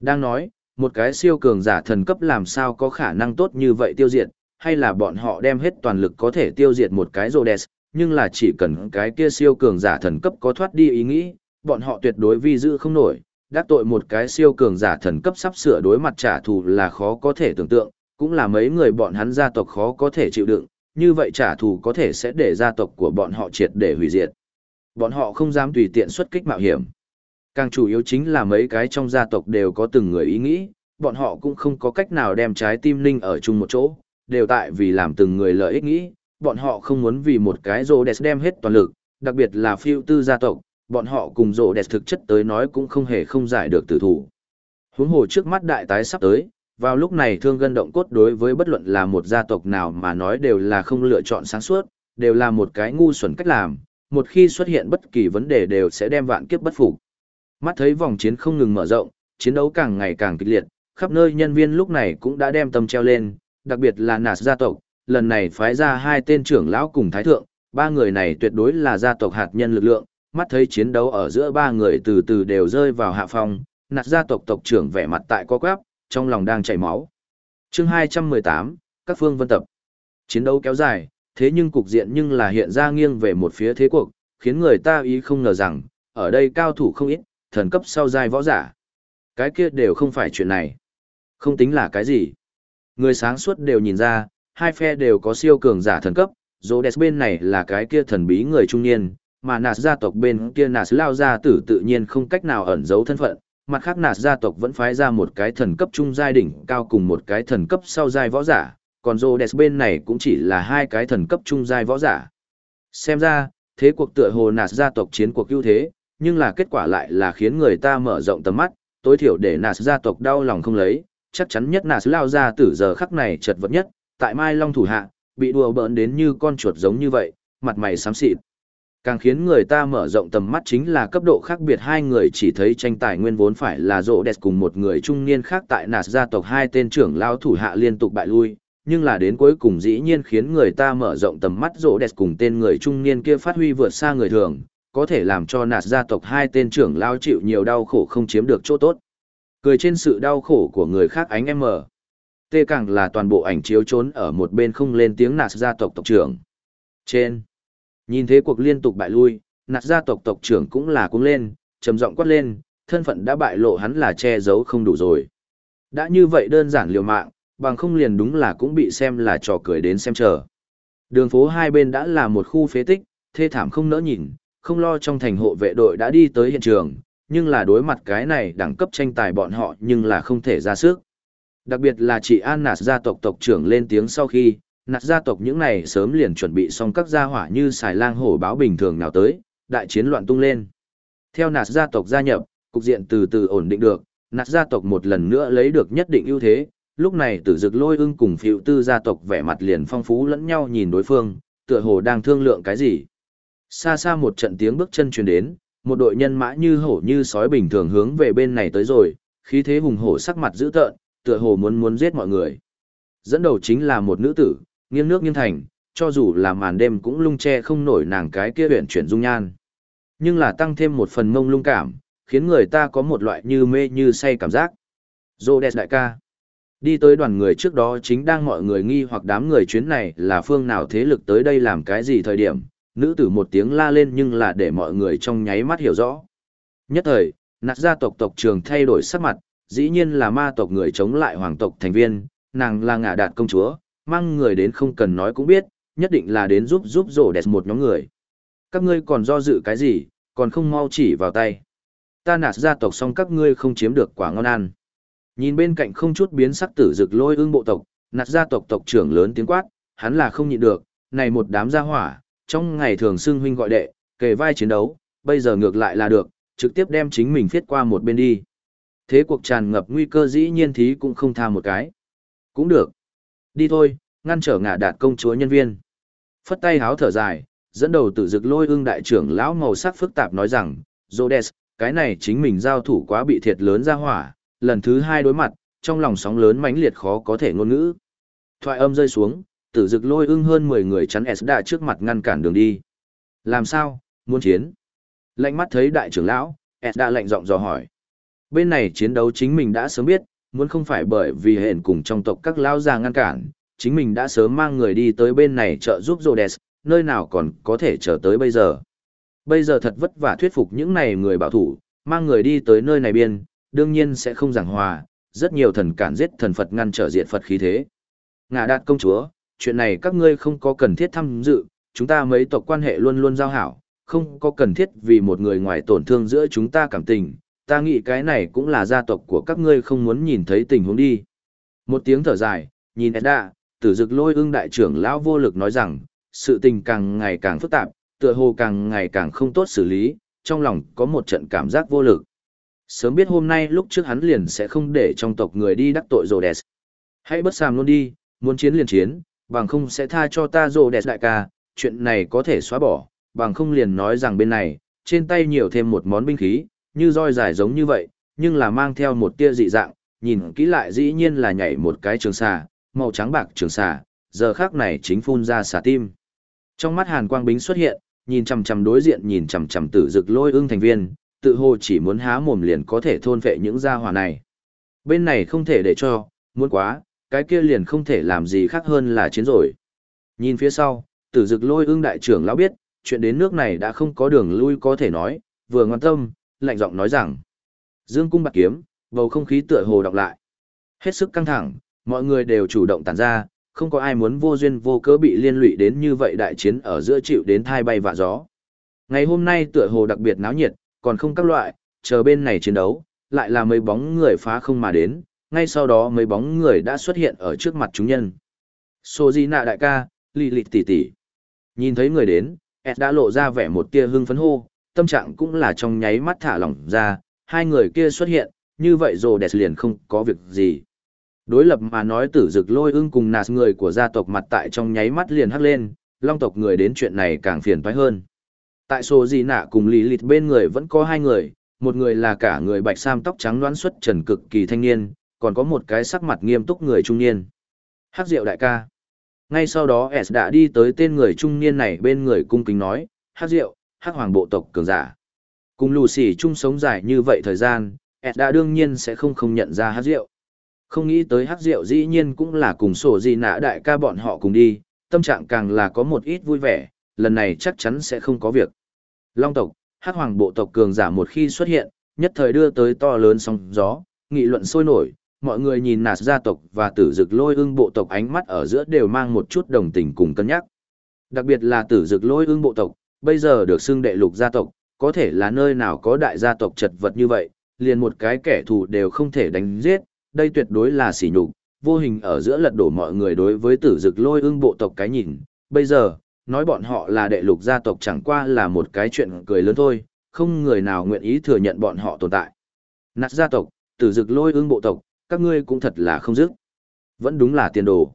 Đang nói, một cái siêu cường giả thần cấp làm sao có khả năng tốt như vậy tiêu diệt, hay là bọn họ đem hết toàn lực có thể tiêu diệt một cái Rhodes, nhưng là chỉ cần cái kia siêu cường giả thần cấp có thoát đi ý nghĩ, bọn họ tuyệt đối vi giữ không nổi, đắc tội một cái siêu cường giả thần cấp sắp sửa đối mặt trả thù là khó có thể tưởng tượng, cũng là mấy người bọn hắn gia tộc khó có thể chịu đựng, như vậy trả thù có thể sẽ để gia tộc của bọn họ triệt để hủy diệt. Bọn họ không dám tùy tiện xuất kích mạo hiểm. Càng chủ yếu chính là mấy cái trong gia tộc đều có từng người ý nghĩ, bọn họ cũng không có cách nào đem trái tim linh ở chung một chỗ, đều tại vì làm từng người lợi ích nghĩ, bọn họ không muốn vì một cái rô đẹp đem hết toàn lực, đặc biệt là phiêu tư gia tộc, bọn họ cùng rô đẹp thực chất tới nói cũng không hề không giải được tử thủ. Huống hồ trước mắt đại tái sắp tới, vào lúc này thương gân động cốt đối với bất luận là một gia tộc nào mà nói đều là không lựa chọn sáng suốt, đều là một cái ngu xuẩn cách làm, một khi xuất hiện bất kỳ vấn đề đều sẽ đem vạn kiếp bất phục. Mắt thấy vòng chiến không ngừng mở rộng, chiến đấu càng ngày càng kịch liệt, khắp nơi nhân viên lúc này cũng đã đem tâm treo lên, đặc biệt là nạt gia tộc, lần này phái ra hai tên trưởng lão cùng thái thượng, ba người này tuyệt đối là gia tộc hạt nhân lực lượng, mắt thấy chiến đấu ở giữa ba người từ từ đều rơi vào hạ phong, nạt gia tộc tộc trưởng vẻ mặt tại co quắp, trong lòng đang chảy máu. Chương 218, các phương vân tập. Chiến đấu kéo dài, thế nhưng cục diện nhưng là hiện ra nghiêng về một phía thế cuộc, khiến người ta ý không ngờ rằng, ở đây cao thủ không ít, thần cấp sau giai võ giả. Cái kia đều không phải chuyện này. Không tính là cái gì. Người sáng suốt đều nhìn ra, hai phe đều có siêu cường giả thần cấp, Rhodes bên này là cái kia thần bí người trung niên, mà Nạt gia tộc bên kia Nạt lao gia tử tự nhiên không cách nào ẩn giấu thân phận, mặt khác Nạt gia tộc vẫn phái ra một cái thần cấp trung giai đỉnh cao cùng một cái thần cấp sau giai võ giả, còn Rhodes bên này cũng chỉ là hai cái thần cấp trung giai võ giả. Xem ra, thế cuộc tựa hồ Nạt gia tộc chiến cuộc ưu thế, nhưng là kết quả lại là khiến người ta mở rộng tầm mắt, tối thiểu để Nas gia tộc đau lòng không lấy, chắc chắn nhất Nas lao ra tử giờ khắc này chật vật nhất, tại Mai Long thủ hạ, bị đùa bỡn đến như con chuột giống như vậy, mặt mày xám xịt. Càng khiến người ta mở rộng tầm mắt chính là cấp độ khác biệt hai người chỉ thấy tranh tài nguyên vốn phải là rộ đẹp cùng một người trung niên khác tại Nas gia tộc hai tên trưởng lao thủ hạ liên tục bại lui, nhưng là đến cuối cùng dĩ nhiên khiến người ta mở rộng tầm mắt rộ đẹp cùng tên người trung niên kia phát huy vượt xa người thường, có thể làm cho nạt gia tộc hai tên trưởng lao chịu nhiều đau khổ không chiếm được chỗ tốt. Cười trên sự đau khổ của người khác ánh em mở. Tê càng là toàn bộ ảnh chiếu trốn ở một bên không lên tiếng nạt gia tộc tộc trưởng. Trên. Nhìn thế cuộc liên tục bại lui, nạt gia tộc tộc trưởng cũng là cuống lên, trầm giọng quát lên, thân phận đã bại lộ hắn là che giấu không đủ rồi. Đã như vậy đơn giản liều mạng, bằng không liền đúng là cũng bị xem là trò cười đến xem chờ. Đường phố hai bên đã là một khu phế tích, thê thảm không nỡ nhìn, không lo trong thành hộ vệ đội đã đi tới hiện trường, nhưng là đối mặt cái này đẳng cấp tranh tài bọn họ nhưng là không thể ra sức. Đặc biệt là chị An Nạt gia tộc tộc trưởng lên tiếng sau khi, Nạt gia tộc những này sớm liền chuẩn bị xong các gia hỏa như xài lang hổ báo bình thường nào tới, đại chiến loạn tung lên. Theo Nạt gia tộc gia nhập, cục diện từ từ ổn định được, Nạt gia tộc một lần nữa lấy được nhất định ưu thế, lúc này tử dực lôi ưng cùng phiệu tư gia tộc vẻ mặt liền phong phú lẫn nhau nhìn đối phương, tựa hồ đang thương lượng cái gì. Xa xa một trận tiếng bước chân truyền đến, một đội nhân mã như hổ như sói bình thường hướng về bên này tới rồi, khí thế hùng hổ sắc mặt dữ tợn, tựa hồ muốn muốn giết mọi người. Dẫn đầu chính là một nữ tử, nghiêng nước nghiêng thành, cho dù là màn đêm cũng lung che không nổi nàng cái kia huyện chuyển dung nhan. Nhưng là tăng thêm một phần mông lung cảm, khiến người ta có một loại như mê như say cảm giác. Rhodes đại ca. Đi tới đoàn người trước đó chính đang mọi người nghi hoặc đám người chuyến này là phương nào thế lực tới đây làm cái gì thời điểm, nữ tử một tiếng la lên nhưng là để mọi người trong nháy mắt hiểu rõ. Nhất thời, nạt gia tộc tộc trường thay đổi sắc mặt, dĩ nhiên là ma tộc người chống lại hoàng tộc thành viên, nàng là ngả đạt công chúa, mang người đến không cần nói cũng biết, nhất định là đến giúp giúp rổ đẹp một nhóm người. Các ngươi còn do dự cái gì, Còn không mau chỉ vào tay. Ta nạt gia tộc xong các ngươi không chiếm được quả ngon ăn. Nhìn bên cạnh không chút biến sắc tử rực lôi ương bộ tộc, nạt gia tộc tộc trưởng lớn tiếng quát, hắn là không nhịn được, này một đám gia hỏa, trong ngày thường xưng huynh gọi đệ, kề vai chiến đấu, bây giờ ngược lại là được, trực tiếp đem chính mình phiết qua một bên đi. Thế cuộc tràn ngập nguy cơ dĩ nhiên thí cũng không tha một cái. Cũng được. Đi thôi, ngăn trở ngả đạt công chúa nhân viên. Phất tay háo thở dài, dẫn đầu tử dực lôi ương đại trưởng lão màu sắc phức tạp nói rằng, Zodes, cái này chính mình giao thủ quá bị thiệt lớn ra hỏa, lần thứ hai đối mặt, trong lòng sóng lớn mãnh liệt khó có thể ngôn ngữ. Thoại âm rơi xuống, tử dực lôi ưng hơn 10 người chắn Esda trước mặt ngăn cản đường đi. Làm sao, muốn chiến? Lạnh mắt thấy đại trưởng lão, Esda lạnh giọng dò hỏi. Bên này chiến đấu chính mình đã sớm biết, muốn không phải bởi vì hẹn cùng trong tộc các lão già ngăn cản, chính mình đã sớm mang người đi tới bên này trợ giúp Rhodes, nơi nào còn có thể chờ tới bây giờ. Bây giờ thật vất vả thuyết phục những này người bảo thủ, mang người đi tới nơi này biên, đương nhiên sẽ không giảng hòa, rất nhiều thần cản giết thần Phật ngăn trở diện Phật khí thế. Ngạ đạt công chúa, chuyện này các ngươi không có cần thiết tham dự, chúng ta mấy tộc quan hệ luôn luôn giao hảo, không có cần thiết vì một người ngoài tổn thương giữa chúng ta cảm tình, ta nghĩ cái này cũng là gia tộc của các ngươi không muốn nhìn thấy tình huống đi. Một tiếng thở dài, nhìn Edda, tử dực lôi ưng đại trưởng lão vô lực nói rằng, sự tình càng ngày càng phức tạp, tựa hồ càng ngày càng không tốt xử lý, trong lòng có một trận cảm giác vô lực. Sớm biết hôm nay lúc trước hắn liền sẽ không để trong tộc người đi đắc tội rồi. đẹp. Hãy bất sàm luôn đi, muốn chiến liền chiến, bằng không sẽ tha cho ta rồ đẹp đại ca, chuyện này có thể xóa bỏ, bằng không liền nói rằng bên này, trên tay nhiều thêm một món binh khí, như roi dài giống như vậy, nhưng là mang theo một tia dị dạng, nhìn kỹ lại dĩ nhiên là nhảy một cái trường xà, màu trắng bạc trường xà, giờ khác này chính phun ra xà tim. Trong mắt Hàn Quang Bính xuất hiện, nhìn chằm chằm đối diện nhìn chằm chằm tử dực lôi ương thành viên, tự hồ chỉ muốn há mồm liền có thể thôn phệ những gia hỏa này. Bên này không thể để cho, muốn quá, cái kia liền không thể làm gì khác hơn là chiến rồi. Nhìn phía sau, tử dực lôi ương đại trưởng lão biết, chuyện đến nước này đã không có đường lui có thể nói, vừa ngoan tâm, lạnh giọng nói rằng. Dương cung bạc kiếm, bầu không khí tựa hồ đọc lại. Hết sức căng thẳng, mọi người đều chủ động tản ra, không có ai muốn vô duyên vô cớ bị liên lụy đến như vậy đại chiến ở giữa chịu đến thai bay và gió. Ngày hôm nay tựa hồ đặc biệt náo nhiệt, còn không các loại, chờ bên này chiến đấu, lại là mấy bóng người phá không mà đến, ngay sau đó mấy bóng người đã xuất hiện ở trước mặt chúng nhân. Sô Di Nạ đại ca, lì lịt tỷ tỷ. Nhìn thấy người đến, Ed đã lộ ra vẻ một tia hưng phấn hô, tâm trạng cũng là trong nháy mắt thả lỏng ra, hai người kia xuất hiện, như vậy rồi đẹp liền không có việc gì. Đối lập mà nói tử dực lôi ưng cùng nạt người của gia tộc mặt tại trong nháy mắt liền hắc lên, long tộc người đến chuyện này càng phiền toái hơn. Tại số gì nạ cùng lì lịt bên người vẫn có hai người, một người là cả người bạch sam tóc trắng đoán xuất trần cực kỳ thanh niên, còn có một cái sắc mặt nghiêm túc người trung niên. Hắc diệu đại ca. Ngay sau đó S đã đi tới tên người trung niên này bên người cung kính nói, Hắc diệu, Hắc hoàng bộ tộc cường giả. Cùng lù xỉ chung sống dài như vậy thời gian, S đã đương nhiên sẽ không không nhận ra Hắc diệu. Không nghĩ tới Hắc diệu dĩ nhiên cũng là cùng sổ gì nã đại ca bọn họ cùng đi, tâm trạng càng là có một ít vui vẻ, lần này chắc chắn sẽ không có việc. Long tộc, hắc hoàng bộ tộc cường giả một khi xuất hiện, nhất thời đưa tới to lớn sóng gió, nghị luận sôi nổi, mọi người nhìn nạt gia tộc và tử dực lôi ương bộ tộc ánh mắt ở giữa đều mang một chút đồng tình cùng cân nhắc. Đặc biệt là tử dực lôi ương bộ tộc, bây giờ được xưng đệ lục gia tộc, có thể là nơi nào có đại gia tộc chật vật như vậy, liền một cái kẻ thù đều không thể đánh giết, đây tuyệt đối là sỉ nhục, vô hình ở giữa lật đổ mọi người đối với tử dực lôi ương bộ tộc cái nhìn. Bây giờ, nói bọn họ là đệ lục gia tộc chẳng qua là một cái chuyện cười lớn thôi, không người nào nguyện ý thừa nhận bọn họ tồn tại. Nạt gia tộc, tử dực lôi ương bộ tộc, các ngươi cũng thật là không dứt. Vẫn đúng là tiền đồ.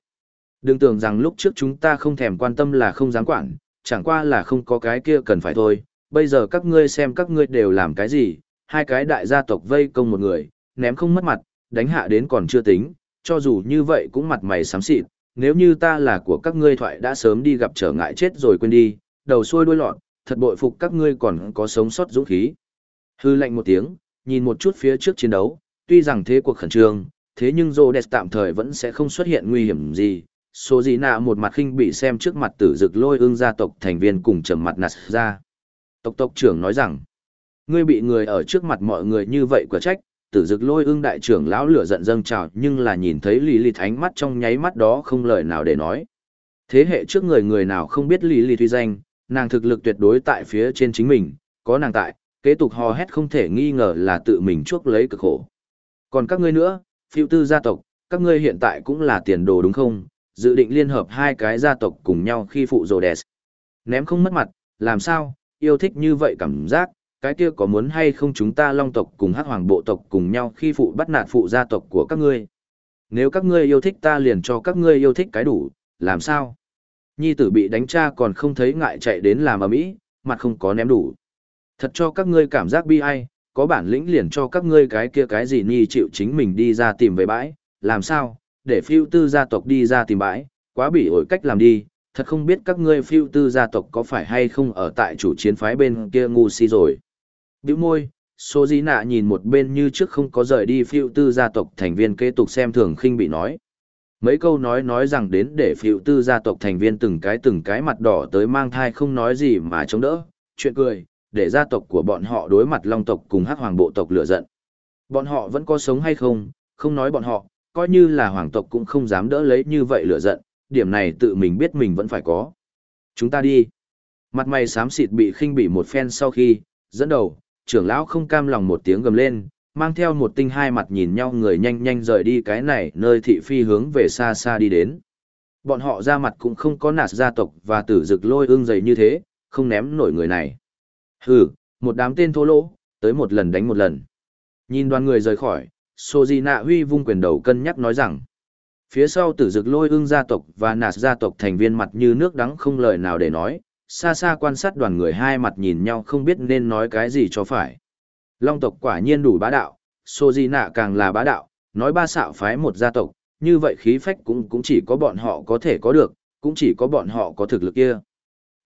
Đừng tưởng rằng lúc trước chúng ta không thèm quan tâm là không dám quản, chẳng qua là không có cái kia cần phải thôi. Bây giờ các ngươi xem các ngươi đều làm cái gì, hai cái đại gia tộc vây công một người, ném không mất mặt, đánh hạ đến còn chưa tính, cho dù như vậy cũng mặt mày sám xịt, nếu như ta là của các ngươi thoại đã sớm đi gặp trở ngại chết rồi quên đi, đầu xuôi đuôi lọt, thật bội phục các ngươi còn có sống sót dũng khí. Hư lạnh một tiếng, nhìn một chút phía trước chiến đấu, tuy rằng thế cuộc khẩn trương, thế nhưng Rhodes tạm thời vẫn sẽ không xuất hiện nguy hiểm gì. Số gì nạ một mặt khinh bị xem trước mặt tử dực lôi ương gia tộc thành viên cùng trầm mặt nạt ra. Tộc tộc trưởng nói rằng, ngươi bị người ở trước mặt mọi người như vậy quả trách, tử dực lôi ương đại trưởng lão lửa giận dâng trào nhưng là nhìn thấy lì lì thánh mắt trong nháy mắt đó không lời nào để nói. Thế hệ trước người người nào không biết lì lì tuy danh, nàng thực lực tuyệt đối tại phía trên chính mình, có nàng tại, kế tục hò hét không thể nghi ngờ là tự mình chuốc lấy cực khổ. Còn các ngươi nữa, phiêu tư gia tộc, các ngươi hiện tại cũng là tiền đồ đúng không? Dự định liên hợp hai cái gia tộc cùng nhau khi phụ rồ đẻ, Ném không mất mặt, làm sao, yêu thích như vậy cảm giác, cái kia có muốn hay không chúng ta long tộc cùng hắc hoàng bộ tộc cùng nhau khi phụ bắt nạt phụ gia tộc của các ngươi. Nếu các ngươi yêu thích ta liền cho các ngươi yêu thích cái đủ, làm sao? Nhi tử bị đánh cha còn không thấy ngại chạy đến làm ở mỹ, mặt không có ném đủ. Thật cho các ngươi cảm giác bi ai, có bản lĩnh liền cho các ngươi cái kia cái gì nhi chịu chính mình đi ra tìm về bãi, làm sao, để phiêu tư gia tộc đi ra tìm bãi, quá bị ổi cách làm đi, thật không biết các ngươi phiêu tư gia tộc có phải hay không ở tại chủ chiến phái bên kia ngu si rồi. Biểu môi, số dĩ nạ nhìn một bên như trước không có rời đi phiêu tư gia tộc thành viên kế tục xem thường khinh bị nói. Mấy câu nói nói rằng đến để phiêu tư gia tộc thành viên từng cái từng cái mặt đỏ tới mang thai không nói gì mà chống đỡ, chuyện cười, để gia tộc của bọn họ đối mặt long tộc cùng hắc hoàng bộ tộc lửa giận. Bọn họ vẫn có sống hay không, không nói bọn họ, coi như là hoàng tộc cũng không dám đỡ lấy như vậy lửa giận, điểm này tự mình biết mình vẫn phải có. Chúng ta đi. Mặt mày xám xịt bị khinh bỉ một phen sau khi, dẫn đầu, trưởng lão không cam lòng một tiếng gầm lên, mang theo một tinh hai mặt nhìn nhau người nhanh nhanh rời đi cái này nơi thị phi hướng về xa xa đi đến. Bọn họ ra mặt cũng không có nạt gia tộc và tử dực lôi ương dày như thế, không ném nổi người này. Hừ, một đám tên thô lỗ, tới một lần đánh một lần. Nhìn đoàn người rời khỏi, Sojina huy vung quyền đầu cân nhắc nói rằng, phía sau tử dực lôi ương gia tộc và nạt gia tộc thành viên mặt như nước đắng không lời nào để nói, xa xa quan sát đoàn người hai mặt nhìn nhau không biết nên nói cái gì cho phải. Long tộc quả nhiên đủ bá đạo, Sojina càng là bá đạo, nói ba xạo phái một gia tộc, như vậy khí phách cũng cũng chỉ có bọn họ có thể có được, cũng chỉ có bọn họ có thực lực kia.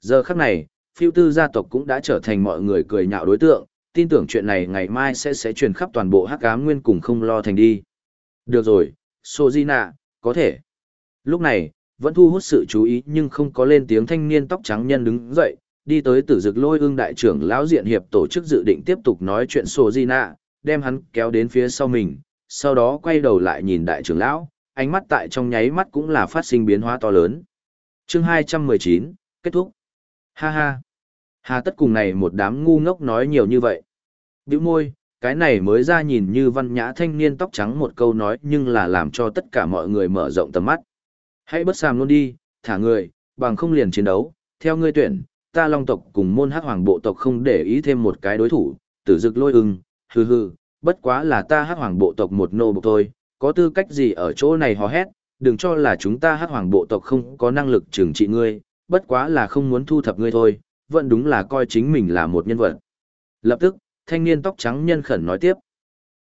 Giờ khắc này, phiêu tư gia tộc cũng đã trở thành mọi người cười nhạo đối tượng, tin tưởng chuyện này ngày mai sẽ sẽ truyền khắp toàn bộ hắc ám nguyên cùng không lo thành đi. Được rồi, Sojina, có thể. Lúc này, vẫn thu hút sự chú ý nhưng không có lên tiếng thanh niên tóc trắng nhân đứng dậy, đi tới tử dực lôi ương đại trưởng lão diện hiệp tổ chức dự định tiếp tục nói chuyện Sojina, đem hắn kéo đến phía sau mình, sau đó quay đầu lại nhìn đại trưởng lão, ánh mắt tại trong nháy mắt cũng là phát sinh biến hóa to lớn. Chương 219, kết thúc. Ha ha. Hà tất cùng này một đám ngu ngốc nói nhiều như vậy. Biểu môi, cái này mới ra nhìn như văn nhã thanh niên tóc trắng một câu nói nhưng là làm cho tất cả mọi người mở rộng tầm mắt. Hãy bất sàm luôn đi, thả người, bằng không liền chiến đấu, theo ngươi tuyển, ta long tộc cùng môn hắc hoàng bộ tộc không để ý thêm một cái đối thủ, tử dực lôi ưng, hừ hừ, bất quá là ta hắc hoàng bộ tộc một nô bộc thôi, có tư cách gì ở chỗ này hò hét, đừng cho là chúng ta hắc hoàng bộ tộc không có năng lực trừng trị ngươi, bất quá là không muốn thu thập ngươi thôi, vẫn đúng là coi chính mình là một nhân vật. Lập tức, thanh niên tóc trắng nhân khẩn nói tiếp.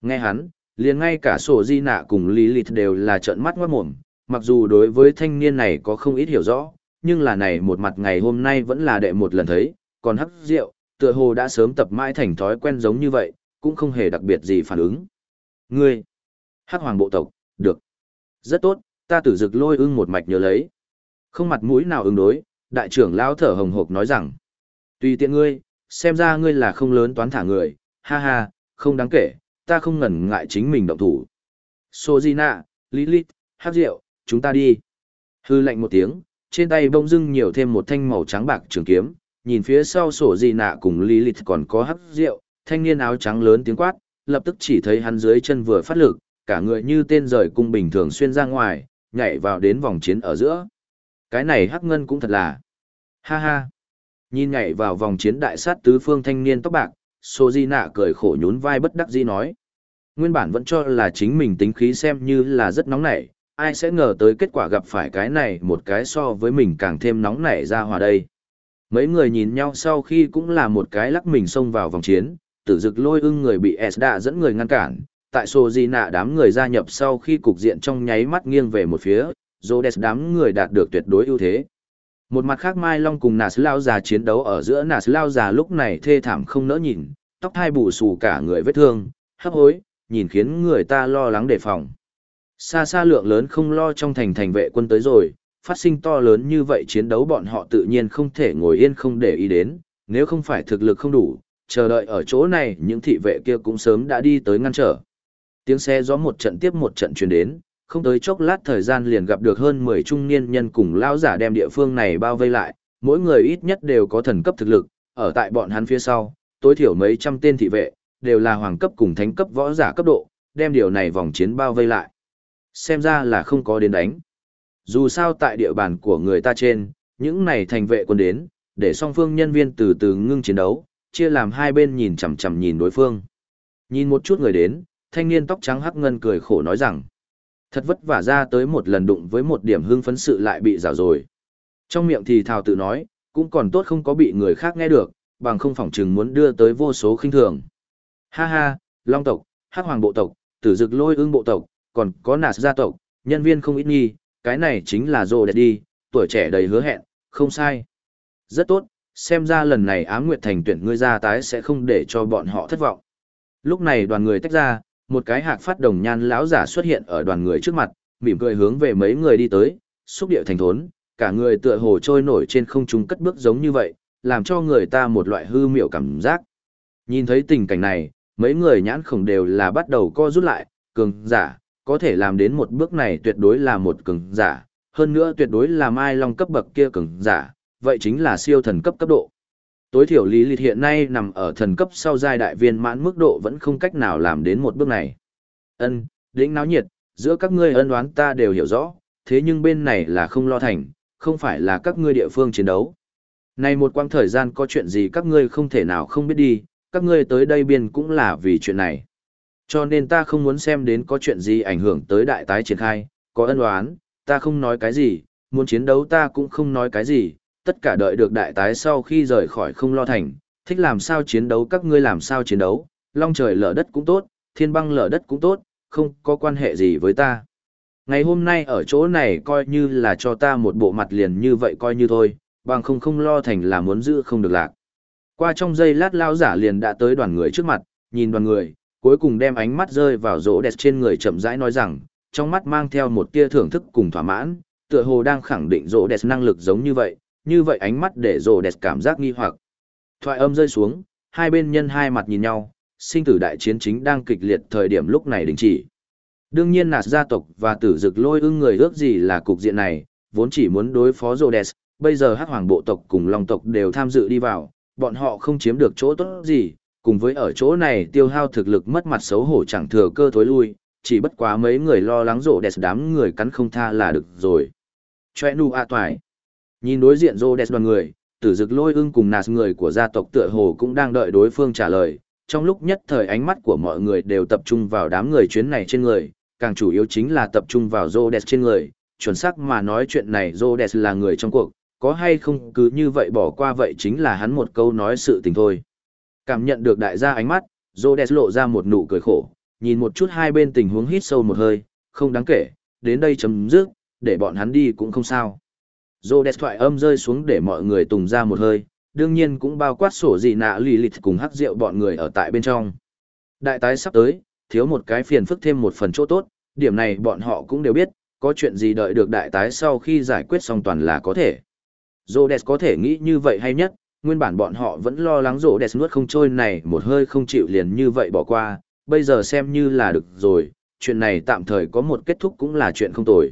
Nghe hắn, liền ngay cả sổ di nạ cùng lý lịt đều là trợn mắt ngoát mồm, mặc dù đối với thanh niên này có không ít hiểu rõ, nhưng là này một mặt ngày hôm nay vẫn là đệ một lần thấy, còn hắc rượu, tựa hồ đã sớm tập mãi thành thói quen giống như vậy, cũng không hề đặc biệt gì phản ứng. Ngươi, hắc hoàng bộ tộc, được. Rất tốt, ta tử dực lôi ưng một mạch nhớ lấy. Không mặt mũi nào ứng đối, đại trưởng lao thở hồng hộc nói rằng, tùy tiện ngươi, xem ra ngươi là không lớn toán thả người, ha ha, không đáng kể, ta không ngần ngại chính mình động thủ. Sojina, Lilith, hát rượu, chúng ta đi. Hư lạnh một tiếng, trên tay bông dưng nhiều thêm một thanh màu trắng bạc trường kiếm, nhìn phía sau sổ gì nạ cùng Lilith còn có hát rượu, thanh niên áo trắng lớn tiếng quát, lập tức chỉ thấy hắn dưới chân vừa phát lực, cả người như tên rời cung bình thường xuyên ra ngoài, nhảy vào đến vòng chiến ở giữa. Cái này hắc ngân cũng thật là. Ha ha. Nhìn nhảy vào vòng chiến đại sát tứ phương thanh niên tóc bạc, Sô Di Nạ cười khổ nhún vai bất đắc dĩ nói. Nguyên bản vẫn cho là chính mình tính khí xem như là rất nóng nảy, ai sẽ ngờ tới kết quả gặp phải cái này một cái so với mình càng thêm nóng nảy ra hòa đây. Mấy người nhìn nhau sau khi cũng là một cái lắc mình xông vào vòng chiến, tử dực lôi ưng người bị S đã dẫn người ngăn cản, tại Sô Di Nạ đám người gia nhập sau khi cục diện trong nháy mắt nghiêng về một phía, Rhodes đám người đạt được tuyệt đối ưu thế. Một mặt khác Mai Long cùng Nà Lao già chiến đấu ở giữa Nà Lao già lúc này thê thảm không nỡ nhìn, tóc hai bù xù cả người vết thương, hấp hối, nhìn khiến người ta lo lắng đề phòng. Xa xa lượng lớn không lo trong thành thành vệ quân tới rồi, phát sinh to lớn như vậy chiến đấu bọn họ tự nhiên không thể ngồi yên không để ý đến, nếu không phải thực lực không đủ, chờ đợi ở chỗ này những thị vệ kia cũng sớm đã đi tới ngăn trở. Tiếng xe gió một trận tiếp một trận truyền đến, không tới chốc lát thời gian liền gặp được hơn 10 trung niên nhân cùng lao giả đem địa phương này bao vây lại, mỗi người ít nhất đều có thần cấp thực lực, ở tại bọn hắn phía sau, tối thiểu mấy trăm tên thị vệ, đều là hoàng cấp cùng thánh cấp võ giả cấp độ, đem điều này vòng chiến bao vây lại. Xem ra là không có đến đánh. Dù sao tại địa bàn của người ta trên, những này thành vệ quân đến, để song phương nhân viên từ từ ngưng chiến đấu, chia làm hai bên nhìn chằm chằm nhìn đối phương. Nhìn một chút người đến, thanh niên tóc trắng hắc ngân cười khổ nói rằng, thật vất vả ra tới một lần đụng với một điểm hưng phấn sự lại bị rào rồi. Trong miệng thì thào tự nói, cũng còn tốt không có bị người khác nghe được, bằng không phỏng chừng muốn đưa tới vô số khinh thường. Ha ha, Long tộc, Hắc Hoàng bộ tộc, Tử Dực Lôi Ưng bộ tộc, còn có Nạt gia tộc, nhân viên không ít nghi, cái này chính là Rồ Đẹp đi, tuổi trẻ đầy hứa hẹn, không sai. Rất tốt, xem ra lần này Ám Nguyệt Thành tuyển ngươi ra tái sẽ không để cho bọn họ thất vọng. Lúc này đoàn người tách ra, một cái hạc phát đồng nhan lão giả xuất hiện ở đoàn người trước mặt, mỉm cười hướng về mấy người đi tới, xúc điệu thành thốn, cả người tựa hồ trôi nổi trên không trung cất bước giống như vậy, làm cho người ta một loại hư miểu cảm giác. Nhìn thấy tình cảnh này, mấy người nhãn khổng đều là bắt đầu co rút lại, cường giả, có thể làm đến một bước này tuyệt đối là một cường giả, hơn nữa tuyệt đối là mai long cấp bậc kia cường giả, vậy chính là siêu thần cấp cấp độ. Tối thiểu lý lịch hiện nay nằm ở thần cấp sau giai đại viên mãn mức độ vẫn không cách nào làm đến một bước này. Ân, đỉnh náo nhiệt, giữa các ngươi ân đoán ta đều hiểu rõ, thế nhưng bên này là không lo thành, không phải là các ngươi địa phương chiến đấu. Này một quãng thời gian có chuyện gì các ngươi không thể nào không biết đi, các ngươi tới đây biên cũng là vì chuyện này. Cho nên ta không muốn xem đến có chuyện gì ảnh hưởng tới đại tái triển khai, có ân oán, ta không nói cái gì, muốn chiến đấu ta cũng không nói cái gì, tất cả đợi được đại tái sau khi rời khỏi không lo thành, thích làm sao chiến đấu các ngươi làm sao chiến đấu, long trời lở đất cũng tốt, thiên băng lở đất cũng tốt, không có quan hệ gì với ta. Ngày hôm nay ở chỗ này coi như là cho ta một bộ mặt liền như vậy coi như thôi, bằng không không lo thành là muốn giữ không được lạc. Qua trong giây lát lao giả liền đã tới đoàn người trước mặt, nhìn đoàn người, cuối cùng đem ánh mắt rơi vào rỗ đẹp trên người chậm rãi nói rằng, trong mắt mang theo một tia thưởng thức cùng thỏa mãn, tựa hồ đang khẳng định rỗ đẹp năng lực giống như vậy, như vậy ánh mắt để rồ đẹp cảm giác nghi hoặc. Thoại âm rơi xuống, hai bên nhân hai mặt nhìn nhau, sinh tử đại chiến chính đang kịch liệt thời điểm lúc này đình chỉ. Đương nhiên nạt gia tộc và tử dực lôi ưng người ước gì là cục diện này, vốn chỉ muốn đối phó Rhodes, bây giờ hắc hoàng bộ tộc cùng long tộc đều tham dự đi vào, bọn họ không chiếm được chỗ tốt gì, cùng với ở chỗ này tiêu hao thực lực mất mặt xấu hổ chẳng thừa cơ thối lui, chỉ bất quá mấy người lo lắng rộ đẹp đám người cắn không tha là được rồi. Chòe nu a toài. Nhìn đối diện Rhodes đoàn người, tử dực lôi ưng cùng nạt người của gia tộc tựa hồ cũng đang đợi đối phương trả lời. Trong lúc nhất thời ánh mắt của mọi người đều tập trung vào đám người chuyến này trên người, càng chủ yếu chính là tập trung vào Rhodes trên người, chuẩn xác mà nói chuyện này Rhodes là người trong cuộc, có hay không cứ như vậy bỏ qua vậy chính là hắn một câu nói sự tình thôi. Cảm nhận được đại gia ánh mắt, Rhodes lộ ra một nụ cười khổ, nhìn một chút hai bên tình huống hít sâu một hơi, không đáng kể, đến đây chấm dứt, để bọn hắn đi cũng không sao. Rhodes thoại âm rơi xuống để mọi người tùng ra một hơi, đương nhiên cũng bao quát sổ gì nạ lì lịt cùng hắc rượu bọn người ở tại bên trong. Đại tái sắp tới, thiếu một cái phiền phức thêm một phần chỗ tốt, điểm này bọn họ cũng đều biết, có chuyện gì đợi được đại tái sau khi giải quyết xong toàn là có thể. Rhodes có thể nghĩ như vậy hay nhất, nguyên bản bọn họ vẫn lo lắng Rhodes nuốt không trôi này một hơi không chịu liền như vậy bỏ qua, bây giờ xem như là được rồi, chuyện này tạm thời có một kết thúc cũng là chuyện không tồi.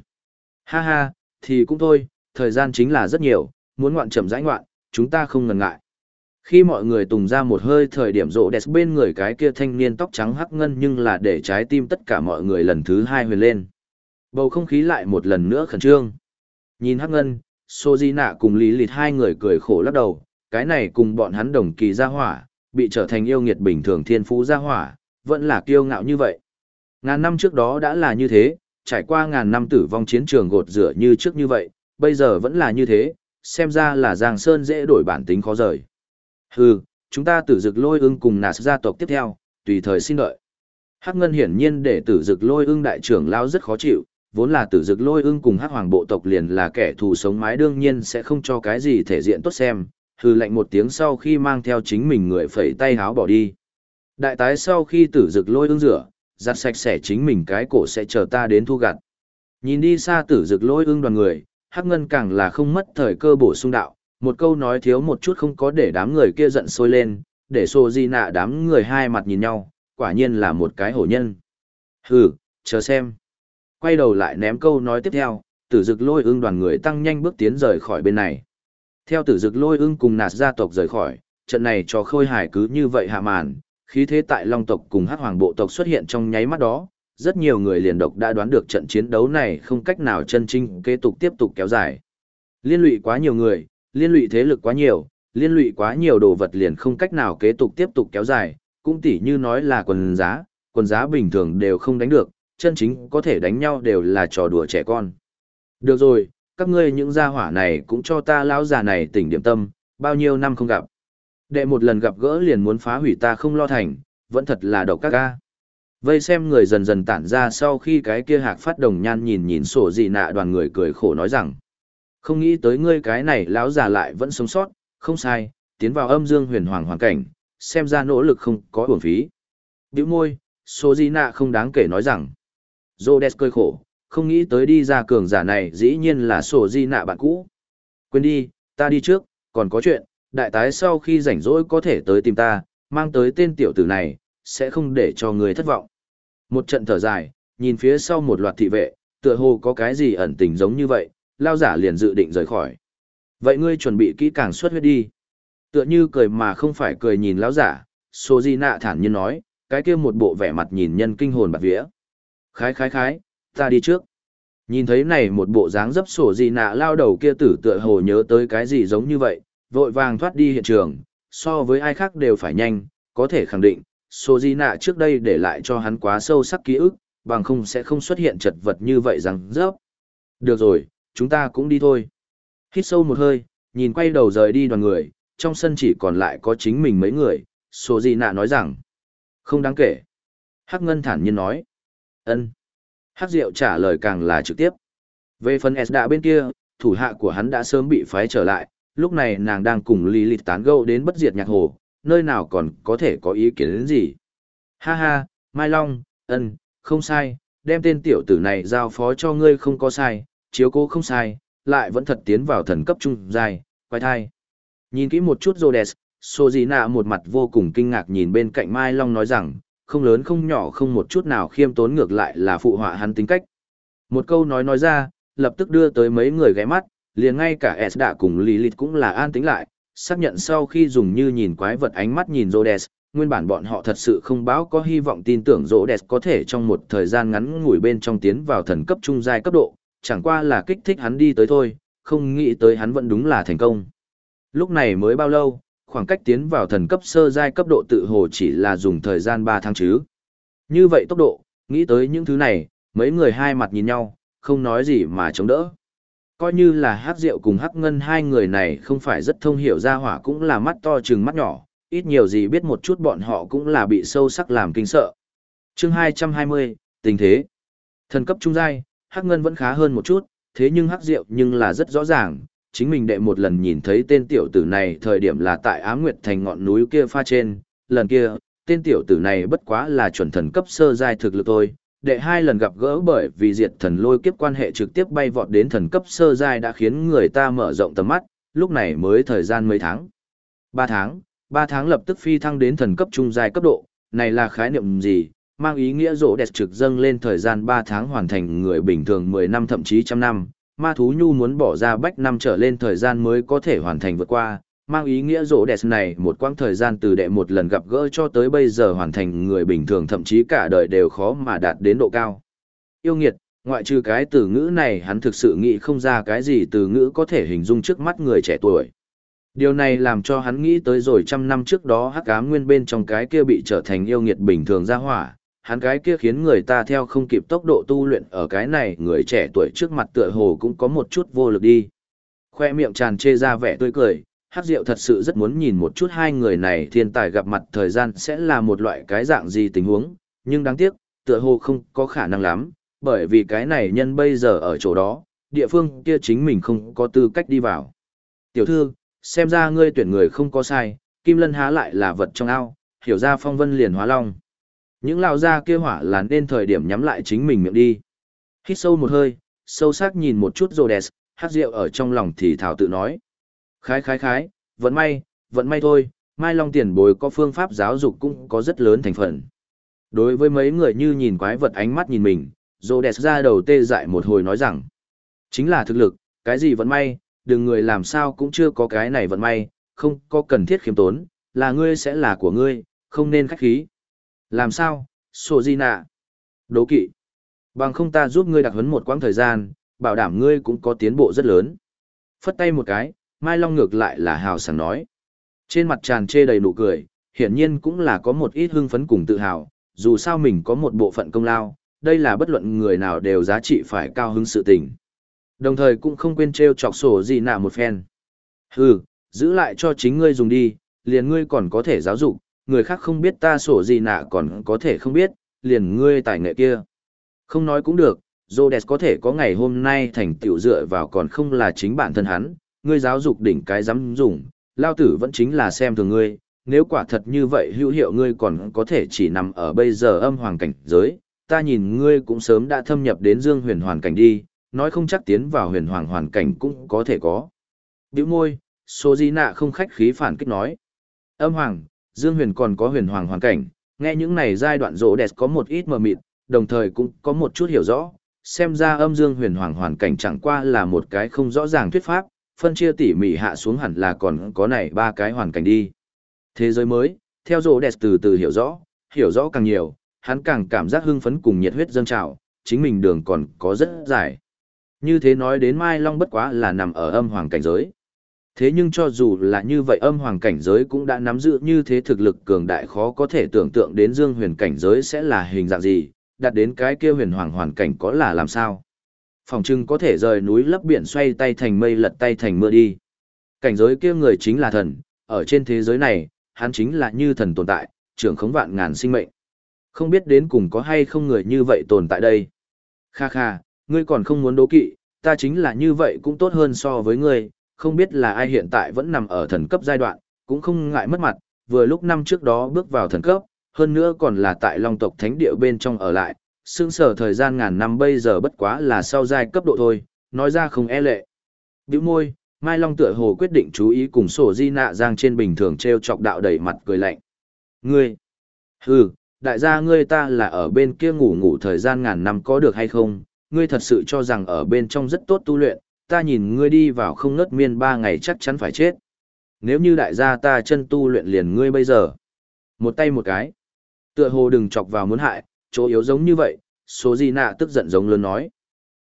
Ha ha, thì cũng thôi, thời gian chính là rất nhiều, muốn ngoạn chậm rãi ngoạn, chúng ta không ngần ngại. Khi mọi người tùng ra một hơi thời điểm rộ đẹp bên người cái kia thanh niên tóc trắng hắc ngân nhưng là để trái tim tất cả mọi người lần thứ hai huyền lên. Bầu không khí lại một lần nữa khẩn trương. Nhìn hắc ngân, Sojina cùng Lý Lịt hai người cười khổ lắc đầu, cái này cùng bọn hắn đồng kỳ ra hỏa, bị trở thành yêu nghiệt bình thường thiên phú ra hỏa, vẫn là kiêu ngạo như vậy. Ngàn năm trước đó đã là như thế, trải qua ngàn năm tử vong chiến trường gột rửa như trước như vậy, bây giờ vẫn là như thế, xem ra là Giang Sơn dễ đổi bản tính khó rời. Hừ, chúng ta tử dực lôi ưng cùng nạt gia tộc tiếp theo, tùy thời xin đợi. Hắc Ngân hiển nhiên để tử dực lôi ưng đại trưởng lao rất khó chịu, vốn là tử dực lôi ưng cùng hắc hoàng bộ tộc liền là kẻ thù sống mái đương nhiên sẽ không cho cái gì thể diện tốt xem, hư lệnh một tiếng sau khi mang theo chính mình người phẩy tay háo bỏ đi. Đại tái sau khi tử dực lôi ưng rửa, giặt sạch sẽ chính mình cái cổ sẽ chờ ta đến thu gặt. Nhìn đi xa tử dực lôi ưng đoàn người, hắc ngân càng là không mất thời cơ bổ sung đạo, một câu nói thiếu một chút không có để đám người kia giận sôi lên, để xô di nạ đám người hai mặt nhìn nhau, quả nhiên là một cái hổ nhân. Hừ, chờ xem. Quay đầu lại ném câu nói tiếp theo, tử dực lôi ưng đoàn người tăng nhanh bước tiến rời khỏi bên này. Theo tử dực lôi ưng cùng nạt gia tộc rời khỏi, trận này cho khôi hải cứ như vậy hạ màn, khí thế tại Long tộc cùng Hắc Hoàng bộ tộc xuất hiện trong nháy mắt đó, rất nhiều người liền độc đã đoán được trận chiến đấu này không cách nào chân chính kế tục tiếp tục kéo dài. Liên lụy quá nhiều người, liên lụy thế lực quá nhiều, liên lụy quá nhiều đồ vật liền không cách nào kế tục tiếp tục kéo dài, cũng tỉ như nói là quần giá, quần giá bình thường đều không đánh được, chân chính có thể đánh nhau đều là trò đùa trẻ con. Được rồi, các ngươi những gia hỏa này cũng cho ta lão già này tỉnh điểm tâm, bao nhiêu năm không gặp. Đệ một lần gặp gỡ liền muốn phá hủy ta không lo thành, vẫn thật là độc các ca. Vây xem người dần dần tản ra sau khi cái kia hạc phát đồng nhan nhìn nhìn sổ gì nạ đoàn người cười khổ nói rằng. Không nghĩ tới ngươi cái này lão già lại vẫn sống sót, không sai, tiến vào âm dương huyền hoàng hoàn cảnh, xem ra nỗ lực không có uổng phí. Biểu môi, sổ gì nạ không đáng kể nói rằng. Rhodes cười khổ, không nghĩ tới đi ra cường giả này dĩ nhiên là sổ di nạ bạn cũ. Quên đi, ta đi trước, còn có chuyện, đại tái sau khi rảnh rỗi có thể tới tìm ta, mang tới tên tiểu tử này, sẽ không để cho người thất vọng. Một trận thở dài, nhìn phía sau một loạt thị vệ, tựa hồ có cái gì ẩn tình giống như vậy, lao giả liền dự định rời khỏi. Vậy ngươi chuẩn bị kỹ càng xuất huyết đi. Tựa như cười mà không phải cười nhìn lão giả, số Di Nạ thản nhiên nói, cái kia một bộ vẻ mặt nhìn nhân kinh hồn bạc vía. Khái khái khái, ta đi trước. Nhìn thấy này một bộ dáng dấp sổ gì nạ lao đầu kia tử tựa hồ nhớ tới cái gì giống như vậy, vội vàng thoát đi hiện trường, so với ai khác đều phải nhanh, có thể khẳng định, Sô Di nạ trước đây để lại cho hắn quá sâu sắc ký ức, bằng không sẽ không xuất hiện chật vật như vậy rằng rớp. Được rồi, chúng ta cũng đi thôi. Hít sâu một hơi, nhìn quay đầu rời đi đoàn người, trong sân chỉ còn lại có chính mình mấy người, Sô gì nạ nói rằng, không đáng kể. Hắc Ngân thản nhiên nói, ân Hắc Diệu trả lời càng là trực tiếp. Về phần S đạ bên kia, thủ hạ của hắn đã sớm bị phái trở lại, lúc này nàng đang cùng Lilith tán gẫu đến bất diệt nhạc hồ, nơi nào còn có thể có ý kiến đến gì. Ha ha, Mai Long, ân, không sai, đem tên tiểu tử này giao phó cho ngươi không có sai, chiếu cố không sai, lại vẫn thật tiến vào thần cấp trung dài, quay thai. Nhìn kỹ một chút Rhodes, Sojina một mặt vô cùng kinh ngạc nhìn bên cạnh Mai Long nói rằng, không lớn không nhỏ không một chút nào khiêm tốn ngược lại là phụ họa hắn tính cách. Một câu nói nói ra, lập tức đưa tới mấy người ghé mắt, liền ngay cả S đã cùng Lilith cũng là an tính lại, xác nhận sau khi dùng như nhìn quái vật ánh mắt nhìn Rhodes, nguyên bản bọn họ thật sự không báo có hy vọng tin tưởng Rhodes có thể trong một thời gian ngắn ngủi bên trong tiến vào thần cấp trung giai cấp độ, chẳng qua là kích thích hắn đi tới thôi, không nghĩ tới hắn vẫn đúng là thành công. Lúc này mới bao lâu, khoảng cách tiến vào thần cấp sơ giai cấp độ tự hồ chỉ là dùng thời gian 3 tháng chứ. Như vậy tốc độ, nghĩ tới những thứ này, mấy người hai mặt nhìn nhau, không nói gì mà chống đỡ. Coi như là hát rượu cùng hắc ngân hai người này không phải rất thông hiểu ra hỏa cũng là mắt to chừng mắt nhỏ, ít nhiều gì biết một chút bọn họ cũng là bị sâu sắc làm kinh sợ. chương 220, tình thế. Thần cấp trung giai, hắc ngân vẫn khá hơn một chút, thế nhưng hắc rượu nhưng là rất rõ ràng, chính mình đệ một lần nhìn thấy tên tiểu tử này thời điểm là tại Á Nguyệt Thành ngọn núi kia pha trên, lần kia, tên tiểu tử này bất quá là chuẩn thần cấp sơ giai thực lực thôi. Đệ hai lần gặp gỡ bởi vì diệt thần lôi kiếp quan hệ trực tiếp bay vọt đến thần cấp sơ giai đã khiến người ta mở rộng tầm mắt, lúc này mới thời gian mấy tháng. Ba tháng, ba tháng lập tức phi thăng đến thần cấp trung giai cấp độ, này là khái niệm gì, mang ý nghĩa rỗ đẹp trực dâng lên thời gian 3 tháng hoàn thành người bình thường 10 năm thậm chí trăm năm, ma thú nhu muốn bỏ ra bách năm trở lên thời gian mới có thể hoàn thành vượt qua, mang ý nghĩa rỗ đẹp này một quãng thời gian từ đệ một lần gặp gỡ cho tới bây giờ hoàn thành người bình thường thậm chí cả đời đều khó mà đạt đến độ cao. Yêu nghiệt, ngoại trừ cái từ ngữ này hắn thực sự nghĩ không ra cái gì từ ngữ có thể hình dung trước mắt người trẻ tuổi. Điều này làm cho hắn nghĩ tới rồi trăm năm trước đó hắc ám nguyên bên trong cái kia bị trở thành yêu nghiệt bình thường ra hỏa, hắn cái kia khiến người ta theo không kịp tốc độ tu luyện ở cái này người trẻ tuổi trước mặt tựa hồ cũng có một chút vô lực đi. Khoe miệng tràn chê ra vẻ tươi cười, hát Diệu thật sự rất muốn nhìn một chút hai người này thiên tài gặp mặt thời gian sẽ là một loại cái dạng gì tình huống, nhưng đáng tiếc, tựa hồ không có khả năng lắm, bởi vì cái này nhân bây giờ ở chỗ đó, địa phương kia chính mình không có tư cách đi vào. Tiểu thư, xem ra ngươi tuyển người không có sai, Kim Lân há lại là vật trong ao, hiểu ra phong vân liền hóa long. Những lao ra kia hỏa là nên thời điểm nhắm lại chính mình miệng đi. Hít sâu một hơi, sâu sắc nhìn một chút rồi đẹp, hát rượu ở trong lòng thì thảo tự nói. Khái khái khái, vẫn may, vẫn may thôi, Mai Long tiền bối có phương pháp giáo dục cũng có rất lớn thành phần. Đối với mấy người như nhìn quái vật ánh mắt nhìn mình, Dô đẹp ra đầu tê dại một hồi nói rằng. Chính là thực lực, cái gì vẫn may, đừng người làm sao cũng chưa có cái này vẫn may, không có cần thiết khiêm tốn, là ngươi sẽ là của ngươi, không nên khách khí. Làm sao, sổ gì nạ? Đố kỵ. Bằng không ta giúp ngươi đặc huấn một quãng thời gian, bảo đảm ngươi cũng có tiến bộ rất lớn. Phất tay một cái, Mai Long ngược lại là hào sảng nói. Trên mặt tràn chê đầy nụ cười, hiển nhiên cũng là có một ít hưng phấn cùng tự hào, dù sao mình có một bộ phận công lao, đây là bất luận người nào đều giá trị phải cao hứng sự tình. Đồng thời cũng không quên treo chọc sổ gì nạ một phen. Hừ, giữ lại cho chính ngươi dùng đi, liền ngươi còn có thể giáo dục, người khác không biết ta sổ gì nạ còn có thể không biết, liền ngươi tài nghệ kia. Không nói cũng được, Rhodes có thể có ngày hôm nay thành tựu dựa vào còn không là chính bản thân hắn, ngươi giáo dục đỉnh cái dám dùng, lao tử vẫn chính là xem thường ngươi, nếu quả thật như vậy hữu hiệu ngươi còn có thể chỉ nằm ở bây giờ âm hoàng cảnh giới, ta nhìn ngươi cũng sớm đã thâm nhập đến dương huyền hoàn cảnh đi, nói không chắc tiến vào huyền hoàng hoàn cảnh cũng có thể có. Biểu môi, số di nạ không khách khí phản kích nói. Âm hoàng, dương huyền còn có huyền hoàng hoàn cảnh, nghe những này giai đoạn rỗ đẹp có một ít mờ mịt, đồng thời cũng có một chút hiểu rõ, xem ra âm dương huyền hoàng hoàn cảnh chẳng qua là một cái không rõ ràng thuyết pháp, phân chia tỉ mỉ hạ xuống hẳn là còn có này ba cái hoàn cảnh đi. Thế giới mới, theo rỗ đẹp từ từ hiểu rõ, hiểu rõ càng nhiều, hắn càng cảm giác hưng phấn cùng nhiệt huyết dâng trào, chính mình đường còn có rất dài. Như thế nói đến Mai Long bất quá là nằm ở âm hoàng cảnh giới. Thế nhưng cho dù là như vậy âm hoàng cảnh giới cũng đã nắm giữ như thế thực lực cường đại khó có thể tưởng tượng đến dương huyền cảnh giới sẽ là hình dạng gì, đặt đến cái kia huyền hoàng hoàn cảnh có là làm sao. Phòng trưng có thể rời núi lấp biển xoay tay thành mây lật tay thành mưa đi. Cảnh giới kia người chính là thần, ở trên thế giới này, hắn chính là như thần tồn tại, trưởng khống vạn ngàn sinh mệnh. Không biết đến cùng có hay không người như vậy tồn tại đây. Kha kha, ngươi còn không muốn đố kỵ, ta chính là như vậy cũng tốt hơn so với ngươi, không biết là ai hiện tại vẫn nằm ở thần cấp giai đoạn, cũng không ngại mất mặt, vừa lúc năm trước đó bước vào thần cấp, hơn nữa còn là tại Long tộc thánh địa bên trong ở lại, xương sở thời gian ngàn năm bây giờ bất quá là sau giai cấp độ thôi, nói ra không e lệ. Biểu môi, Mai Long tựa hồ quyết định chú ý cùng sổ di nạ giang trên bình thường treo chọc đạo đẩy mặt cười lạnh. Ngươi! Hừ, đại gia ngươi ta là ở bên kia ngủ ngủ thời gian ngàn năm có được hay không, ngươi thật sự cho rằng ở bên trong rất tốt tu luyện, ta nhìn ngươi đi vào không ngất miên ba ngày chắc chắn phải chết. Nếu như đại gia ta chân tu luyện liền ngươi bây giờ. Một tay một cái. Tựa hồ đừng chọc vào muốn hại, chỗ yếu giống như vậy, số gì nạ tức giận giống lớn nói.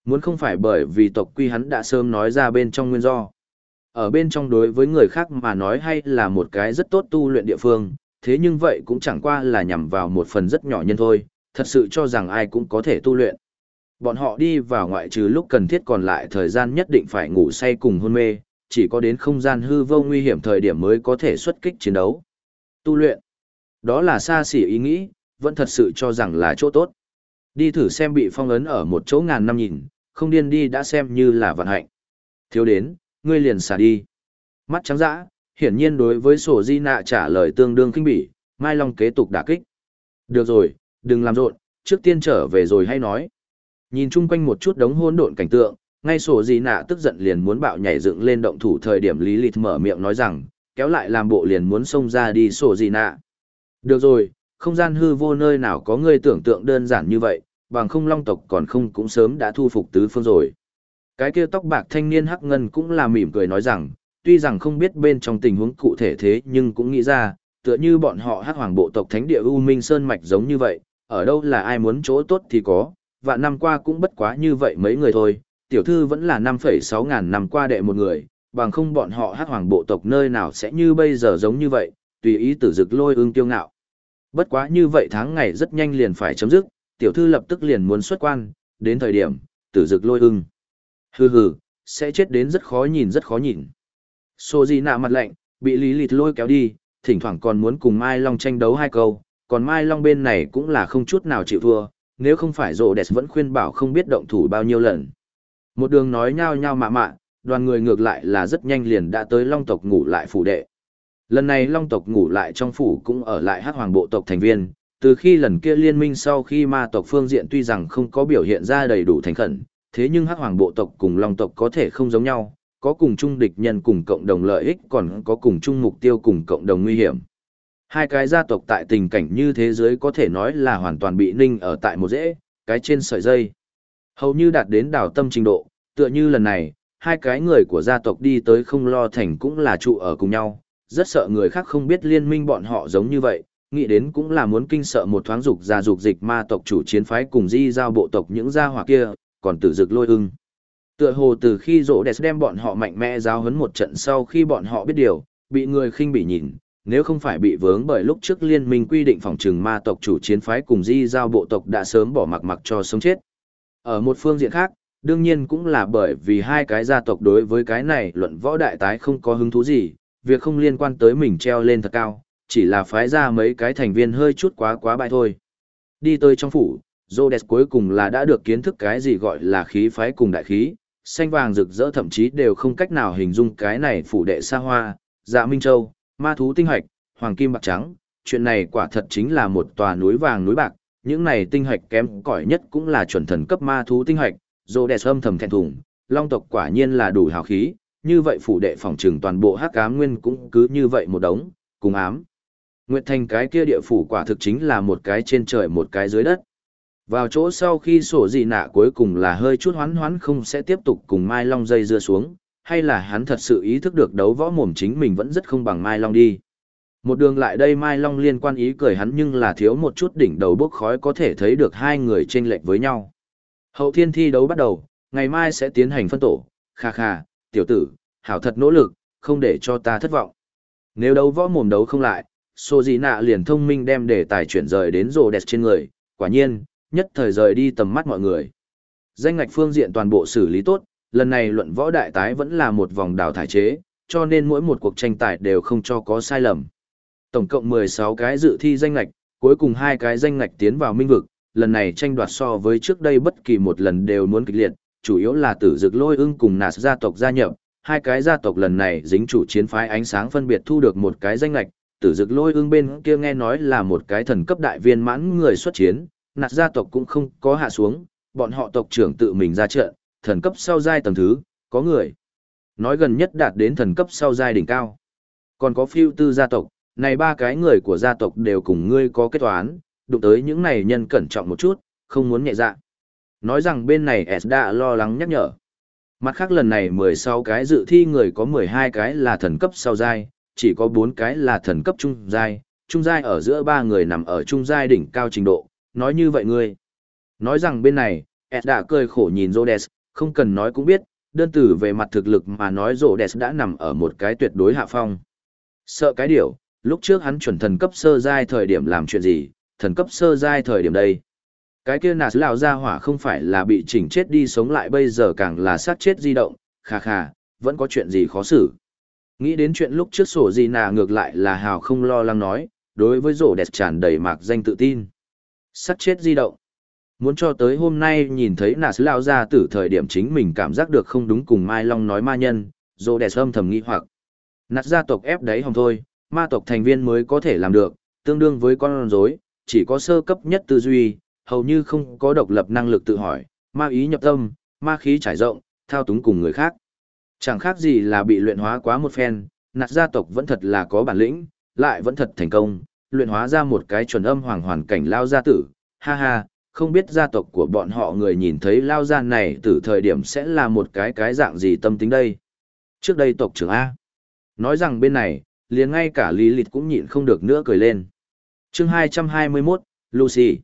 Muốn không phải bởi vì tộc quy hắn đã sớm nói ra bên trong nguyên do. Ở bên trong đối với người khác mà nói hay là một cái rất tốt tu luyện địa phương, thế nhưng vậy cũng chẳng qua là nhằm vào một phần rất nhỏ nhân thôi, thật sự cho rằng ai cũng có thể tu luyện. Bọn họ đi vào ngoại trừ lúc cần thiết còn lại thời gian nhất định phải ngủ say cùng hôn mê, chỉ có đến không gian hư vô nguy hiểm thời điểm mới có thể xuất kích chiến đấu. Tu luyện. Đó là xa xỉ ý nghĩ, vẫn thật sự cho rằng là chỗ tốt. Đi thử xem bị phong ấn ở một chỗ ngàn năm nhìn, không điên đi đã xem như là vận hạnh. Thiếu đến, ngươi liền xả đi. Mắt trắng dã, hiển nhiên đối với sổ di nạ trả lời tương đương kinh bỉ, Mai Long kế tục đả kích. Được rồi, đừng làm rộn, trước tiên trở về rồi hay nói. Nhìn chung quanh một chút đống hỗn độn cảnh tượng, ngay sổ di nạ tức giận liền muốn bạo nhảy dựng lên động thủ thời điểm Lý Lịt mở miệng nói rằng, kéo lại làm bộ liền muốn xông ra đi sổ di nạ. Được rồi, không gian hư vô nơi nào có người tưởng tượng đơn giản như vậy, bằng không long tộc còn không cũng sớm đã thu phục tứ phương rồi. Cái kia tóc bạc thanh niên hắc ngân cũng là mỉm cười nói rằng, tuy rằng không biết bên trong tình huống cụ thể thế nhưng cũng nghĩ ra, tựa như bọn họ hắc hoàng bộ tộc thánh địa U Minh Sơn Mạch giống như vậy, ở đâu là ai muốn chỗ tốt thì có, và năm qua cũng bất quá như vậy mấy người thôi, tiểu thư vẫn là 5,6 ngàn năm qua đệ một người, bằng không bọn họ hắc hoàng bộ tộc nơi nào sẽ như bây giờ giống như vậy, tùy ý tử dực lôi ương tiêu ngạo. Bất quá như vậy tháng ngày rất nhanh liền phải chấm dứt, tiểu thư lập tức liền muốn xuất quan, đến thời điểm, tử dực lôi ưng. Hừ hừ, sẽ chết đến rất khó nhìn rất khó nhìn. Sô gì nạ mặt lạnh, bị Lý Lịt lôi kéo đi, thỉnh thoảng còn muốn cùng Mai Long tranh đấu hai câu, còn Mai Long bên này cũng là không chút nào chịu thua, nếu không phải rộ đẹp vẫn khuyên bảo không biết động thủ bao nhiêu lần. Một đường nói nhao nhao mạ mạ, đoàn người ngược lại là rất nhanh liền đã tới Long tộc ngủ lại phủ đệ. Lần này Long tộc ngủ lại trong phủ cũng ở lại hát hoàng bộ tộc thành viên, từ khi lần kia liên minh sau khi ma tộc phương diện tuy rằng không có biểu hiện ra đầy đủ thành khẩn, thế nhưng hắc hoàng bộ tộc cùng long tộc có thể không giống nhau, có cùng chung địch nhân cùng cộng đồng lợi ích còn có cùng chung mục tiêu cùng cộng đồng nguy hiểm. Hai cái gia tộc tại tình cảnh như thế giới có thể nói là hoàn toàn bị ninh ở tại một dễ, cái trên sợi dây. Hầu như đạt đến đảo tâm trình độ, tựa như lần này, hai cái người của gia tộc đi tới không lo thành cũng là trụ ở cùng nhau, rất sợ người khác không biết liên minh bọn họ giống như vậy, nghĩ đến cũng là muốn kinh sợ một thoáng dục ra dục dịch ma tộc chủ chiến phái cùng di giao bộ tộc những gia hỏa kia, còn tử dực lôi ưng. Tựa hồ từ khi rỗ đẹp đem bọn họ mạnh mẽ giao hấn một trận sau khi bọn họ biết điều, bị người khinh bị nhìn, nếu không phải bị vướng bởi lúc trước liên minh quy định phòng trừng ma tộc chủ chiến phái cùng di giao bộ tộc đã sớm bỏ mặc mặc cho sống chết. Ở một phương diện khác, đương nhiên cũng là bởi vì hai cái gia tộc đối với cái này luận võ đại tái không có hứng thú gì, việc không liên quan tới mình treo lên thật cao, chỉ là phái ra mấy cái thành viên hơi chút quá quá bại thôi. Đi tới trong phủ, Rhodes cuối cùng là đã được kiến thức cái gì gọi là khí phái cùng đại khí, xanh vàng rực rỡ thậm chí đều không cách nào hình dung cái này phủ đệ xa hoa, dạ minh châu, ma thú tinh hoạch, hoàng kim bạc trắng, chuyện này quả thật chính là một tòa núi vàng núi bạc, những này tinh hoạch kém cỏi nhất cũng là chuẩn thần cấp ma thú tinh hoạch, Rhodes âm thầm thẹn thùng, long tộc quả nhiên là đủ hào khí, như vậy phủ đệ phòng trừng toàn bộ hắc ám nguyên cũng cứ như vậy một đống, cùng ám. Nguyệt Thành cái kia địa phủ quả thực chính là một cái trên trời một cái dưới đất. Vào chỗ sau khi sổ gì nạ cuối cùng là hơi chút hoán hoán không sẽ tiếp tục cùng Mai Long dây dưa xuống, hay là hắn thật sự ý thức được đấu võ mồm chính mình vẫn rất không bằng Mai Long đi. Một đường lại đây Mai Long liên quan ý cười hắn nhưng là thiếu một chút đỉnh đầu bốc khói có thể thấy được hai người chênh lệch với nhau. Hậu thiên thi đấu bắt đầu, ngày mai sẽ tiến hành phân tổ, kha kha, tiểu tử, hảo thật nỗ lực, không để cho ta thất vọng. Nếu đấu võ mồm đấu không lại, Sô Di Nạ liền thông minh đem đề tài chuyển rời đến rồ đẹp trên người, quả nhiên, nhất thời rời đi tầm mắt mọi người. Danh ngạch phương diện toàn bộ xử lý tốt, lần này luận võ đại tái vẫn là một vòng đào thải chế, cho nên mỗi một cuộc tranh tài đều không cho có sai lầm. Tổng cộng 16 cái dự thi danh ngạch, cuối cùng hai cái danh ngạch tiến vào minh vực, lần này tranh đoạt so với trước đây bất kỳ một lần đều muốn kịch liệt, chủ yếu là tử dực lôi ưng cùng nạt gia tộc gia nhập, hai cái gia tộc lần này dính chủ chiến phái ánh sáng phân biệt thu được một cái danh lạch, tử dực lôi ưng bên kia nghe nói là một cái thần cấp đại viên mãn người xuất chiến, nạt gia tộc cũng không có hạ xuống, bọn họ tộc trưởng tự mình ra trận, thần cấp sau giai tầng thứ, có người. Nói gần nhất đạt đến thần cấp sau giai đỉnh cao. Còn có phiêu tư gia tộc, này ba cái người của gia tộc đều cùng ngươi có kết toán, đụng tới những này nhân cẩn trọng một chút, không muốn nhẹ dạ. Nói rằng bên này S đã lo lắng nhắc nhở. Mặt khác lần này 16 cái dự thi người có 12 cái là thần cấp sau giai, chỉ có 4 cái là thần cấp trung giai, trung giai ở giữa ba người nằm ở trung giai đỉnh cao trình độ, nói như vậy ngươi. Nói rằng bên này, S đã cười khổ nhìn Rhodes, không cần nói cũng biết, đơn tử về mặt thực lực mà nói Rhodes đã nằm ở một cái tuyệt đối hạ phong. Sợ cái điều, lúc trước hắn chuẩn thần cấp sơ giai thời điểm làm chuyện gì, thần cấp sơ giai thời điểm đây. Cái kia nạt lão ra hỏa không phải là bị chỉnh chết đi sống lại bây giờ càng là sát chết di động, khà khà, vẫn có chuyện gì khó xử. Nghĩ đến chuyện lúc trước sổ gì nà ngược lại là hào không lo lắng nói, đối với rổ đẹp tràn đầy mạc danh tự tin. Sát chết di động. Muốn cho tới hôm nay nhìn thấy nà lão ra từ thời điểm chính mình cảm giác được không đúng cùng Mai Long nói ma nhân, rổ đẹp âm thầm nghĩ hoặc. Nạt gia tộc ép đấy hồng thôi, ma tộc thành viên mới có thể làm được, tương đương với con rối, chỉ có sơ cấp nhất tư duy, hầu như không có độc lập năng lực tự hỏi, ma ý nhập tâm, ma khí trải rộng, thao túng cùng người khác. Chẳng khác gì là bị luyện hóa quá một phen, nạt gia tộc vẫn thật là có bản lĩnh, lại vẫn thật thành công, luyện hóa ra một cái chuẩn âm hoàng hoàn cảnh lao gia tử, ha ha, không biết gia tộc của bọn họ người nhìn thấy lao gia này từ thời điểm sẽ là một cái cái dạng gì tâm tính đây. Trước đây tộc trưởng A. Nói rằng bên này, liền ngay cả Lý Lịch cũng nhịn không được nữa cười lên. chương 221, Lucy.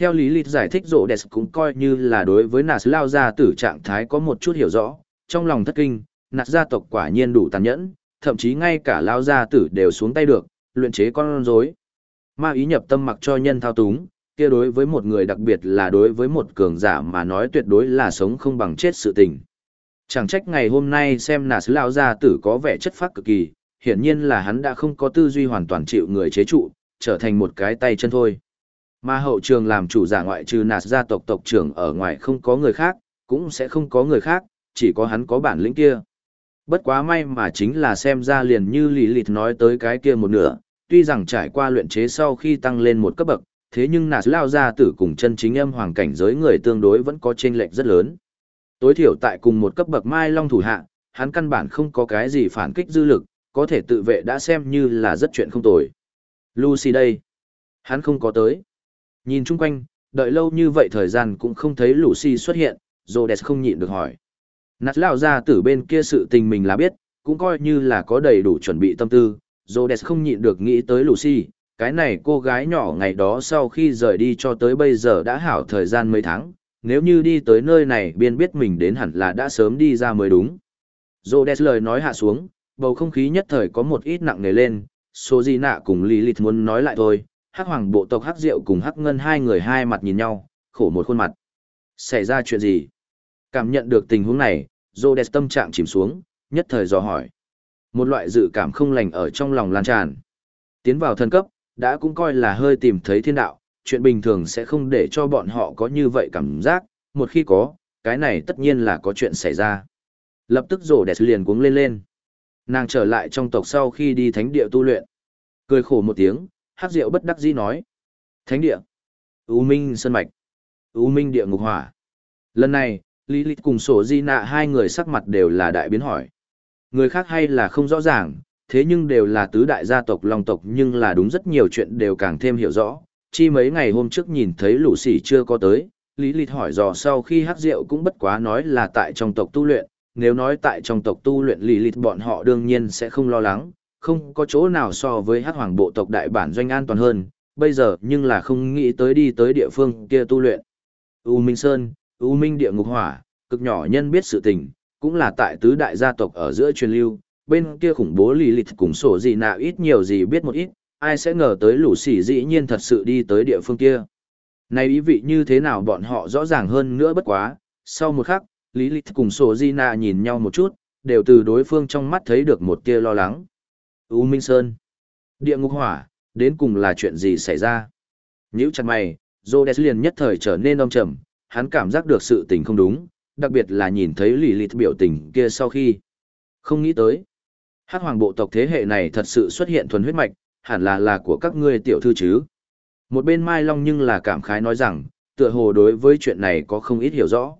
Theo lý lịch giải thích rộ đẹp cũng coi như là đối với nạt lao gia tử trạng thái có một chút hiểu rõ, trong lòng thất kinh, nạt gia tộc quả nhiên đủ tàn nhẫn, thậm chí ngay cả lao gia tử đều xuống tay được, luyện chế con rối. Ma ý nhập tâm mặc cho nhân thao túng, kia đối với một người đặc biệt là đối với một cường giả mà nói tuyệt đối là sống không bằng chết sự tình. Chẳng trách ngày hôm nay xem nạt lao gia tử có vẻ chất phác cực kỳ, hiển nhiên là hắn đã không có tư duy hoàn toàn chịu người chế trụ, trở thành một cái tay chân thôi. Mà hậu trường làm chủ giả ngoại trừ nạt gia tộc tộc trưởng ở ngoài không có người khác, cũng sẽ không có người khác, chỉ có hắn có bản lĩnh kia. Bất quá may mà chính là xem ra liền như lì lịt nói tới cái kia một nửa, tuy rằng trải qua luyện chế sau khi tăng lên một cấp bậc, thế nhưng nạt lao ra tử cùng chân chính âm hoàng cảnh giới người tương đối vẫn có chênh lệch rất lớn. Tối thiểu tại cùng một cấp bậc mai long thủ hạ, hắn căn bản không có cái gì phản kích dư lực, có thể tự vệ đã xem như là rất chuyện không tồi. Lucy đây, hắn không có tới. Nhìn chung quanh, đợi lâu như vậy thời gian cũng không thấy Lucy xuất hiện, Rhodes không nhịn được hỏi. Nạt lão ra tử bên kia sự tình mình là biết, cũng coi như là có đầy đủ chuẩn bị tâm tư, Rhodes không nhịn được nghĩ tới Lucy, cái này cô gái nhỏ ngày đó sau khi rời đi cho tới bây giờ đã hảo thời gian mấy tháng, nếu như đi tới nơi này biên biết mình đến hẳn là đã sớm đi ra mới đúng. Rhodes lời nói hạ xuống, bầu không khí nhất thời có một ít nặng nề lên, số gì nạ cùng Lilith muốn nói lại thôi, hắc hoàng bộ tộc hắc diệu cùng hắc ngân hai người hai mặt nhìn nhau, khổ một khuôn mặt. Xảy ra chuyện gì? Cảm nhận được tình huống này, Rhodes tâm trạng chìm xuống, nhất thời dò hỏi. Một loại dự cảm không lành ở trong lòng lan tràn. Tiến vào thân cấp, đã cũng coi là hơi tìm thấy thiên đạo, chuyện bình thường sẽ không để cho bọn họ có như vậy cảm giác, một khi có, cái này tất nhiên là có chuyện xảy ra. Lập tức rổ đẹp liền cuống lên lên. Nàng trở lại trong tộc sau khi đi thánh địa tu luyện. Cười khổ một tiếng, hát Diệu bất đắc dĩ nói. Thánh địa. U Minh Sơn Mạch. U Minh Địa Ngục Hỏa. Lần này, Lý Lịch cùng sổ di nạ hai người sắc mặt đều là đại biến hỏi. Người khác hay là không rõ ràng, thế nhưng đều là tứ đại gia tộc long tộc nhưng là đúng rất nhiều chuyện đều càng thêm hiểu rõ. Chi mấy ngày hôm trước nhìn thấy lũ sỉ chưa có tới, Lý Lịch hỏi dò sau khi hát rượu cũng bất quá nói là tại trong tộc tu luyện, nếu nói tại trong tộc tu luyện Lý Lịch bọn họ đương nhiên sẽ không lo lắng, không có chỗ nào so với hát hoàng bộ tộc đại bản doanh an toàn hơn, bây giờ nhưng là không nghĩ tới đi tới địa phương kia tu luyện. U Minh Sơn, U Minh Địa Ngục Hỏa, cực nhỏ nhân biết sự tình, cũng là tại tứ đại gia tộc ở giữa truyền lưu, bên kia khủng bố lì lịch cùng sổ gì nào ít nhiều gì biết một ít, ai sẽ ngờ tới lũ sỉ dĩ nhiên thật sự đi tới địa phương kia. Này ý vị như thế nào bọn họ rõ ràng hơn nữa bất quá, sau một khắc, Lý Lịch cùng Sổ Di Na nhìn nhau một chút, đều từ đối phương trong mắt thấy được một tia lo lắng. U Minh Sơn, địa ngục hỏa, đến cùng là chuyện gì xảy ra? Nhữ chặt mày, Rhodes liền nhất thời trở nên âm trầm, hắn cảm giác được sự tình không đúng, đặc biệt là nhìn thấy Lì Lịt biểu tình kia sau khi. Không nghĩ tới. Hát hoàng bộ tộc thế hệ này thật sự xuất hiện thuần huyết mạch, hẳn là là của các ngươi tiểu thư chứ. Một bên Mai Long nhưng là cảm khái nói rằng, tựa hồ đối với chuyện này có không ít hiểu rõ.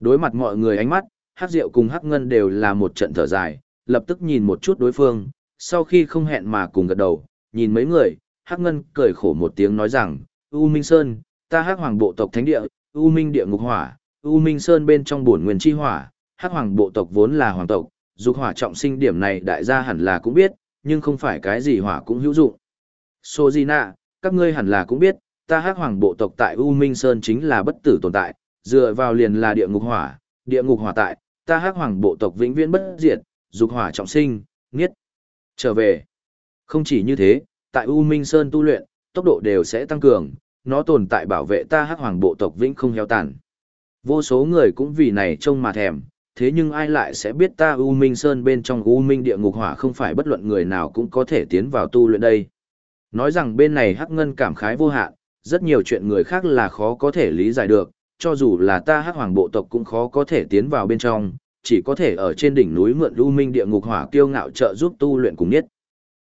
Đối mặt mọi người ánh mắt, hát Diệu cùng hát Ngân đều là một trận thở dài, lập tức nhìn một chút đối phương, sau khi không hẹn mà cùng gật đầu, nhìn mấy người, Hắc Ngân cười khổ một tiếng nói rằng, U Minh Sơn, ta Hắc Hoàng bộ tộc thánh địa, U Minh địa ngục hỏa, U Minh Sơn bên trong bổn nguyên chi hỏa, Hắc Hoàng bộ tộc vốn là hoàng tộc, dục hỏa trọng sinh điểm này đại gia hẳn là cũng biết, nhưng không phải cái gì hỏa cũng hữu dụng. Sô Di Nạ, các ngươi hẳn là cũng biết, ta hắc hoàng bộ tộc tại U Minh Sơn chính là bất tử tồn tại, dựa vào liền là địa ngục hỏa, địa ngục hỏa tại, ta hắc hoàng bộ tộc vĩnh viễn bất diệt, dục hỏa trọng sinh, nghiệt, Trở về. Không chỉ như thế, tại U Minh Sơn tu luyện, tốc độ đều sẽ tăng cường, nó tồn tại bảo vệ ta hắc hoàng bộ tộc vĩnh không héo tàn. Vô số người cũng vì này trông mà thèm, thế nhưng ai lại sẽ biết ta U Minh Sơn bên trong U Minh địa ngục hỏa không phải bất luận người nào cũng có thể tiến vào tu luyện đây. Nói rằng bên này Hắc Ngân cảm khái vô hạn, rất nhiều chuyện người khác là khó có thể lý giải được, cho dù là ta Hắc Hoàng bộ tộc cũng khó có thể tiến vào bên trong, chỉ có thể ở trên đỉnh núi mượn lưu Minh địa ngục hỏa kiêu ngạo trợ giúp tu luyện cùng nhất.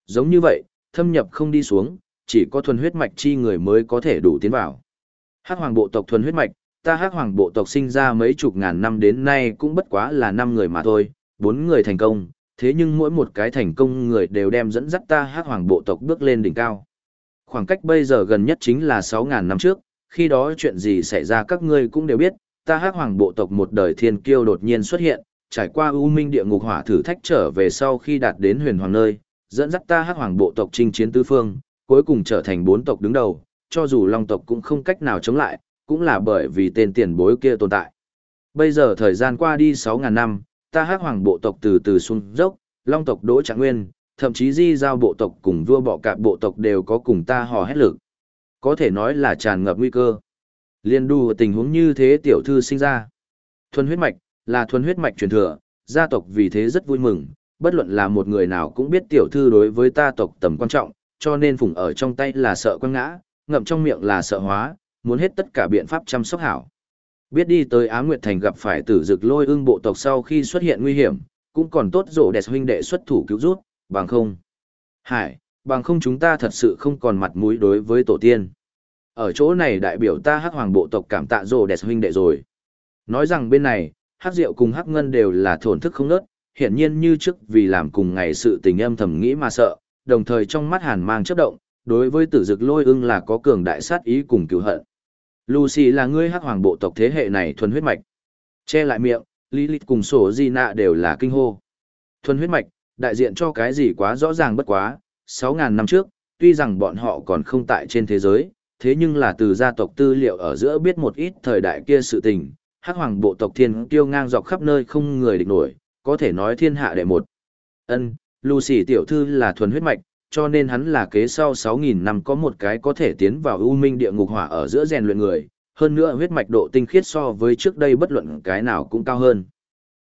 Giống như vậy, thâm nhập không đi xuống, chỉ có thuần huyết mạch chi người mới có thể đủ tiến vào. Hắc Hoàng bộ tộc thuần huyết mạch, ta hắc hoàng bộ tộc sinh ra mấy chục ngàn năm đến nay cũng bất quá là năm người mà thôi, bốn người thành công, thế nhưng mỗi một cái thành công người đều đem dẫn dắt ta hắc hoàng bộ tộc bước lên đỉnh cao. Khoảng cách bây giờ gần nhất chính là sáu ngàn năm trước, khi đó chuyện gì xảy ra các ngươi cũng đều biết, ta hắc hoàng bộ tộc một đời thiên kiêu đột nhiên xuất hiện, trải qua u minh địa ngục hỏa thử thách trở về sau khi đạt đến huyền hoàng nơi, dẫn dắt ta hắc hoàng bộ tộc chinh chiến tứ phương, cuối cùng trở thành bốn tộc đứng đầu, cho dù long tộc cũng không cách nào chống lại, cũng là bởi vì tên tiền bối kia tồn tại. Bây giờ thời gian qua đi 6.000 năm, ta hắc hoàng bộ tộc từ từ xuống dốc, long tộc đỗ trạng nguyên, thậm chí di giao bộ tộc cùng vua bọ cạp bộ tộc đều có cùng ta hò hét lực. Có thể nói là tràn ngập nguy cơ. Liên đu tình huống như thế tiểu thư sinh ra. Thuần huyết mạch, là thuần huyết mạch truyền thừa, gia tộc vì thế rất vui mừng, bất luận là một người nào cũng biết tiểu thư đối với ta tộc tầm quan trọng, cho nên phùng ở trong tay là sợ quăng ngã, ngậm trong miệng là sợ hóa, muốn hết tất cả biện pháp chăm sóc hảo. Biết đi tới Á Nguyệt Thành gặp phải tử dực lôi ưng bộ tộc sau khi xuất hiện nguy hiểm, cũng còn tốt rổ đẹp huynh đệ xuất thủ cứu rút, bằng không. Hải, bằng không chúng ta thật sự không còn mặt mũi đối với tổ tiên. Ở chỗ này đại biểu ta hắc hoàng bộ tộc cảm tạ rổ đẹp huynh đệ rồi. Nói rằng bên này, hắc rượu cùng hắc ngân đều là thổn thức không nớt, hiển nhiên như trước vì làm cùng ngày sự tình âm thầm nghĩ mà sợ, đồng thời trong mắt hàn mang chớp động, đối với tử dực lôi ưng là có cường đại sát ý cùng cứu hận. Lucy là ngươi hắc hoàng bộ tộc thế hệ này thuần huyết mạch. Che lại miệng, Lilith cùng sổ di nạ đều là kinh hô. Thuần huyết mạch, đại diện cho cái gì quá rõ ràng bất quá, 6.000 năm trước, tuy rằng bọn họ còn không tại trên thế giới, thế nhưng là từ gia tộc tư liệu ở giữa biết một ít thời đại kia sự tình, hắc hoàng bộ tộc thiên tiêu ngang dọc khắp nơi không người địch nổi, có thể nói thiên hạ đệ một. Ân, Lucy tiểu thư là thuần huyết mạch, cho nên hắn là kế sau 6.000 năm có một cái có thể tiến vào ưu minh địa ngục hỏa ở giữa rèn luyện người, hơn nữa huyết mạch độ tinh khiết so với trước đây bất luận cái nào cũng cao hơn.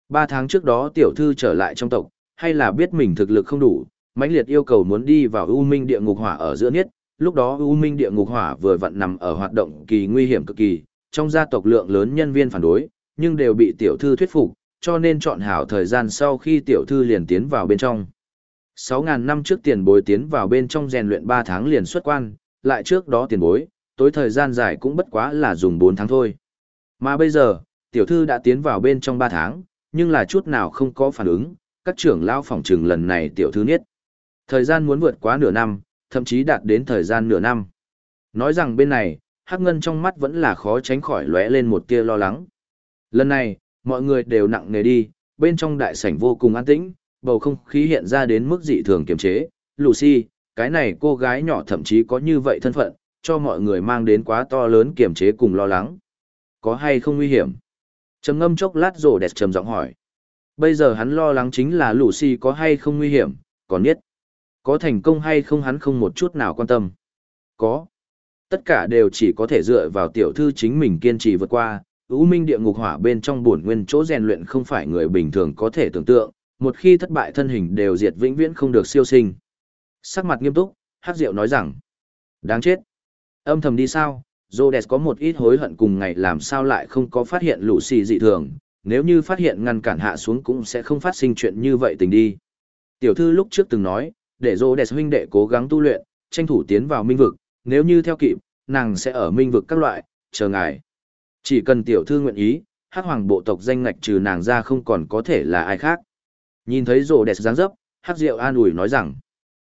Ba tháng trước đó tiểu thư trở lại trong tộc, hay là biết mình thực lực không đủ, mãnh liệt yêu cầu muốn đi vào ưu minh địa ngục hỏa ở giữa nhất, lúc đó ưu minh địa ngục hỏa vừa vặn nằm ở hoạt động kỳ nguy hiểm cực kỳ, trong gia tộc lượng lớn nhân viên phản đối, nhưng đều bị tiểu thư thuyết phục, cho nên chọn hảo thời gian sau khi tiểu thư liền tiến vào bên trong. 6.000 năm trước tiền bối tiến vào bên trong rèn luyện 3 tháng liền xuất quan, lại trước đó tiền bối, tối thời gian dài cũng bất quá là dùng 4 tháng thôi. Mà bây giờ, tiểu thư đã tiến vào bên trong 3 tháng, nhưng là chút nào không có phản ứng, các trưởng lao phòng trừng lần này tiểu thư niết. Thời gian muốn vượt quá nửa năm, thậm chí đạt đến thời gian nửa năm. Nói rằng bên này, Hắc Ngân trong mắt vẫn là khó tránh khỏi lóe lên một tia lo lắng. Lần này, mọi người đều nặng nề đi, bên trong đại sảnh vô cùng an tĩnh, bầu không khí hiện ra đến mức dị thường kiềm chế. Lucy, cái này cô gái nhỏ thậm chí có như vậy thân phận, cho mọi người mang đến quá to lớn kiềm chế cùng lo lắng. Có hay không nguy hiểm? Trầm ngâm chốc lát rổ đẹp trầm giọng hỏi. Bây giờ hắn lo lắng chính là Lucy có hay không nguy hiểm, còn biết. Có thành công hay không hắn không một chút nào quan tâm. Có. Tất cả đều chỉ có thể dựa vào tiểu thư chính mình kiên trì vượt qua. U minh địa ngục hỏa bên trong bổn nguyên chỗ rèn luyện không phải người bình thường có thể tưởng tượng, một khi thất bại thân hình đều diệt vĩnh viễn không được siêu sinh. Sắc mặt nghiêm túc, Hắc Diệu nói rằng, đáng chết. Âm thầm đi sao, Rhodes có một ít hối hận cùng ngày làm sao lại không có phát hiện lũ xì dị thường, nếu như phát hiện ngăn cản hạ xuống cũng sẽ không phát sinh chuyện như vậy tình đi. Tiểu thư lúc trước từng nói, để Rhodes huynh đệ cố gắng tu luyện, tranh thủ tiến vào minh vực, nếu như theo kịp, nàng sẽ ở minh vực các loại, chờ ngài. Chỉ cần tiểu thư nguyện ý, hắc hoàng bộ tộc danh ngạch trừ nàng ra không còn có thể là ai khác. Nhìn thấy rồ đẹp dáng dấp, hắc diệu an ủi nói rằng,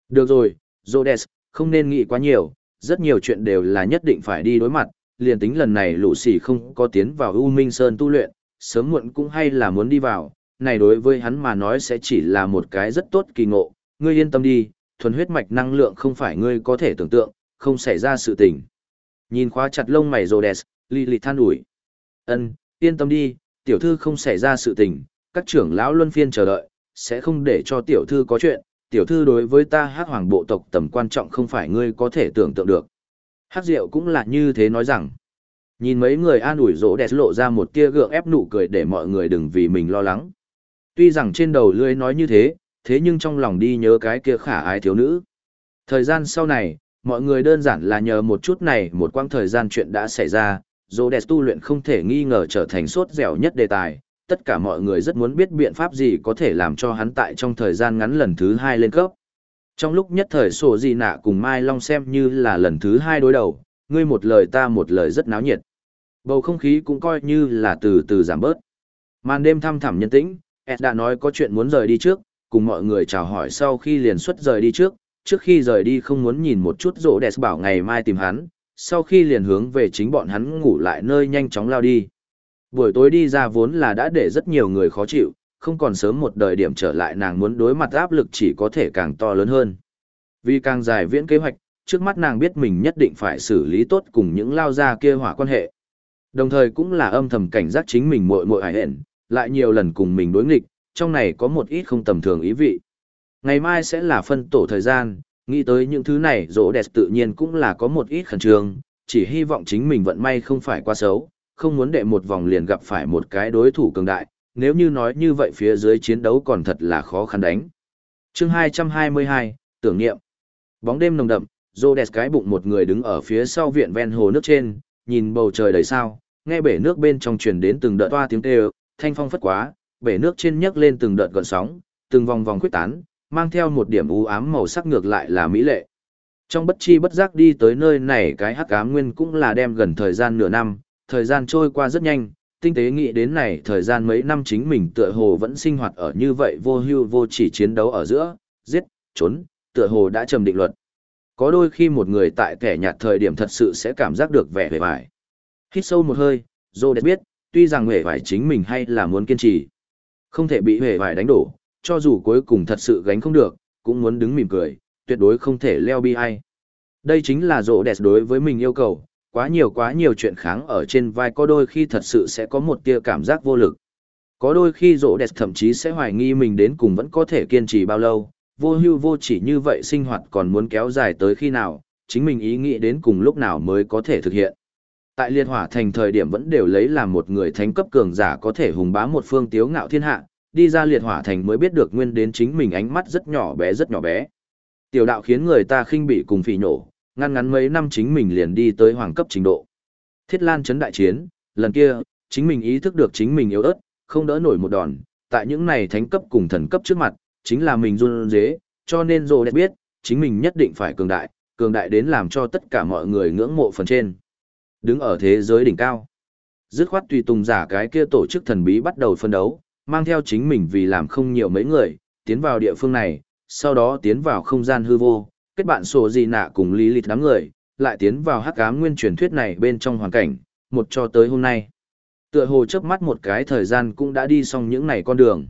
được rồi, rồ đẹp không nên nghĩ quá nhiều, rất nhiều chuyện đều là nhất định phải đi đối mặt, liền tính lần này lũ sỉ không có tiến vào U Minh Sơn tu luyện, sớm muộn cũng hay là muốn đi vào, này đối với hắn mà nói sẽ chỉ là một cái rất tốt kỳ ngộ, ngươi yên tâm đi, thuần huyết mạch năng lượng không phải ngươi có thể tưởng tượng, không xảy ra sự tình. Nhìn khóa chặt lông mày Rhodes, Lily than ủi. Ân, yên tâm đi, tiểu thư không xảy ra sự tình, các trưởng lão luân phiên chờ đợi, sẽ không để cho tiểu thư có chuyện, tiểu thư đối với ta hát hoàng bộ tộc tầm quan trọng không phải ngươi có thể tưởng tượng được. Hát diệu cũng là như thế nói rằng, nhìn mấy người an ủi rỗ đẹp lộ ra một tia gượng ép nụ cười để mọi người đừng vì mình lo lắng. Tuy rằng trên đầu lưỡi nói như thế, thế nhưng trong lòng đi nhớ cái kia khả ái thiếu nữ. Thời gian sau này, mọi người đơn giản là nhờ một chút này một quãng thời gian chuyện đã xảy ra, dô đẹp tu luyện không thể nghi ngờ trở thành sốt dẻo nhất đề tài, tất cả mọi người rất muốn biết biện pháp gì có thể làm cho hắn tại trong thời gian ngắn lần thứ hai lên cấp. Trong lúc nhất thời sổ gì nạ cùng Mai Long xem như là lần thứ hai đối đầu, ngươi một lời ta một lời rất náo nhiệt. Bầu không khí cũng coi như là từ từ giảm bớt. Màn đêm thăm thẳm nhân tĩnh, Ed đã nói có chuyện muốn rời đi trước, cùng mọi người chào hỏi sau khi liền xuất rời đi trước, trước khi rời đi không muốn nhìn một chút rỗ đẹp bảo ngày mai tìm hắn, sau khi liền hướng về chính bọn hắn ngủ lại nơi nhanh chóng lao đi. Buổi tối đi ra vốn là đã để rất nhiều người khó chịu, không còn sớm một đời điểm trở lại nàng muốn đối mặt áp lực chỉ có thể càng to lớn hơn. Vì càng dài viễn kế hoạch, trước mắt nàng biết mình nhất định phải xử lý tốt cùng những lao gia kia hỏa quan hệ. Đồng thời cũng là âm thầm cảnh giác chính mình muội muội hải hẹn, lại nhiều lần cùng mình đối nghịch, trong này có một ít không tầm thường ý vị. Ngày mai sẽ là phân tổ thời gian, nghĩ tới những thứ này rỗ đẹp tự nhiên cũng là có một ít khẩn trương, chỉ hy vọng chính mình vận may không phải quá xấu, không muốn đệ một vòng liền gặp phải một cái đối thủ cường đại, nếu như nói như vậy phía dưới chiến đấu còn thật là khó khăn đánh. chương 222, tưởng niệm. Bóng đêm nồng đậm, Rhodes cái bụng một người đứng ở phía sau viện ven hồ nước trên, nhìn bầu trời đầy sao, nghe bể nước bên trong truyền đến từng đợt toa tiếng kêu, thanh phong phất quá, bể nước trên nhấc lên từng đợt gợn sóng, từng vòng vòng quyết tán, mang theo một điểm u ám màu sắc ngược lại là mỹ lệ. Trong bất chi bất giác đi tới nơi này cái hắc ám nguyên cũng là đem gần thời gian nửa năm, thời gian trôi qua rất nhanh, tinh tế nghĩ đến này thời gian mấy năm chính mình tựa hồ vẫn sinh hoạt ở như vậy vô hưu vô chỉ chiến đấu ở giữa, giết, trốn, tựa hồ đã trầm định luật. Có đôi khi một người tại kẻ nhạt thời điểm thật sự sẽ cảm giác được vẻ vẻ vải. Hít sâu một hơi, Dô biết, tuy rằng vẻ vải chính mình hay là muốn kiên trì. Không thể bị vẻ vải đánh đổ, cho dù cuối cùng thật sự gánh không được, cũng muốn đứng mỉm cười, tuyệt đối không thể leo bi ai. Đây chính là rộ đẹp đối với mình yêu cầu, quá nhiều quá nhiều chuyện kháng ở trên vai có đôi khi thật sự sẽ có một tia cảm giác vô lực. Có đôi khi rộ đẹp thậm chí sẽ hoài nghi mình đến cùng vẫn có thể kiên trì bao lâu, vô hưu vô chỉ như vậy sinh hoạt còn muốn kéo dài tới khi nào, chính mình ý nghĩ đến cùng lúc nào mới có thể thực hiện. Tại liệt hỏa thành thời điểm vẫn đều lấy làm một người thánh cấp cường giả có thể hùng bá một phương tiếu ngạo thiên hạ, đi ra liệt hỏa thành mới biết được nguyên đến chính mình ánh mắt rất nhỏ bé rất nhỏ bé. Tiểu đạo khiến người ta khinh bị cùng phỉ nổ, ngăn ngắn mấy năm chính mình liền đi tới hoàng cấp trình độ. Thiết Lan chấn đại chiến, lần kia, chính mình ý thức được chính mình yếu ớt, không đỡ nổi một đòn, tại những này thánh cấp cùng thần cấp trước mặt, chính là mình run dế, cho nên rồi đẹp biết, chính mình nhất định phải cường đại, cường đại đến làm cho tất cả mọi người ngưỡng mộ phần trên. Đứng ở thế giới đỉnh cao. Dứt khoát tùy tùng giả cái kia tổ chức thần bí bắt đầu phân đấu, mang theo chính mình vì làm không nhiều mấy người, tiến vào địa phương này, sau đó tiến vào không gian hư vô, kết bạn sổ gì nạ cùng lý lịch đám người, lại tiến vào hắc ám nguyên truyền thuyết này bên trong hoàn cảnh, một cho tới hôm nay. Tựa hồ chớp mắt một cái thời gian cũng đã đi xong những này con đường.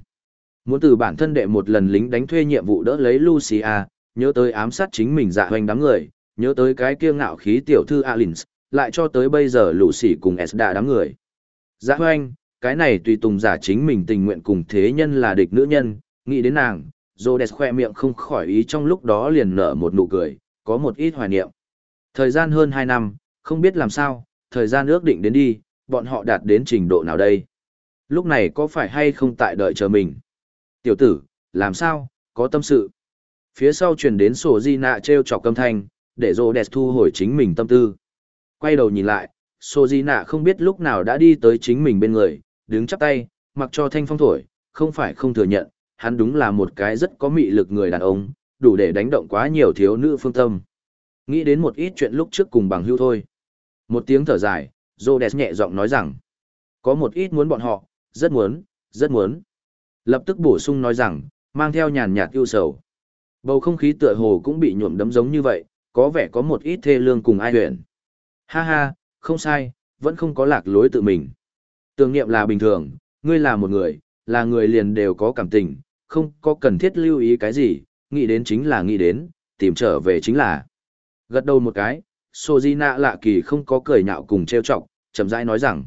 Muốn từ bản thân đệ một lần lính đánh thuê nhiệm vụ đỡ lấy Lucia, nhớ tới ám sát chính mình dạ hoành đám người, nhớ tới cái kia ngạo khí tiểu thư Alins, lại cho tới bây giờ lũ sỉ cùng Esda đám người. Dạ hoành, cái này tùy tùng giả chính mình tình nguyện cùng thế nhân là địch nữ nhân, nghĩ đến nàng, Rhodes khoe miệng không khỏi ý trong lúc đó liền nở một nụ cười, có một ít hoài niệm. Thời gian hơn 2 năm, không biết làm sao, thời gian ước định đến đi, bọn họ đạt đến trình độ nào đây? Lúc này có phải hay không tại đợi chờ mình? Tiểu tử, làm sao, có tâm sự. Phía sau truyền đến sổ di nạ treo chọc âm thanh, để rô đẹp thu hồi chính mình tâm tư. Quay đầu nhìn lại, sổ di nạ không biết lúc nào đã đi tới chính mình bên người, đứng chắp tay, mặc cho thanh phong thổi, không phải không thừa nhận, hắn đúng là một cái rất có mị lực người đàn ông, đủ để đánh động quá nhiều thiếu nữ phương tâm. Nghĩ đến một ít chuyện lúc trước cùng bằng hưu thôi. Một tiếng thở dài, Rhodes nhẹ giọng nói rằng, có một ít muốn bọn họ, rất muốn, rất muốn. Lập tức bổ sung nói rằng, mang theo nhàn nhạt yêu sầu. Bầu không khí tựa hồ cũng bị nhuộm đấm giống như vậy, có vẻ có một ít thê lương cùng ai huyền. Ha ha, không sai, vẫn không có lạc lối tự mình. Tưởng niệm là bình thường, ngươi là một người, là người liền đều có cảm tình, không có cần thiết lưu ý cái gì, nghĩ đến chính là nghĩ đến, tìm trở về chính là. Gật đầu một cái, Sojina lạ kỳ không có cười nhạo cùng trêu chọc, chậm rãi nói rằng,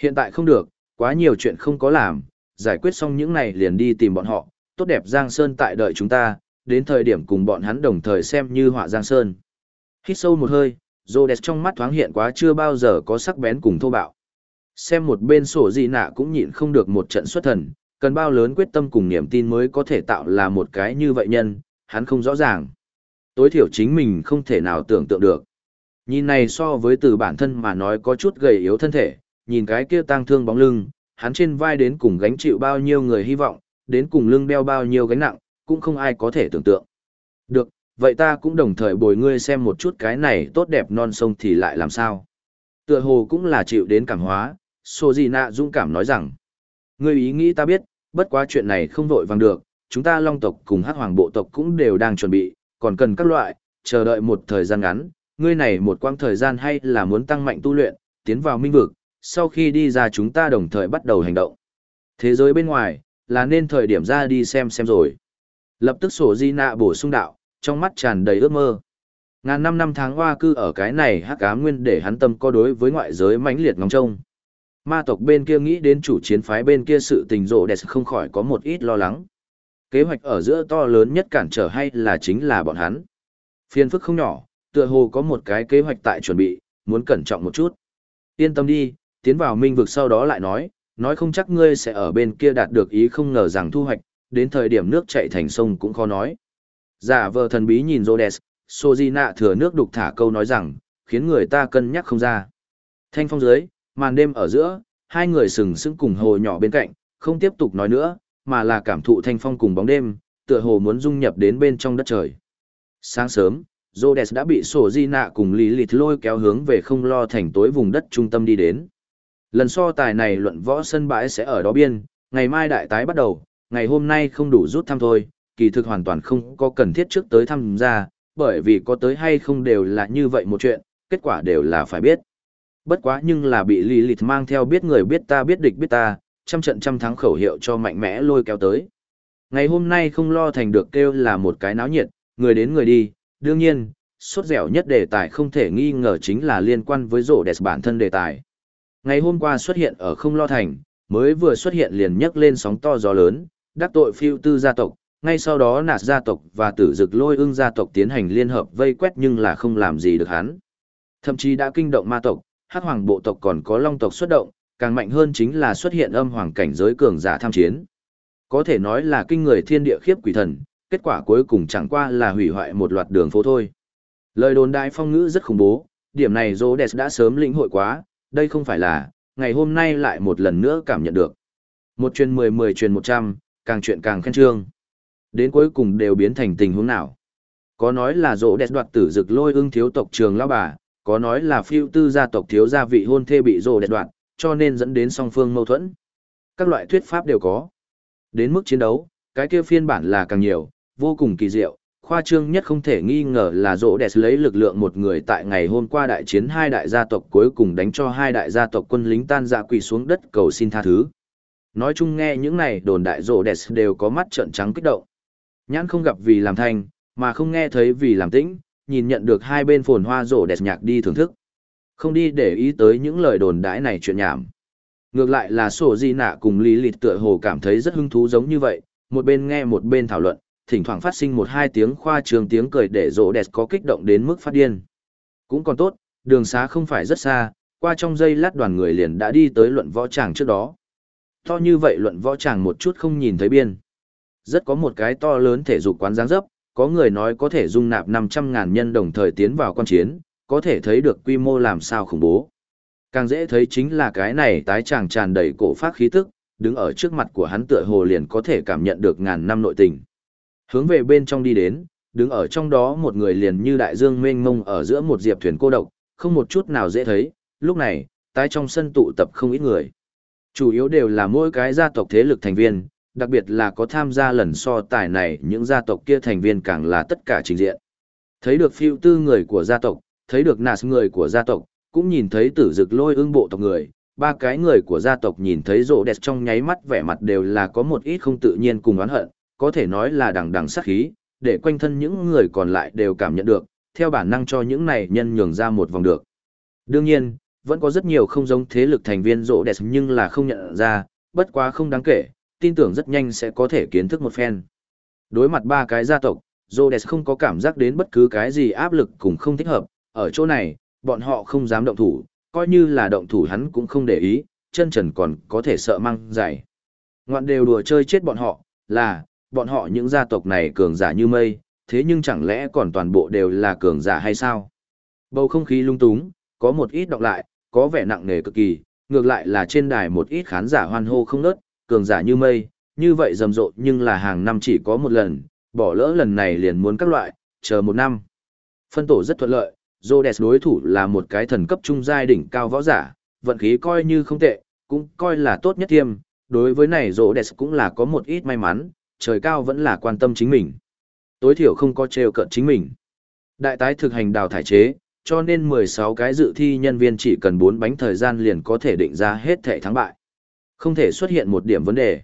hiện tại không được, quá nhiều chuyện không có làm, giải quyết xong những này liền đi tìm bọn họ, tốt đẹp Giang Sơn tại đợi chúng ta, đến thời điểm cùng bọn hắn đồng thời xem như họa Giang Sơn. Hít sâu một hơi, Rhodes trong mắt thoáng hiện quá chưa bao giờ có sắc bén cùng thô bạo. Xem một bên sổ gì nạ cũng nhịn không được một trận xuất thần, cần bao lớn quyết tâm cùng niềm tin mới có thể tạo là một cái như vậy nhân, hắn không rõ ràng. Tối thiểu chính mình không thể nào tưởng tượng được. Nhìn này so với từ bản thân mà nói có chút gầy yếu thân thể, nhìn cái kia tang thương bóng lưng, hắn trên vai đến cùng gánh chịu bao nhiêu người hy vọng, đến cùng lưng đeo bao nhiêu gánh nặng, cũng không ai có thể tưởng tượng. Được, vậy ta cũng đồng thời bồi ngươi xem một chút cái này tốt đẹp non sông thì lại làm sao. Tựa hồ cũng là chịu đến cảm hóa, Sô Di Nạ dũng cảm nói rằng, ngươi ý nghĩ ta biết, bất quá chuyện này không vội vàng được, chúng ta long tộc cùng hát hoàng bộ tộc cũng đều đang chuẩn bị, còn cần các loại, chờ đợi một thời gian ngắn, ngươi này một quãng thời gian hay là muốn tăng mạnh tu luyện, tiến vào minh vực, sau khi đi ra chúng ta đồng thời bắt đầu hành động. Thế giới bên ngoài, là nên thời điểm ra đi xem xem rồi. Lập tức sổ di nạ bổ sung đạo, trong mắt tràn đầy ước mơ. Ngàn năm năm tháng hoa cư ở cái này hắc ám nguyên để hắn tâm có đối với ngoại giới mãnh liệt ngóng trông. Ma tộc bên kia nghĩ đến chủ chiến phái bên kia sự tình rộ đẹp không khỏi có một ít lo lắng. Kế hoạch ở giữa to lớn nhất cản trở hay là chính là bọn hắn. Phiên phức không nhỏ, tựa hồ có một cái kế hoạch tại chuẩn bị, muốn cẩn trọng một chút. Yên tâm đi, tiến vào minh vực sau đó lại nói, nói không chắc ngươi sẽ ở bên kia đạt được ý không ngờ rằng thu hoạch, đến thời điểm nước chạy thành sông cũng khó nói. Giả vờ thần bí nhìn Rhodes, Sojina thừa nước đục thả câu nói rằng, khiến người ta cân nhắc không ra. Thanh phong dưới, màn đêm ở giữa, hai người sừng sững cùng hồ nhỏ bên cạnh, không tiếp tục nói nữa, mà là cảm thụ thanh phong cùng bóng đêm, tựa hồ muốn dung nhập đến bên trong đất trời. Sáng sớm, Rhodes đã bị Sô Di nạ cùng Lilith lôi kéo hướng về không lo thành tối vùng đất trung tâm đi đến. Lần so tài này luận võ sân bãi sẽ ở đó biên, ngày mai đại tái bắt đầu, ngày hôm nay không đủ rút thăm thôi, kỳ thực hoàn toàn không có cần thiết trước tới tham gia, bởi vì có tới hay không đều là như vậy một chuyện, kết quả đều là phải biết. Bất quá nhưng là bị Lilith mang theo biết người biết ta biết địch biết ta, trăm trận trăm thắng khẩu hiệu cho mạnh mẽ lôi kéo tới. Ngày hôm nay không lo thành được kêu là một cái náo nhiệt, người đến người đi, đương nhiên, suốt dẻo nhất đề tài không thể nghi ngờ chính là liên quan với rổ đẹp bản thân đề tài. Ngày hôm qua xuất hiện ở không lo thành, mới vừa xuất hiện liền nhấc lên sóng to gió lớn, đắc tội phiêu tư gia tộc, ngay sau đó nạt gia tộc và tử dực lôi ưng gia tộc tiến hành liên hợp vây quét nhưng là không làm gì được hắn. Thậm chí đã kinh động ma tộc, hắc hoàng bộ tộc còn có long tộc xuất động, càng mạnh hơn chính là xuất hiện âm hoàng cảnh giới cường giả tham chiến. Có thể nói là kinh người thiên địa khiếp quỷ thần, kết quả cuối cùng chẳng qua là hủy hoại một loạt đường phố thôi. Lời đồn đại phong ngữ rất khủng bố, điểm này Rhodes đã sớm lĩnh hội quá, đây không phải là, ngày hôm nay lại một lần nữa cảm nhận được. Một truyền mười mười truyền một trăm, càng chuyện càng khen trương. Đến cuối cùng đều biến thành tình huống nào. Có nói là Rhodes đoạt tử dực lôi ưng thiếu tộc trường lao bà, có nói là phiêu tư gia tộc thiếu gia vị hôn thê bị rồ đẹp đoạn, cho nên dẫn đến song phương mâu thuẫn. Các loại thuyết pháp đều có. Đến mức chiến đấu, cái kia phiên bản là càng nhiều, vô cùng kỳ diệu, khoa trương nhất không thể nghi ngờ là rỗ đẹp lấy lực lượng một người tại ngày hôm qua đại chiến hai đại gia tộc cuối cùng đánh cho hai đại gia tộc quân lính tan dạ quỳ xuống đất cầu xin tha thứ. Nói chung nghe những này đồn đại rỗ đẹp đều có mắt trợn trắng kích động. Nhãn không gặp vì làm thanh, mà không nghe thấy vì làm tĩnh, nhìn nhận được hai bên phồn hoa rổ đẹp nhạc đi thưởng thức. Không đi để ý tới những lời đồn đãi này chuyện nhảm. Ngược lại là sổ di nạ cùng lý lịt tựa hồ cảm thấy rất hứng thú giống như vậy, một bên nghe một bên thảo luận, thỉnh thoảng phát sinh một hai tiếng khoa trường tiếng cười để rổ đẹp có kích động đến mức phát điên. Cũng còn tốt, đường xá không phải rất xa, qua trong giây lát đoàn người liền đã đi tới luận võ tràng trước đó. To như vậy luận võ tràng một chút không nhìn thấy biên. Rất có một cái to lớn thể dục quán dáng dấp, có người nói có thể dung nạp 500.000 nhân đồng thời tiến vào quan chiến, có thể thấy được quy mô làm sao khủng bố. Càng dễ thấy chính là cái này tái tràng tràn đầy cổ phát khí tức, đứng ở trước mặt của hắn tựa hồ liền có thể cảm nhận được ngàn năm nội tình. Hướng về bên trong đi đến, đứng ở trong đó một người liền như đại dương mênh mông ở giữa một diệp thuyền cô độc, không một chút nào dễ thấy, lúc này, tái trong sân tụ tập không ít người. Chủ yếu đều là mỗi cái gia tộc thế lực thành viên, đặc biệt là có tham gia lần so tài này những gia tộc kia thành viên càng là tất cả trình diện. Thấy được phiêu tư người của gia tộc, thấy được nạt người của gia tộc, cũng nhìn thấy tử dực lôi ương bộ tộc người, ba cái người của gia tộc nhìn thấy rộ đẹp trong nháy mắt vẻ mặt đều là có một ít không tự nhiên cùng oán hận, có thể nói là đằng đằng sát khí, để quanh thân những người còn lại đều cảm nhận được, theo bản năng cho những này nhân nhường ra một vòng được. Đương nhiên, vẫn có rất nhiều không giống thế lực thành viên rộ đẹp nhưng là không nhận ra, bất quá không đáng kể, tin tưởng rất nhanh sẽ có thể kiến thức một phen. Đối mặt ba cái gia tộc, Rhodes không có cảm giác đến bất cứ cái gì áp lực cũng không thích hợp, ở chỗ này, bọn họ không dám động thủ, coi như là động thủ hắn cũng không để ý, chân trần còn có thể sợ mang giải. Ngoạn đều đùa chơi chết bọn họ, là, bọn họ những gia tộc này cường giả như mây, thế nhưng chẳng lẽ còn toàn bộ đều là cường giả hay sao? Bầu không khí lung túng, có một ít đọc lại, có vẻ nặng nề cực kỳ, ngược lại là trên đài một ít khán giả hoan hô không nớt, cường giả như mây, như vậy rầm rộ nhưng là hàng năm chỉ có một lần, bỏ lỡ lần này liền muốn các loại, chờ một năm. Phân tổ rất thuận lợi, Rhodes đối thủ là một cái thần cấp trung giai đỉnh cao võ giả, vận khí coi như không tệ, cũng coi là tốt nhất thiêm, đối với này Rhodes cũng là có một ít may mắn, trời cao vẫn là quan tâm chính mình. Tối thiểu không có trêu cợt chính mình. Đại tái thực hành đào thải chế, cho nên 16 cái dự thi nhân viên chỉ cần 4 bánh thời gian liền có thể định ra hết thể thắng bại. Không thể xuất hiện một điểm vấn đề.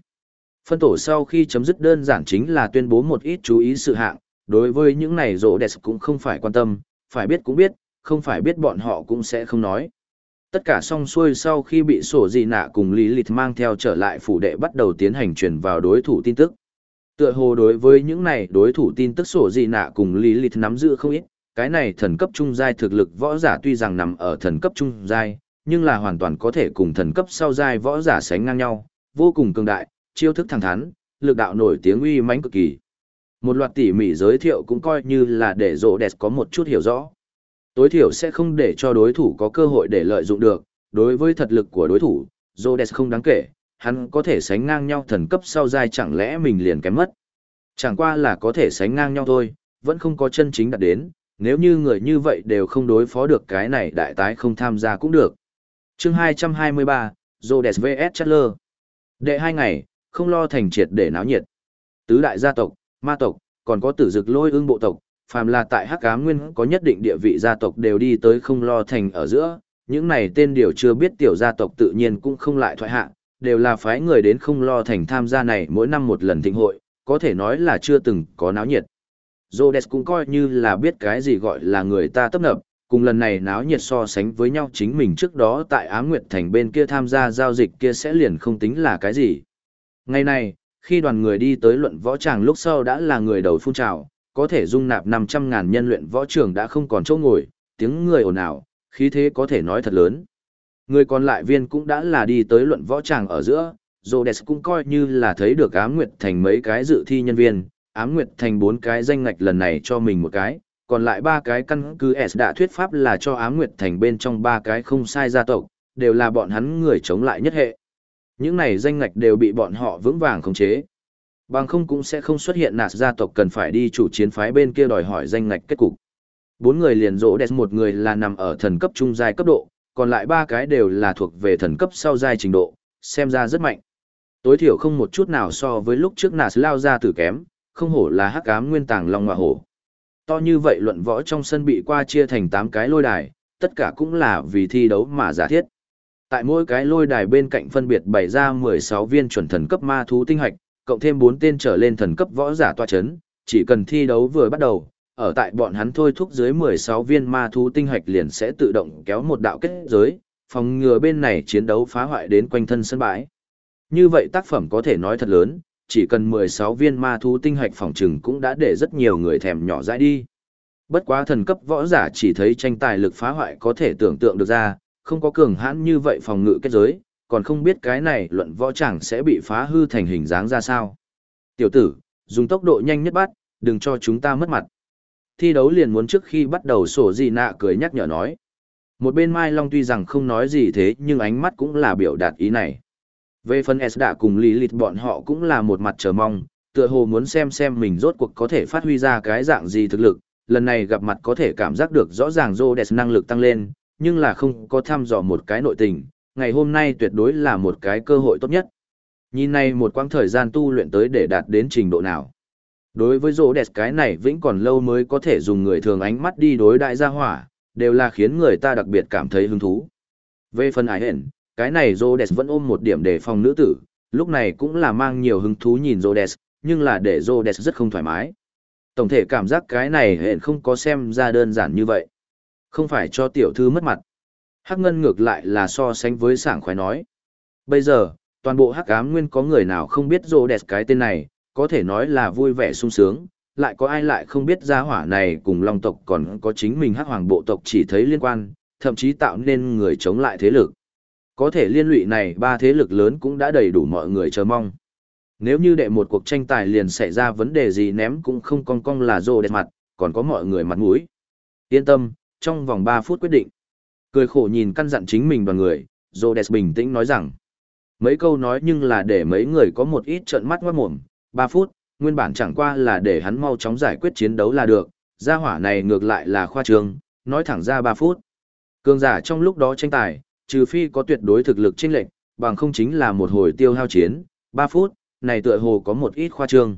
Phân tổ sau khi chấm dứt đơn giản chính là tuyên bố một ít chú ý sự hạng, đối với những này rộ đẹp cũng không phải quan tâm, phải biết cũng biết, không phải biết bọn họ cũng sẽ không nói. Tất cả xong xuôi sau khi bị sổ gì nạ cùng Lý Lịch mang theo trở lại phủ đệ bắt đầu tiến hành truyền vào đối thủ tin tức. Tựa hồ đối với những này đối thủ tin tức sổ gì nạ cùng Lý Lịch nắm giữ không ít, cái này thần cấp trung giai thực lực võ giả tuy rằng nằm ở thần cấp trung giai, nhưng là hoàn toàn có thể cùng thần cấp sau giai võ giả sánh ngang nhau, vô cùng cường đại, chiêu thức thẳng thắn, lực đạo nổi tiếng uy mãnh cực kỳ. Một loạt tỉ mỉ giới thiệu cũng coi như là để rộ đẹp có một chút hiểu rõ. Tối thiểu sẽ không để cho đối thủ có cơ hội để lợi dụng được, đối với thật lực của đối thủ, Rhodes không đáng kể, hắn có thể sánh ngang nhau thần cấp sau giai chẳng lẽ mình liền kém mất. Chẳng qua là có thể sánh ngang nhau thôi, vẫn không có chân chính đạt đến, nếu như người như vậy đều không đối phó được cái này đại tái không tham gia cũng được chương 223, Rhodes vs Chatler. Đệ hai ngày, không lo thành triệt để náo nhiệt. Tứ đại gia tộc, ma tộc, còn có tử dực lôi ương bộ tộc, phàm là tại Hắc Ám Nguyên có nhất định địa vị gia tộc đều đi tới không lo thành ở giữa, những này tên điều chưa biết tiểu gia tộc tự nhiên cũng không lại thoại hạ, đều là phái người đến không lo thành tham gia này mỗi năm một lần thịnh hội, có thể nói là chưa từng có náo nhiệt. Rhodes cũng coi như là biết cái gì gọi là người ta tấp nập, cùng lần này náo nhiệt so sánh với nhau chính mình trước đó tại Á Nguyệt Thành bên kia tham gia giao dịch kia sẽ liền không tính là cái gì. Ngày này, khi đoàn người đi tới luận võ tràng lúc sau đã là người đầu phun trào, có thể dung nạp 500.000 nhân luyện võ trường đã không còn chỗ ngồi, tiếng người ồn ào, khí thế có thể nói thật lớn. Người còn lại viên cũng đã là đi tới luận võ tràng ở giữa, Rhodes cũng coi như là thấy được Ám Nguyệt Thành mấy cái dự thi nhân viên, Ám Nguyệt Thành bốn cái danh ngạch lần này cho mình một cái, còn lại ba cái căn cứ S đã thuyết pháp là cho Ám Nguyệt Thành bên trong ba cái không sai gia tộc, đều là bọn hắn người chống lại nhất hệ. Những này danh ngạch đều bị bọn họ vững vàng khống chế. Bằng không cũng sẽ không xuất hiện nạt gia tộc cần phải đi chủ chiến phái bên kia đòi hỏi danh ngạch kết cục. Bốn người liền rỗ đẹp một người là nằm ở thần cấp trung giai cấp độ, còn lại ba cái đều là thuộc về thần cấp sau giai trình độ, xem ra rất mạnh. Tối thiểu không một chút nào so với lúc trước nạt lao ra tử kém, không hổ là hắc ám nguyên tàng long ngọa hổ. To như vậy luận võ trong sân bị qua chia thành 8 cái lôi đài, tất cả cũng là vì thi đấu mà giả thiết. Tại mỗi cái lôi đài bên cạnh phân biệt bày ra 16 viên chuẩn thần cấp ma thú tinh hạch, cộng thêm 4 tên trở lên thần cấp võ giả tòa chấn, chỉ cần thi đấu vừa bắt đầu, ở tại bọn hắn thôi thúc dưới 16 viên ma thú tinh hạch liền sẽ tự động kéo một đạo kết giới, phòng ngừa bên này chiến đấu phá hoại đến quanh thân sân bãi. Như vậy tác phẩm có thể nói thật lớn, chỉ cần 16 viên ma thú tinh hạch phòng trừng cũng đã để rất nhiều người thèm nhỏ dãi đi. Bất quá thần cấp võ giả chỉ thấy tranh tài lực phá hoại có thể tưởng tượng được ra, không có cường hãn như vậy phòng ngự kết giới, còn không biết cái này luận võ chẳng sẽ bị phá hư thành hình dáng ra sao. Tiểu tử, dùng tốc độ nhanh nhất bắt, đừng cho chúng ta mất mặt. Thi đấu liền muốn trước khi bắt đầu sổ gì nạ cười nhắc nhở nói. Một bên Mai Long tuy rằng không nói gì thế nhưng ánh mắt cũng là biểu đạt ý này. Về phần S đã cùng lý lịch bọn họ cũng là một mặt chờ mong, tựa hồ muốn xem xem mình rốt cuộc có thể phát huy ra cái dạng gì thực lực, lần này gặp mặt có thể cảm giác được rõ ràng Rhodes năng lực tăng lên, nhưng là không có thăm dò một cái nội tình, ngày hôm nay tuyệt đối là một cái cơ hội tốt nhất. Nhìn này một quãng thời gian tu luyện tới để đạt đến trình độ nào. Đối với Rhodes cái này vĩnh còn lâu mới có thể dùng người thường ánh mắt đi đối đại gia hỏa, đều là khiến người ta đặc biệt cảm thấy hứng thú. Về phần ái hẹn, cái này Rhodes vẫn ôm một điểm để phòng nữ tử, lúc này cũng là mang nhiều hứng thú nhìn Rhodes, nhưng là để Rhodes rất không thoải mái. Tổng thể cảm giác cái này hẹn không có xem ra đơn giản như vậy. Không phải cho tiểu thư mất mặt. Hắc ngân ngược lại là so sánh với sảng khoái nói. Bây giờ, toàn bộ hắc ám nguyên có người nào không biết Rhodes cái tên này, có thể nói là vui vẻ sung sướng, lại có ai lại không biết gia hỏa này cùng long tộc còn có chính mình hắc hoàng bộ tộc chỉ thấy liên quan, thậm chí tạo nên người chống lại thế lực. Có thể liên lụy này ba thế lực lớn cũng đã đầy đủ mọi người chờ mong. Nếu như đệ một cuộc tranh tài liền xảy ra vấn đề gì ném cũng không cong cong là rô đẹp mặt, còn có mọi người mặt mũi. Yên tâm, trong vòng 3 phút quyết định. Cười khổ nhìn căn dặn chính mình đoàn người, rô đẹp bình tĩnh nói rằng. Mấy câu nói nhưng là để mấy người có một ít trợn mắt ngoát mồm, 3 phút, nguyên bản chẳng qua là để hắn mau chóng giải quyết chiến đấu là được, gia hỏa này ngược lại là khoa trương, nói thẳng ra 3 phút. Cường giả trong lúc đó tranh tài, trừ phi có tuyệt đối thực lực chênh lệch, bằng không chính là một hồi tiêu hao chiến, 3 phút, này tựa hồ có một ít khoa trương.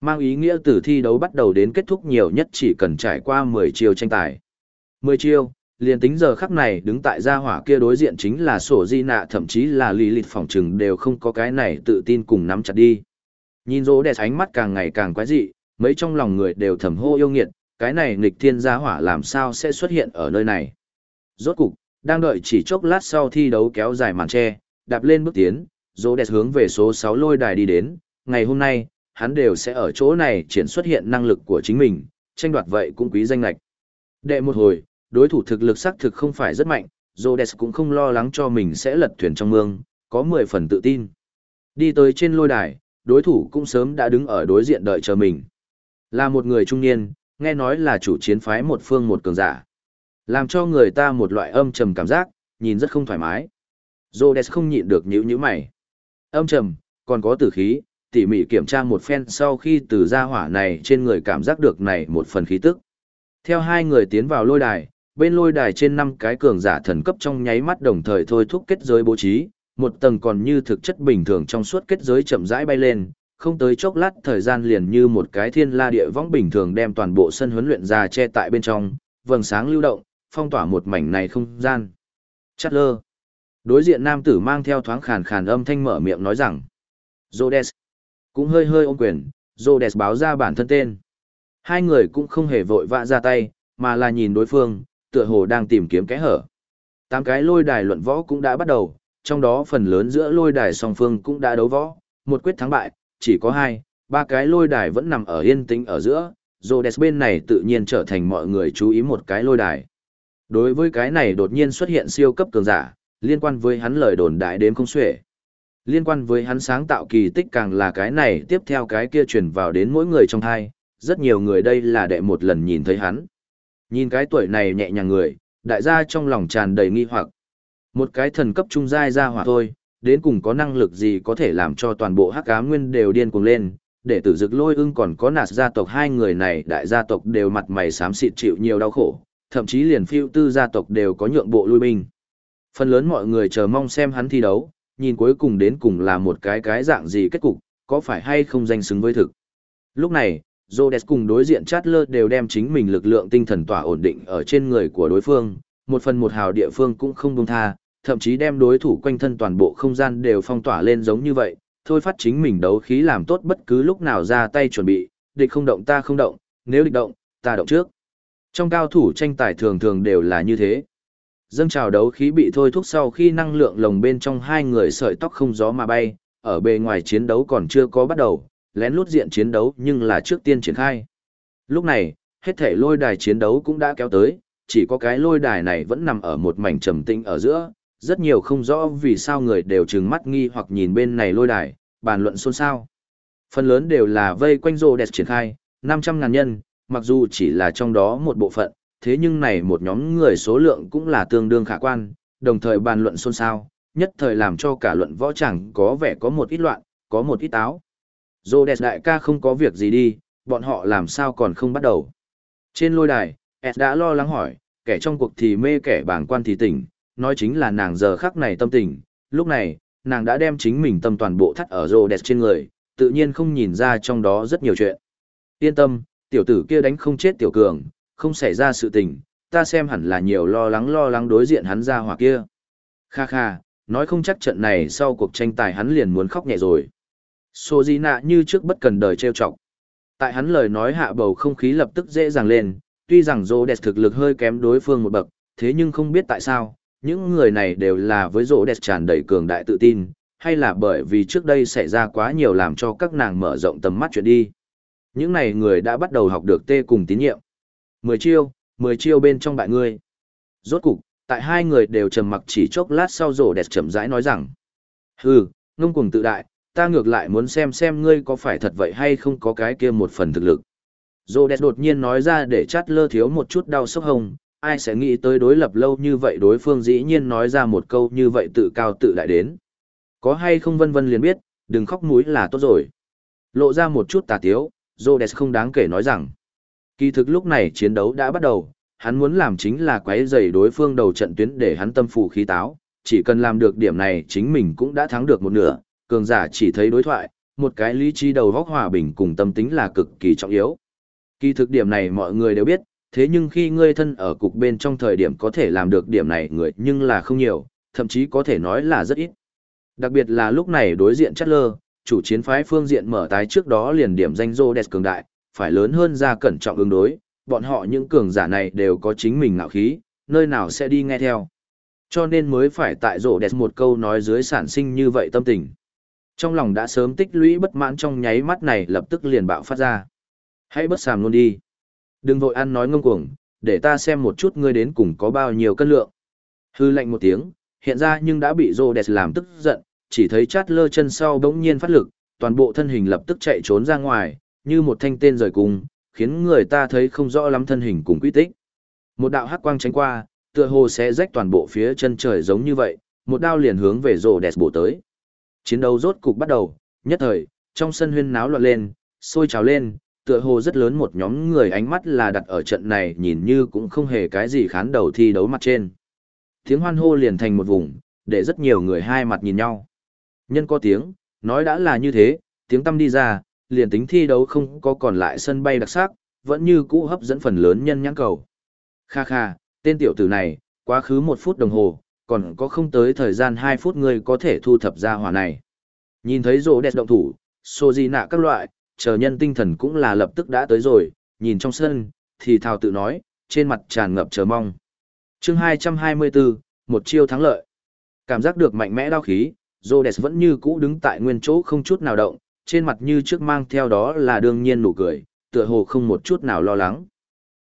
Mang ý nghĩa từ thi đấu bắt đầu đến kết thúc nhiều nhất chỉ cần trải qua 10 chiêu tranh tài. 10 chiêu, liền tính giờ khắc này đứng tại gia hỏa kia đối diện chính là sổ di nạ thậm chí là lì lịt phòng trừng đều không có cái này tự tin cùng nắm chặt đi. Nhìn rỗ đẹp ánh mắt càng ngày càng quái dị, mấy trong lòng người đều thầm hô yêu nghiệt, cái này nghịch thiên gia hỏa làm sao sẽ xuất hiện ở nơi này. Rốt cục, đang đợi chỉ chốc lát sau thi đấu kéo dài màn tre, đạp lên bước tiến, dỗ đẹp hướng về số 6 lôi đài đi đến, ngày hôm nay, hắn đều sẽ ở chỗ này triển xuất hiện năng lực của chính mình, tranh đoạt vậy cũng quý danh lạch. Đệ một hồi, đối thủ thực lực xác thực không phải rất mạnh, Rhodes cũng không lo lắng cho mình sẽ lật thuyền trong mương, có 10 phần tự tin. Đi tới trên lôi đài, đối thủ cũng sớm đã đứng ở đối diện đợi chờ mình. Là một người trung niên, nghe nói là chủ chiến phái một phương một cường giả. Làm cho người ta một loại âm trầm cảm giác, nhìn rất không thoải mái. Rhodes không nhịn được nhíu nhíu mày. Âm trầm, còn có tử khí, tỉ mỉ kiểm tra một phen sau khi từ gia hỏa này trên người cảm giác được này một phần khí tức. Theo hai người tiến vào lôi đài, bên lôi đài trên năm cái cường giả thần cấp trong nháy mắt đồng thời thôi thúc kết giới bố trí, một tầng còn như thực chất bình thường trong suốt kết giới chậm rãi bay lên, không tới chốc lát thời gian liền như một cái thiên la địa võng bình thường đem toàn bộ sân huấn luyện ra che tại bên trong, vầng sáng lưu động, phong tỏa một mảnh này không gian. Chát lơ. Đối diện nam tử mang theo thoáng khàn khàn âm thanh mở miệng nói rằng. Rhodes. Cũng hơi hơi ôm quyền, Rhodes báo ra bản thân tên. Hai người cũng không hề vội vã ra tay, mà là nhìn đối phương, tựa hồ đang tìm kiếm kẽ hở. Tám cái lôi đài luận võ cũng đã bắt đầu, trong đó phần lớn giữa lôi đài song phương cũng đã đấu võ, một quyết thắng bại, chỉ có hai, ba cái lôi đài vẫn nằm ở yên tĩnh ở giữa, Rhodes bên này tự nhiên trở thành mọi người chú ý một cái lôi đài. Đối với cái này đột nhiên xuất hiện siêu cấp cường giả, liên quan với hắn lời đồn đại đếm không xuể. Liên quan với hắn sáng tạo kỳ tích càng là cái này tiếp theo cái kia truyền vào đến mỗi người trong hai, rất nhiều người đây là đệ một lần nhìn thấy hắn. Nhìn cái tuổi này nhẹ nhàng người, đại gia trong lòng tràn đầy nghi hoặc. Một cái thần cấp trung giai ra hỏa thôi, đến cùng có năng lực gì có thể làm cho toàn bộ hắc ám nguyên đều điên cuồng lên, để tử dực lôi ưng còn có nạt gia tộc hai người này đại gia tộc đều mặt mày xám xịt chịu nhiều đau khổ, thậm chí liền phiêu tư gia tộc đều có nhượng bộ lui binh. Phần lớn mọi người chờ mong xem hắn thi đấu, nhìn cuối cùng đến cùng là một cái cái dạng gì kết cục, có phải hay không danh xứng với thực. Lúc này, Rhodes cùng đối diện Chatler đều đem chính mình lực lượng tinh thần tỏa ổn định ở trên người của đối phương, một phần một hào địa phương cũng không buông tha, thậm chí đem đối thủ quanh thân toàn bộ không gian đều phong tỏa lên giống như vậy, thôi phát chính mình đấu khí làm tốt bất cứ lúc nào ra tay chuẩn bị, địch không động ta không động, nếu địch động, ta động trước. Trong cao thủ tranh tài thường thường đều là như thế. Dâng trào đấu khí bị thôi thúc sau khi năng lượng lồng bên trong hai người sợi tóc không gió mà bay, ở bề ngoài chiến đấu còn chưa có bắt đầu, lén lút diện chiến đấu nhưng là trước tiên triển khai. Lúc này, hết thể lôi đài chiến đấu cũng đã kéo tới, chỉ có cái lôi đài này vẫn nằm ở một mảnh trầm tĩnh ở giữa, rất nhiều không rõ vì sao người đều trừng mắt nghi hoặc nhìn bên này lôi đài, bàn luận xôn xao. Phần lớn đều là vây quanh rô đẹp triển khai, 500 ngàn nhân, mặc dù chỉ là trong đó một bộ phận, thế nhưng này một nhóm người số lượng cũng là tương đương khả quan, đồng thời bàn luận xôn xao, nhất thời làm cho cả luận võ chẳng có vẻ có một ít loạn, có một ít táo. Rô đẹp đại ca không có việc gì đi, bọn họ làm sao còn không bắt đầu. Trên lôi đài, Ed đã lo lắng hỏi, kẻ trong cuộc thì mê kẻ bảng quan thì tỉnh, nói chính là nàng giờ khắc này tâm tình, lúc này, nàng đã đem chính mình tâm toàn bộ thắt ở rô đẹp trên người, tự nhiên không nhìn ra trong đó rất nhiều chuyện. Yên tâm, tiểu tử kia đánh không chết tiểu cường, không xảy ra sự tình, ta xem hẳn là nhiều lo lắng lo lắng đối diện hắn ra hỏa kia. Kha kha, nói không chắc trận này sau cuộc tranh tài hắn liền muốn khóc nhẹ rồi. Sô Di Nạ như trước bất cần đời trêu chọc. Tại hắn lời nói hạ bầu không khí lập tức dễ dàng lên, tuy rằng Rô Đẹp thực lực hơi kém đối phương một bậc, thế nhưng không biết tại sao, những người này đều là với Rô Đẹp tràn đầy cường đại tự tin, hay là bởi vì trước đây xảy ra quá nhiều làm cho các nàng mở rộng tầm mắt chuyện đi. Những này người đã bắt đầu học được tê cùng tín nhiệm. Mười chiêu, mười chiêu bên trong bại ngươi. Rốt cục, tại hai người đều trầm mặc chỉ chốc lát sau rổ đẹp chậm rãi nói rằng. Hừ, ngông cuồng tự đại, ta ngược lại muốn xem xem ngươi có phải thật vậy hay không có cái kia một phần thực lực. Rổ đẹp đột nhiên nói ra để chát lơ thiếu một chút đau sốc hồng, ai sẽ nghĩ tới đối lập lâu như vậy đối phương dĩ nhiên nói ra một câu như vậy tự cao tự đại đến. Có hay không vân vân liền biết, đừng khóc mũi là tốt rồi. Lộ ra một chút tà tiếu, Rhodes không đáng kể nói rằng. Kỳ thực lúc này chiến đấu đã bắt đầu, hắn muốn làm chính là quấy rầy đối phương đầu trận tuyến để hắn tâm phủ khí táo, chỉ cần làm được điểm này chính mình cũng đã thắng được một nửa, cường giả chỉ thấy đối thoại, một cái lý trí đầu góc hòa bình cùng tâm tính là cực kỳ trọng yếu. Kỳ thực điểm này mọi người đều biết, thế nhưng khi ngươi thân ở cục bên trong thời điểm có thể làm được điểm này người nhưng là không nhiều, thậm chí có thể nói là rất ít. Đặc biệt là lúc này đối diện chất lơ, chủ chiến phái phương diện mở tái trước đó liền điểm danh rô đẹp cường đại, phải lớn hơn ra cẩn trọng ứng đối, bọn họ những cường giả này đều có chính mình ngạo khí, nơi nào sẽ đi nghe theo. Cho nên mới phải tại rô đẹp một câu nói dưới sản sinh như vậy tâm tình. Trong lòng đã sớm tích lũy bất mãn trong nháy mắt này lập tức liền bạo phát ra. Hãy bất sàm luôn đi. Đừng vội ăn nói ngông cuồng, để ta xem một chút ngươi đến cùng có bao nhiêu cân lượng. Hư lệnh một tiếng, hiện ra nhưng đã bị rô đẹp làm tức giận, chỉ thấy chát lơ chân sau bỗng nhiên phát lực, toàn bộ thân hình lập tức chạy trốn ra ngoài, như một thanh tên rời cung, khiến người ta thấy không rõ lắm thân hình cùng quy tích. Một đạo hắc quang tránh qua, tựa hồ sẽ rách toàn bộ phía chân trời giống như vậy, một đao liền hướng về rồ đẹp bổ tới. Chiến đấu rốt cục bắt đầu, nhất thời, trong sân huyên náo loạn lên, sôi trào lên, tựa hồ rất lớn một nhóm người ánh mắt là đặt ở trận này nhìn như cũng không hề cái gì khán đầu thi đấu mặt trên. Tiếng hoan hô liền thành một vùng, để rất nhiều người hai mặt nhìn nhau. Nhân có tiếng, nói đã là như thế, tiếng tâm đi ra, liền tính thi đấu không có còn lại sân bay đặc sắc, vẫn như cũ hấp dẫn phần lớn nhân nhãn cầu. Kha kha, tên tiểu tử này, quá khứ một phút đồng hồ, còn có không tới thời gian 2 phút người có thể thu thập ra hỏa này. Nhìn thấy rổ đẹp động thủ, xô di nạ các loại, chờ nhân tinh thần cũng là lập tức đã tới rồi, nhìn trong sân, thì thào tự nói, trên mặt tràn ngập chờ mong. chương 224, một chiêu thắng lợi. Cảm giác được mạnh mẽ đau khí, Rhodes vẫn như cũ đứng tại nguyên chỗ không chút nào động, trên mặt như trước mang theo đó là đương nhiên nụ cười, tựa hồ không một chút nào lo lắng.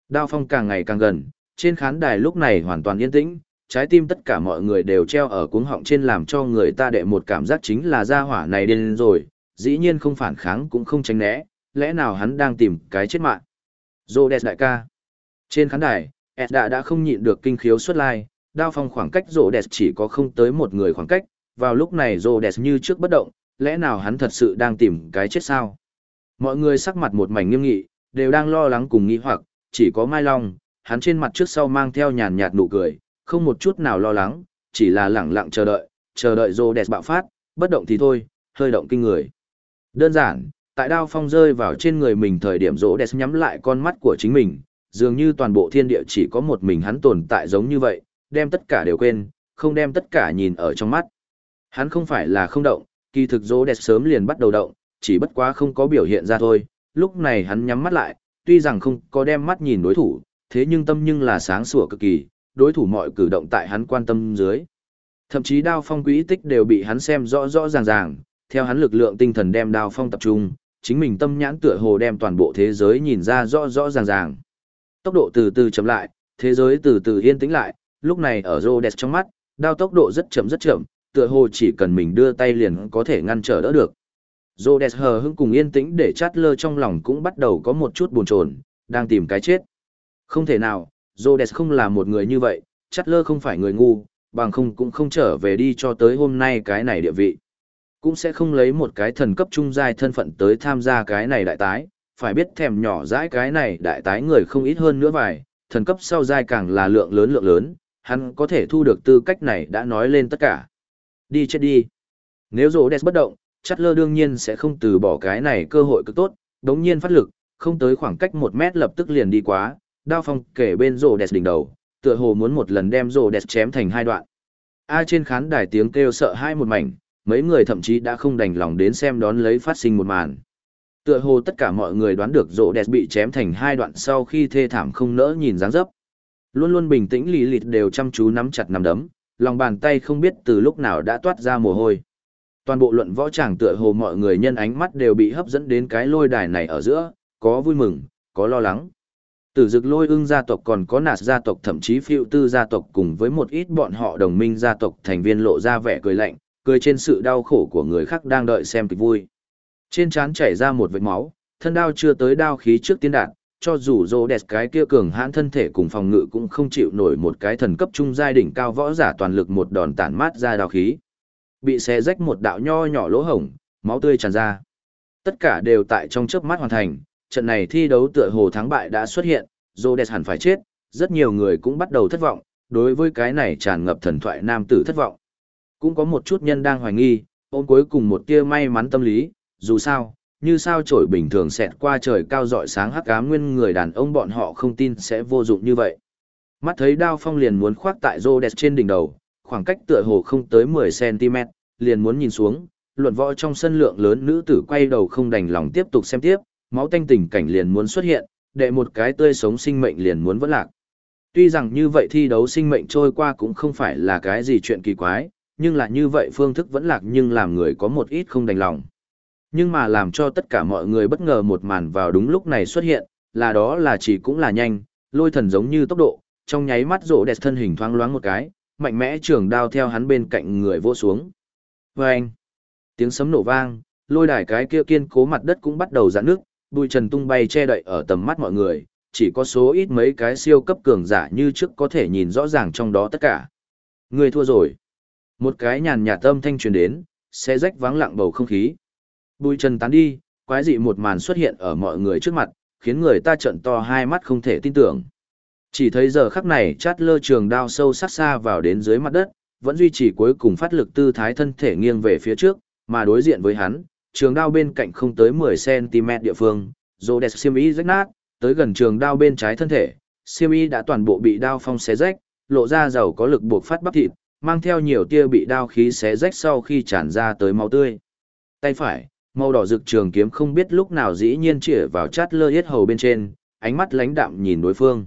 Đao phong càng ngày càng gần, trên khán đài lúc này hoàn toàn yên tĩnh, trái tim tất cả mọi người đều treo ở cuống họng trên làm cho người ta đệ một cảm giác chính là gia hỏa này điên rồi, dĩ nhiên không phản kháng cũng không tránh né, lẽ nào hắn đang tìm cái chết mạng. Rhodes đại ca. Trên khán đài, Edda đã không nhịn được kinh khiếu xuất lai, đao phong khoảng cách Rhodes chỉ có không tới một người khoảng cách, vào lúc này rô đẹp như trước bất động, lẽ nào hắn thật sự đang tìm cái chết sao? Mọi người sắc mặt một mảnh nghiêm nghị, đều đang lo lắng cùng nghĩ hoặc, chỉ có Mai Long, hắn trên mặt trước sau mang theo nhàn nhạt nụ cười, không một chút nào lo lắng, chỉ là lẳng lặng chờ đợi, chờ đợi rô đẹp bạo phát, bất động thì thôi, hơi động kinh người. Đơn giản, tại đao phong rơi vào trên người mình thời điểm rô đẹp nhắm lại con mắt của chính mình, dường như toàn bộ thiên địa chỉ có một mình hắn tồn tại giống như vậy, đem tất cả đều quên, không đem tất cả nhìn ở trong mắt. Hắn không phải là không động, kỳ thực dỗ đẹp sớm liền bắt đầu động, chỉ bất quá không có biểu hiện ra thôi, lúc này hắn nhắm mắt lại, tuy rằng không có đem mắt nhìn đối thủ, thế nhưng tâm nhưng là sáng sủa cực kỳ, đối thủ mọi cử động tại hắn quan tâm dưới. Thậm chí đao phong quỹ tích đều bị hắn xem rõ rõ ràng ràng, theo hắn lực lượng tinh thần đem đao phong tập trung, chính mình tâm nhãn tựa hồ đem toàn bộ thế giới nhìn ra rõ rõ ràng ràng. Tốc độ từ từ chậm lại, thế giới từ từ yên tĩnh lại, lúc này ở Rhodes trong mắt, đao tốc độ rất chậm rất chậm, tựa hồ chỉ cần mình đưa tay liền có thể ngăn trở đỡ được. Rhodes hờ hững cùng yên tĩnh để chát lơ trong lòng cũng bắt đầu có một chút buồn chồn, đang tìm cái chết. Không thể nào, Rhodes không là một người như vậy, chát lơ không phải người ngu, bằng không cũng không trở về đi cho tới hôm nay cái này địa vị. Cũng sẽ không lấy một cái thần cấp trung giai thân phận tới tham gia cái này đại tái, phải biết thèm nhỏ dãi cái này đại tái người không ít hơn nữa vài, thần cấp sau giai càng là lượng lớn lượng lớn, hắn có thể thu được tư cách này đã nói lên tất cả. Đi chết đi. Nếu rổ đẹp bất động, chắt lơ đương nhiên sẽ không từ bỏ cái này cơ hội cực tốt, đống nhiên phát lực, không tới khoảng cách một mét lập tức liền đi quá, đao phong kể bên rổ đẹp đỉnh đầu, tựa hồ muốn một lần đem rổ đẹp chém thành hai đoạn. A trên khán đài tiếng kêu sợ hai một mảnh, mấy người thậm chí đã không đành lòng đến xem đón lấy phát sinh một màn. Tựa hồ tất cả mọi người đoán được Rô đẹp bị chém thành hai đoạn sau khi thê thảm không nỡ nhìn dáng dấp. Luôn luôn bình tĩnh lì lịt đều chăm chú nắm chặt nắm đấm, lòng bàn tay không biết từ lúc nào đã toát ra mồ hôi. Toàn bộ luận võ tràng tựa hồ mọi người nhân ánh mắt đều bị hấp dẫn đến cái lôi đài này ở giữa, có vui mừng, có lo lắng. Tử dực lôi ưng gia tộc còn có nạt gia tộc thậm chí phiêu tư gia tộc cùng với một ít bọn họ đồng minh gia tộc thành viên lộ ra vẻ cười lạnh, cười trên sự đau khổ của người khác đang đợi xem kịch vui. Trên trán chảy ra một vệt máu, thân đao chưa tới đao khí trước tiên đạn, cho dù rô đẹp cái kia cường hãn thân thể cùng phòng ngự cũng không chịu nổi một cái thần cấp trung giai đỉnh cao võ giả toàn lực một đòn tản mát ra đào khí. Bị xé rách một đạo nho nhỏ lỗ hổng, máu tươi tràn ra. Tất cả đều tại trong chớp mắt hoàn thành, trận này thi đấu tựa hồ thắng bại đã xuất hiện, rô đẹp hẳn phải chết, rất nhiều người cũng bắt đầu thất vọng, đối với cái này tràn ngập thần thoại nam tử thất vọng. Cũng có một chút nhân đang hoài nghi, Ôm cuối cùng một tia may mắn tâm lý, dù sao, như sao trổi bình thường xẹt qua trời cao rọi sáng hắc ám nguyên người đàn ông bọn họ không tin sẽ vô dụng như vậy. Mắt thấy đao phong liền muốn khoác tại rô đẹp trên đỉnh đầu, khoảng cách tựa hồ không tới 10cm, liền muốn nhìn xuống, luận võ trong sân lượng lớn nữ tử quay đầu không đành lòng tiếp tục xem tiếp, máu tanh tình cảnh liền muốn xuất hiện, đệ một cái tươi sống sinh mệnh liền muốn vỡ lạc. Tuy rằng như vậy thi đấu sinh mệnh trôi qua cũng không phải là cái gì chuyện kỳ quái, nhưng là như vậy phương thức vẫn lạc nhưng làm người có một ít không đành lòng. Nhưng mà làm cho tất cả mọi người bất ngờ một màn vào đúng lúc này xuất hiện, là đó là chỉ cũng là nhanh, lôi thần giống như tốc độ, trong nháy mắt rộ đẹp thân hình thoáng loáng một cái, mạnh mẽ trường đao theo hắn bên cạnh người vô xuống. Vâng! Tiếng sấm nổ vang, lôi đài cái kia kiên cố mặt đất cũng bắt đầu giãn nước, bụi trần tung bay che đậy ở tầm mắt mọi người, chỉ có số ít mấy cái siêu cấp cường giả như trước có thể nhìn rõ ràng trong đó tất cả. Người thua rồi. Một cái nhàn nhạt tâm thanh truyền đến, sẽ rách vắng lặng bầu không khí. Bùi trần tán đi, quái dị một màn xuất hiện ở mọi người trước mặt, khiến người ta trợn to hai mắt không thể tin tưởng. Chỉ thấy giờ khắc này chát lơ trường đao sâu sắc xa vào đến dưới mặt đất, vẫn duy trì cuối cùng phát lực tư thái thân thể nghiêng về phía trước, mà đối diện với hắn, trường đao bên cạnh không tới 10cm địa phương, Rhodes siêm y rách nát, tới gần trường đao bên trái thân thể, siêm y đã toàn bộ bị đao phong xé rách, lộ ra giàu có lực buộc phát bắp thịt, mang theo nhiều tia bị đao khí xé rách sau khi tràn ra tới máu tươi. Tay phải, màu đỏ rực trường kiếm không biết lúc nào dĩ nhiên chĩa vào chát lơ yết hầu bên trên, ánh mắt lãnh đạm nhìn đối phương.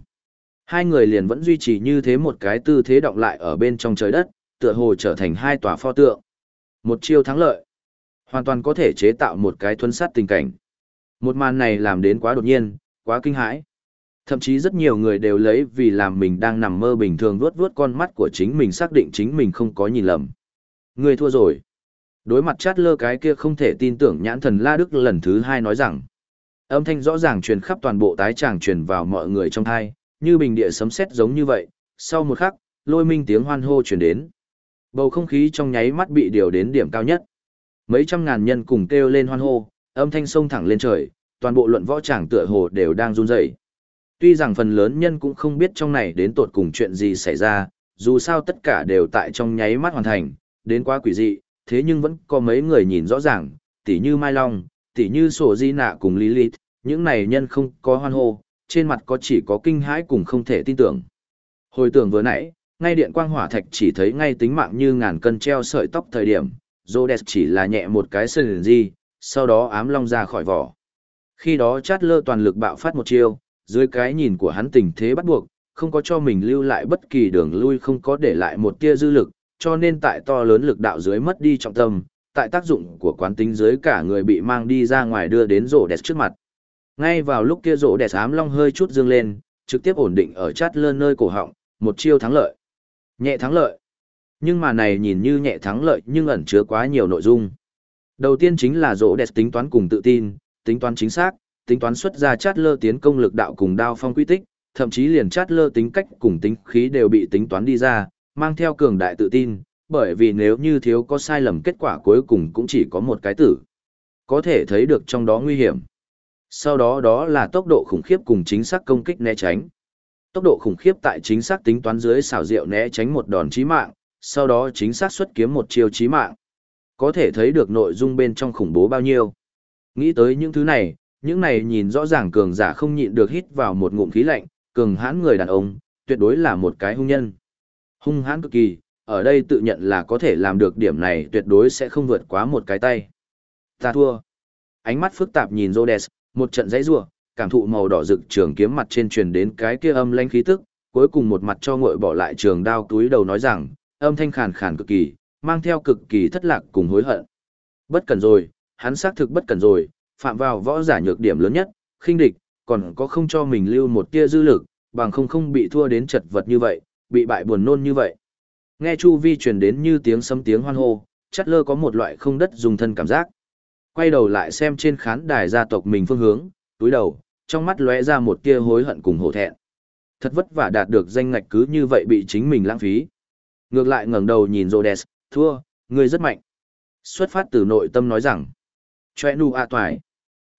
Hai người liền vẫn duy trì như thế một cái tư thế động lại ở bên trong trời đất, tựa hồ trở thành hai tòa pho tượng. Một chiêu thắng lợi, hoàn toàn có thể chế tạo một cái thuấn sát tình cảnh. Một màn này làm đến quá đột nhiên, quá kinh hãi. Thậm chí rất nhiều người đều lấy vì làm mình đang nằm mơ bình thường vuốt vuốt con mắt của chính mình xác định chính mình không có nhìn lầm. Người thua rồi. Đối mặt chát lơ cái kia không thể tin tưởng nhãn thần La Đức lần thứ hai nói rằng. Âm thanh rõ ràng truyền khắp toàn bộ tái tràng truyền vào mọi người trong thai, như bình địa sấm sét giống như vậy. Sau một khắc, lôi minh tiếng hoan hô truyền đến. Bầu không khí trong nháy mắt bị điều đến điểm cao nhất. Mấy trăm ngàn nhân cùng kêu lên hoan hô, âm thanh sông thẳng lên trời, toàn bộ luận võ tràng tựa hồ đều đang run rẩy. Tuy rằng phần lớn nhân cũng không biết trong này đến tột cùng chuyện gì xảy ra, dù sao tất cả đều tại trong nháy mắt hoàn thành, đến quá quỷ dị, thế nhưng vẫn có mấy người nhìn rõ ràng, tỉ như Mai Long, tỉ như Sổ Di Nạ cùng Lilith, những này nhân không có hoan hô, trên mặt có chỉ có kinh hãi cùng không thể tin tưởng. Hồi tưởng vừa nãy, ngay điện quang hỏa thạch chỉ thấy ngay tính mạng như ngàn cân treo sợi tóc thời điểm, Rhodes chỉ là nhẹ một cái sườn di, sau đó ám long ra khỏi vỏ. Khi đó chát lơ toàn lực bạo phát một chiêu, dưới cái nhìn của hắn tình thế bắt buộc, không có cho mình lưu lại bất kỳ đường lui không có để lại một tia dư lực, cho nên tại to lớn lực đạo dưới mất đi trọng tâm, tại tác dụng của quán tính dưới cả người bị mang đi ra ngoài đưa đến rổ đẹp trước mặt. Ngay vào lúc kia rổ đẹp ám long hơi chút dương lên, trực tiếp ổn định ở chát lơ nơi cổ họng, một chiêu thắng lợi. Nhẹ thắng lợi. Nhưng mà này nhìn như nhẹ thắng lợi nhưng ẩn chứa quá nhiều nội dung. Đầu tiên chính là rổ đẹp tính toán cùng tự tin, tính toán chính xác, tính toán xuất ra chát lơ tiến công lực đạo cùng đao phong quy tích, thậm chí liền chát lơ tính cách cùng tính khí đều bị tính toán đi ra, mang theo cường đại tự tin, bởi vì nếu như thiếu có sai lầm kết quả cuối cùng cũng chỉ có một cái tử. Có thể thấy được trong đó nguy hiểm. Sau đó đó là tốc độ khủng khiếp cùng chính xác công kích né tránh. Tốc độ khủng khiếp tại chính xác tính toán dưới xảo diệu né tránh một đòn chí mạng, sau đó chính xác xuất kiếm một chiêu chí mạng. Có thể thấy được nội dung bên trong khủng bố bao nhiêu. Nghĩ tới những thứ này, những này nhìn rõ ràng cường giả không nhịn được hít vào một ngụm khí lạnh, cường hãn người đàn ông, tuyệt đối là một cái hung nhân. Hung hãn cực kỳ, ở đây tự nhận là có thể làm được điểm này tuyệt đối sẽ không vượt quá một cái tay. Ta thua. Ánh mắt phức tạp nhìn Rhodes, một trận dãy rủa, cảm thụ màu đỏ rực trường kiếm mặt trên truyền đến cái kia âm lãnh khí tức, cuối cùng một mặt cho ngội bỏ lại trường đao túi đầu nói rằng, âm thanh khàn khàn cực kỳ, mang theo cực kỳ thất lạc cùng hối hận. Bất cần rồi, hắn xác thực bất cần rồi, phạm vào võ giả nhược điểm lớn nhất, khinh địch, còn có không cho mình lưu một tia dư lực, bằng không không bị thua đến chật vật như vậy, bị bại buồn nôn như vậy. Nghe chu vi truyền đến như tiếng sấm tiếng hoan hô, chắt lơ có một loại không đất dùng thân cảm giác. Quay đầu lại xem trên khán đài gia tộc mình phương hướng, túi đầu, trong mắt lóe ra một tia hối hận cùng hổ thẹn. Thật vất vả đạt được danh ngạch cứ như vậy bị chính mình lãng phí. Ngược lại ngẩng đầu nhìn Rhodes, thua, người rất mạnh. Xuất phát từ nội tâm nói rằng, choe nu a toài.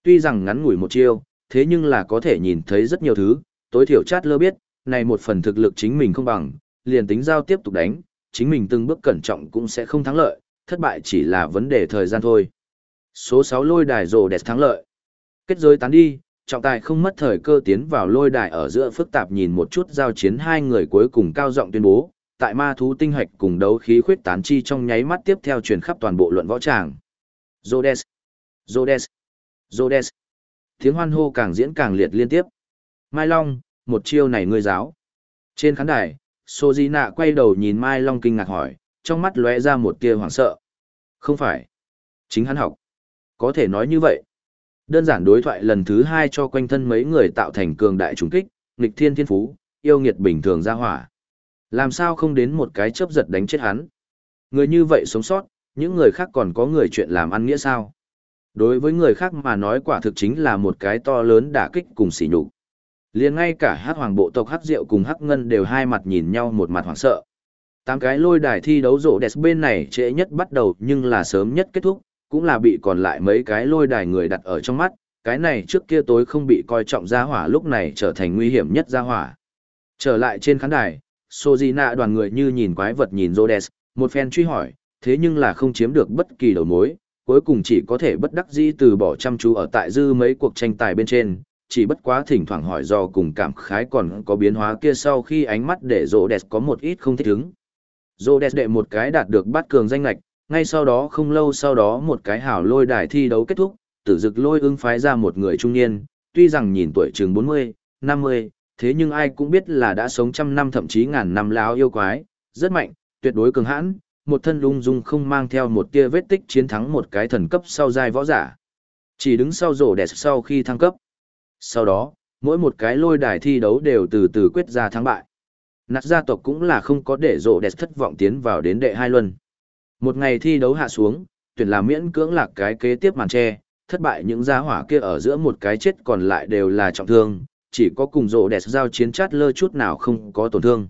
Tuy rằng ngắn ngủi một chiêu, thế nhưng là có thể nhìn thấy rất nhiều thứ, tối thiểu chát lơ biết, này một phần thực lực chính mình không bằng, liền tính giao tiếp tục đánh, chính mình từng bước cẩn trọng cũng sẽ không thắng lợi, thất bại chỉ là vấn đề thời gian thôi. Số 6 lôi đài rồ đẹp thắng lợi. Kết giới tán đi, trọng tài không mất thời cơ tiến vào lôi đài ở giữa phức tạp nhìn một chút giao chiến hai người cuối cùng cao giọng tuyên bố, tại ma thú tinh hạch cùng đấu khí khuyết tán chi trong nháy mắt tiếp theo truyền khắp toàn bộ luận võ tràng. Rhodes, Rhodes, Rhodes. Tiếng hoan hô càng diễn càng liệt liên tiếp. Mai Long, một chiêu này ngươi giáo. Trên khán đài, Sô Di Nạ quay đầu nhìn Mai Long kinh ngạc hỏi, trong mắt lóe ra một tia hoảng sợ. Không phải. Chính hắn học. Có thể nói như vậy. Đơn giản đối thoại lần thứ hai cho quanh thân mấy người tạo thành cường đại trùng kích, nghịch thiên thiên phú, yêu nghiệt bình thường ra hỏa. Làm sao không đến một cái chớp giật đánh chết hắn. Người như vậy sống sót, những người khác còn có người chuyện làm ăn nghĩa sao. Đối với người khác mà nói quả thực chính là một cái to lớn đả kích cùng sỉ nhục. Liền ngay cả hát hoàng bộ tộc hát rượu cùng hát ngân đều hai mặt nhìn nhau một mặt hoảng sợ. Tám cái lôi đài thi đấu rộ đẹp bên này trễ nhất bắt đầu nhưng là sớm nhất kết thúc, cũng là bị còn lại mấy cái lôi đài người đặt ở trong mắt, cái này trước kia tối không bị coi trọng gia hỏa lúc này trở thành nguy hiểm nhất gia hỏa. Trở lại trên khán đài, Sojina đoàn người như nhìn quái vật nhìn Rhodes, một phen truy hỏi, thế nhưng là không chiếm được bất kỳ đầu mối, cuối cùng chỉ có thể bất đắc dĩ từ bỏ chăm chú ở tại dư mấy cuộc tranh tài bên trên, chỉ bất quá thỉnh thoảng hỏi do cùng cảm khái còn có biến hóa kia sau khi ánh mắt để rô đẹp có một ít không thích ứng. Rô đẹp đệ một cái đạt được bắt cường danh lạch, ngay sau đó không lâu sau đó một cái hảo lôi đài thi đấu kết thúc, tử dực lôi ưng phái ra một người trung niên, tuy rằng nhìn tuổi chừng 40, năm mươi, thế nhưng ai cũng biết là đã sống trăm năm thậm chí ngàn năm láo yêu quái, rất mạnh, tuyệt đối cường hãn, một thân lung dung không mang theo một tia vết tích chiến thắng một cái thần cấp sau giai võ giả. Chỉ đứng sau rổ đẹp sau khi thăng cấp. Sau đó, mỗi một cái lôi đài thi đấu đều từ từ quyết ra thắng bại. Nạt gia tộc cũng là không có để rộ đẹp thất vọng tiến vào đến đệ hai luân. Một ngày thi đấu hạ xuống, tuyển là miễn cưỡng lạc cái kế tiếp màn tre, thất bại những gia hỏa kia ở giữa một cái chết còn lại đều là trọng thương, chỉ có cùng rộ đẹp giao chiến chát lơ chút nào không có tổn thương.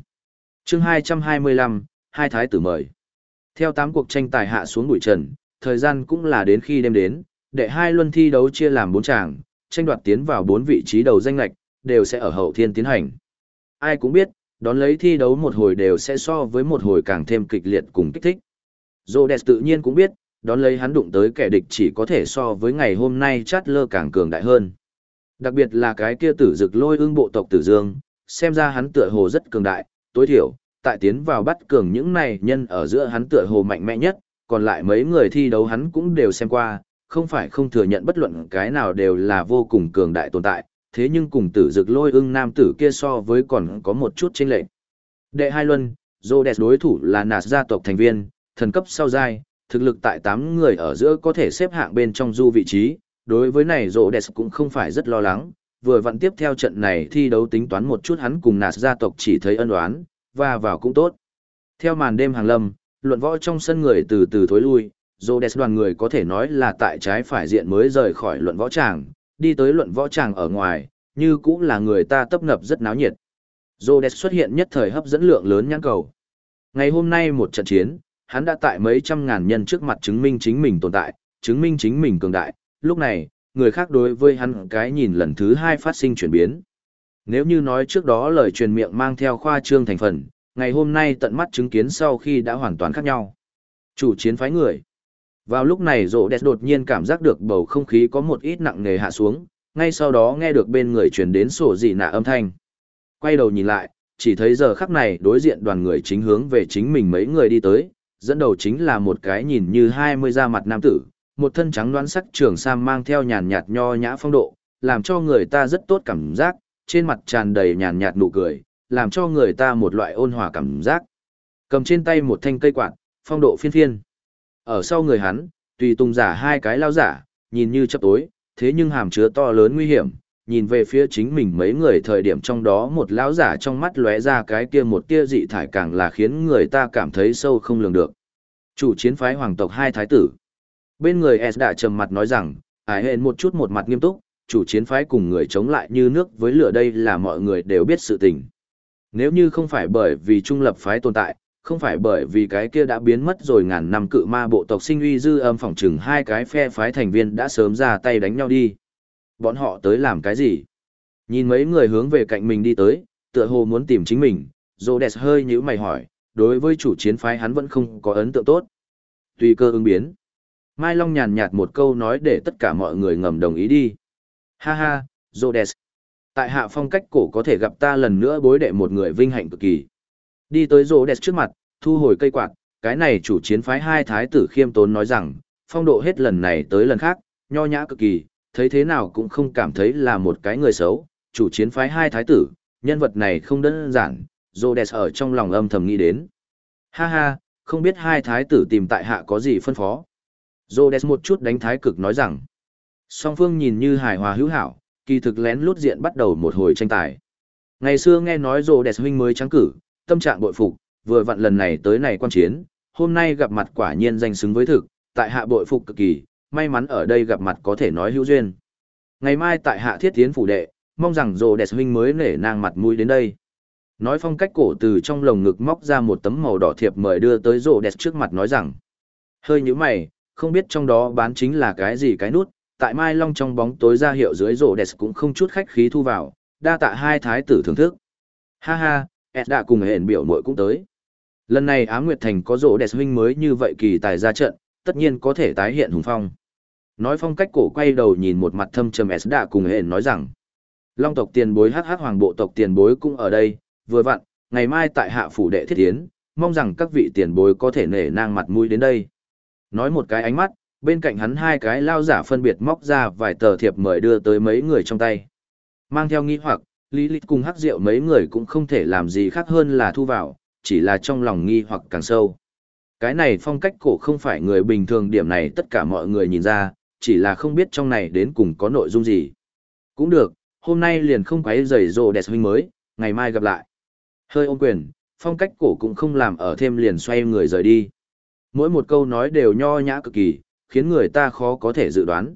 chương 225, hai thái tử mời. Theo tám cuộc tranh tài hạ xuống bụi trần, thời gian cũng là đến khi đêm đến, đệ hai luân thi đấu chia làm bốn tràng, tranh đoạt tiến vào bốn vị trí đầu danh lạch, đều sẽ ở hậu thiên tiến hành. Ai cũng biết, đón lấy thi đấu một hồi đều sẽ so với một hồi càng thêm kịch liệt cùng kích thích. Rhodes tự nhiên cũng biết, đón lấy hắn đụng tới kẻ địch chỉ có thể so với ngày hôm nay chát lơ càng cường đại hơn. Đặc biệt là cái kia tử dực lôi ương bộ tộc tử dương, xem ra hắn tựa hồ rất cường đại, tối thiểu, tại tiến vào bắt cường những này nhân ở giữa hắn tựa hồ mạnh mẽ nhất, còn lại mấy người thi đấu hắn cũng đều xem qua, không phải không thừa nhận bất luận cái nào đều là vô cùng cường đại tồn tại, thế nhưng cùng tử dực lôi ưng nam tử kia so với còn có một chút chênh lệch. Đệ hai luân, Rhodes đối thủ là nạt gia tộc thành viên, thần cấp sau giai, thực lực tại 8 người ở giữa có thể xếp hạng bên trong du vị trí, đối với này Rhodes cũng không phải rất lo lắng, vừa vặn tiếp theo trận này thi đấu tính toán một chút hắn cùng nạt gia tộc chỉ thấy ân oán, và vào cũng tốt. Theo màn đêm hàng lâm, luận võ trong sân người từ từ thối lui, Rhodes đoàn người có thể nói là tại trái phải diện mới rời khỏi luận võ tràng, đi tới luận võ tràng ở ngoài, như cũng là người ta tấp nập rất náo nhiệt. Rhodes xuất hiện nhất thời hấp dẫn lượng lớn nhãn cầu. Ngày hôm nay một trận chiến, hắn đã tại mấy trăm ngàn nhân trước mặt chứng minh chính mình tồn tại, chứng minh chính mình cường đại, lúc này, người khác đối với hắn cái nhìn lần thứ hai phát sinh chuyển biến. Nếu như nói trước đó lời truyền miệng mang theo khoa trương thành phần, ngày hôm nay tận mắt chứng kiến sau khi đã hoàn toàn khác nhau. Chủ chiến phái người. Vào lúc này rộ đẹp đột nhiên cảm giác được bầu không khí có một ít nặng nề hạ xuống, ngay sau đó nghe được bên người truyền đến sổ dị nạ âm thanh. Quay đầu nhìn lại, chỉ thấy giờ khắc này đối diện đoàn người chính hướng về chính mình mấy người đi tới, dẫn đầu chính là một cái nhìn như hai mươi da mặt nam tử, một thân trắng đoán sắc trường sam mang theo nhàn nhạt nho nhã phong độ, làm cho người ta rất tốt cảm giác, trên mặt tràn đầy nhàn nhạt nụ cười, làm cho người ta một loại ôn hòa cảm giác. Cầm trên tay một thanh cây quạt, phong độ phiên phiên. Ở sau người hắn, tùy tung giả hai cái lao giả, nhìn như chấp tối, thế nhưng hàm chứa to lớn nguy hiểm, nhìn về phía chính mình mấy người thời điểm trong đó một lão giả trong mắt lóe ra cái kia một tia dị thải càng là khiến người ta cảm thấy sâu không lường được. Chủ chiến phái hoàng tộc hai thái tử. Bên người S đã trầm mặt nói rằng, ải hẹn một chút một mặt nghiêm túc, chủ chiến phái cùng người chống lại như nước với lửa đây là mọi người đều biết sự tình. Nếu như không phải bởi vì trung lập phái tồn tại, không phải bởi vì cái kia đã biến mất rồi ngàn năm cự ma bộ tộc sinh uy dư âm phỏng chừng hai cái phe phái thành viên đã sớm ra tay đánh nhau đi. Bọn họ tới làm cái gì? Nhìn mấy người hướng về cạnh mình đi tới, tựa hồ muốn tìm chính mình, Rhodes hơi nhíu mày hỏi, đối với chủ chiến phái hắn vẫn không có ấn tượng tốt. Tùy cơ ứng biến. Mai Long nhàn nhạt một câu nói để tất cả mọi người ngầm đồng ý đi. Ha ha, Rhodes. Tại hạ phong cách cổ có thể gặp ta lần nữa bối đệ một người vinh hạnh cực kỳ. Đi tới Rhodes trước mặt, thu hồi cây quạt, cái này chủ chiến phái hai thái tử khiêm tốn nói rằng, phong độ hết lần này tới lần khác, nho nhã cực kỳ, thấy thế nào cũng không cảm thấy là một cái người xấu, chủ chiến phái hai thái tử, nhân vật này không đơn giản, Rhodes ở trong lòng âm thầm nghĩ đến. Ha ha, không biết hai thái tử tìm tại hạ có gì phân phó. Rhodes một chút đánh thái cực nói rằng, song phương nhìn như hài hòa hữu hảo, kỳ thực lén lút diện bắt đầu một hồi tranh tài. Ngày xưa nghe nói Rhodes huynh mới trắng cử, tâm trạng bội phục, vừa vặn lần này tới này quan chiến, hôm nay gặp mặt quả nhiên danh xứng với thực, tại hạ bội phục cực kỳ, may mắn ở đây gặp mặt có thể nói hữu duyên. Ngày mai tại hạ thiết tiến phủ đệ, mong rằng rồ đẹp huynh mới nể nang mặt mũi đến đây. Nói phong cách cổ từ trong lồng ngực móc ra một tấm màu đỏ thiệp mời đưa tới rồ đẹp trước mặt nói rằng. Hơi như mày, không biết trong đó bán chính là cái gì cái nút, tại Mai Long trong bóng tối ra hiệu dưới rồ đẹp cũng không chút khách khí thu vào, đa tạ hai thái tử thưởng thức. Ha ha, Edda đã cùng hẹn biểu muội cũng tới. Lần này Á Nguyệt Thành có rỗ đẹp huynh mới như vậy kỳ tài ra trận, tất nhiên có thể tái hiện hùng phong. Nói phong cách cổ quay đầu nhìn một mặt thâm trầm S đã cùng hẹn nói rằng. Long tộc tiền bối hắc hắc hoàng bộ tộc tiền bối cũng ở đây, vừa vặn, ngày mai tại hạ phủ đệ thiết tiến, mong rằng các vị tiền bối có thể nể nang mặt mũi đến đây. Nói một cái ánh mắt, bên cạnh hắn hai cái lao giả phân biệt móc ra vài tờ thiệp mời đưa tới mấy người trong tay. Mang theo nghi hoặc, Lý Lịch cùng hắc rượu mấy người cũng không thể làm gì khác hơn là thu vào, chỉ là trong lòng nghi hoặc càng sâu. Cái này phong cách cổ không phải người bình thường điểm này tất cả mọi người nhìn ra, chỉ là không biết trong này đến cùng có nội dung gì. Cũng được, hôm nay liền không quấy rầy rồ đẹp huynh mới, ngày mai gặp lại. Hơi ôm quyền, phong cách cổ cũng không làm ở thêm liền xoay người rời đi. Mỗi một câu nói đều nho nhã cực kỳ, khiến người ta khó có thể dự đoán.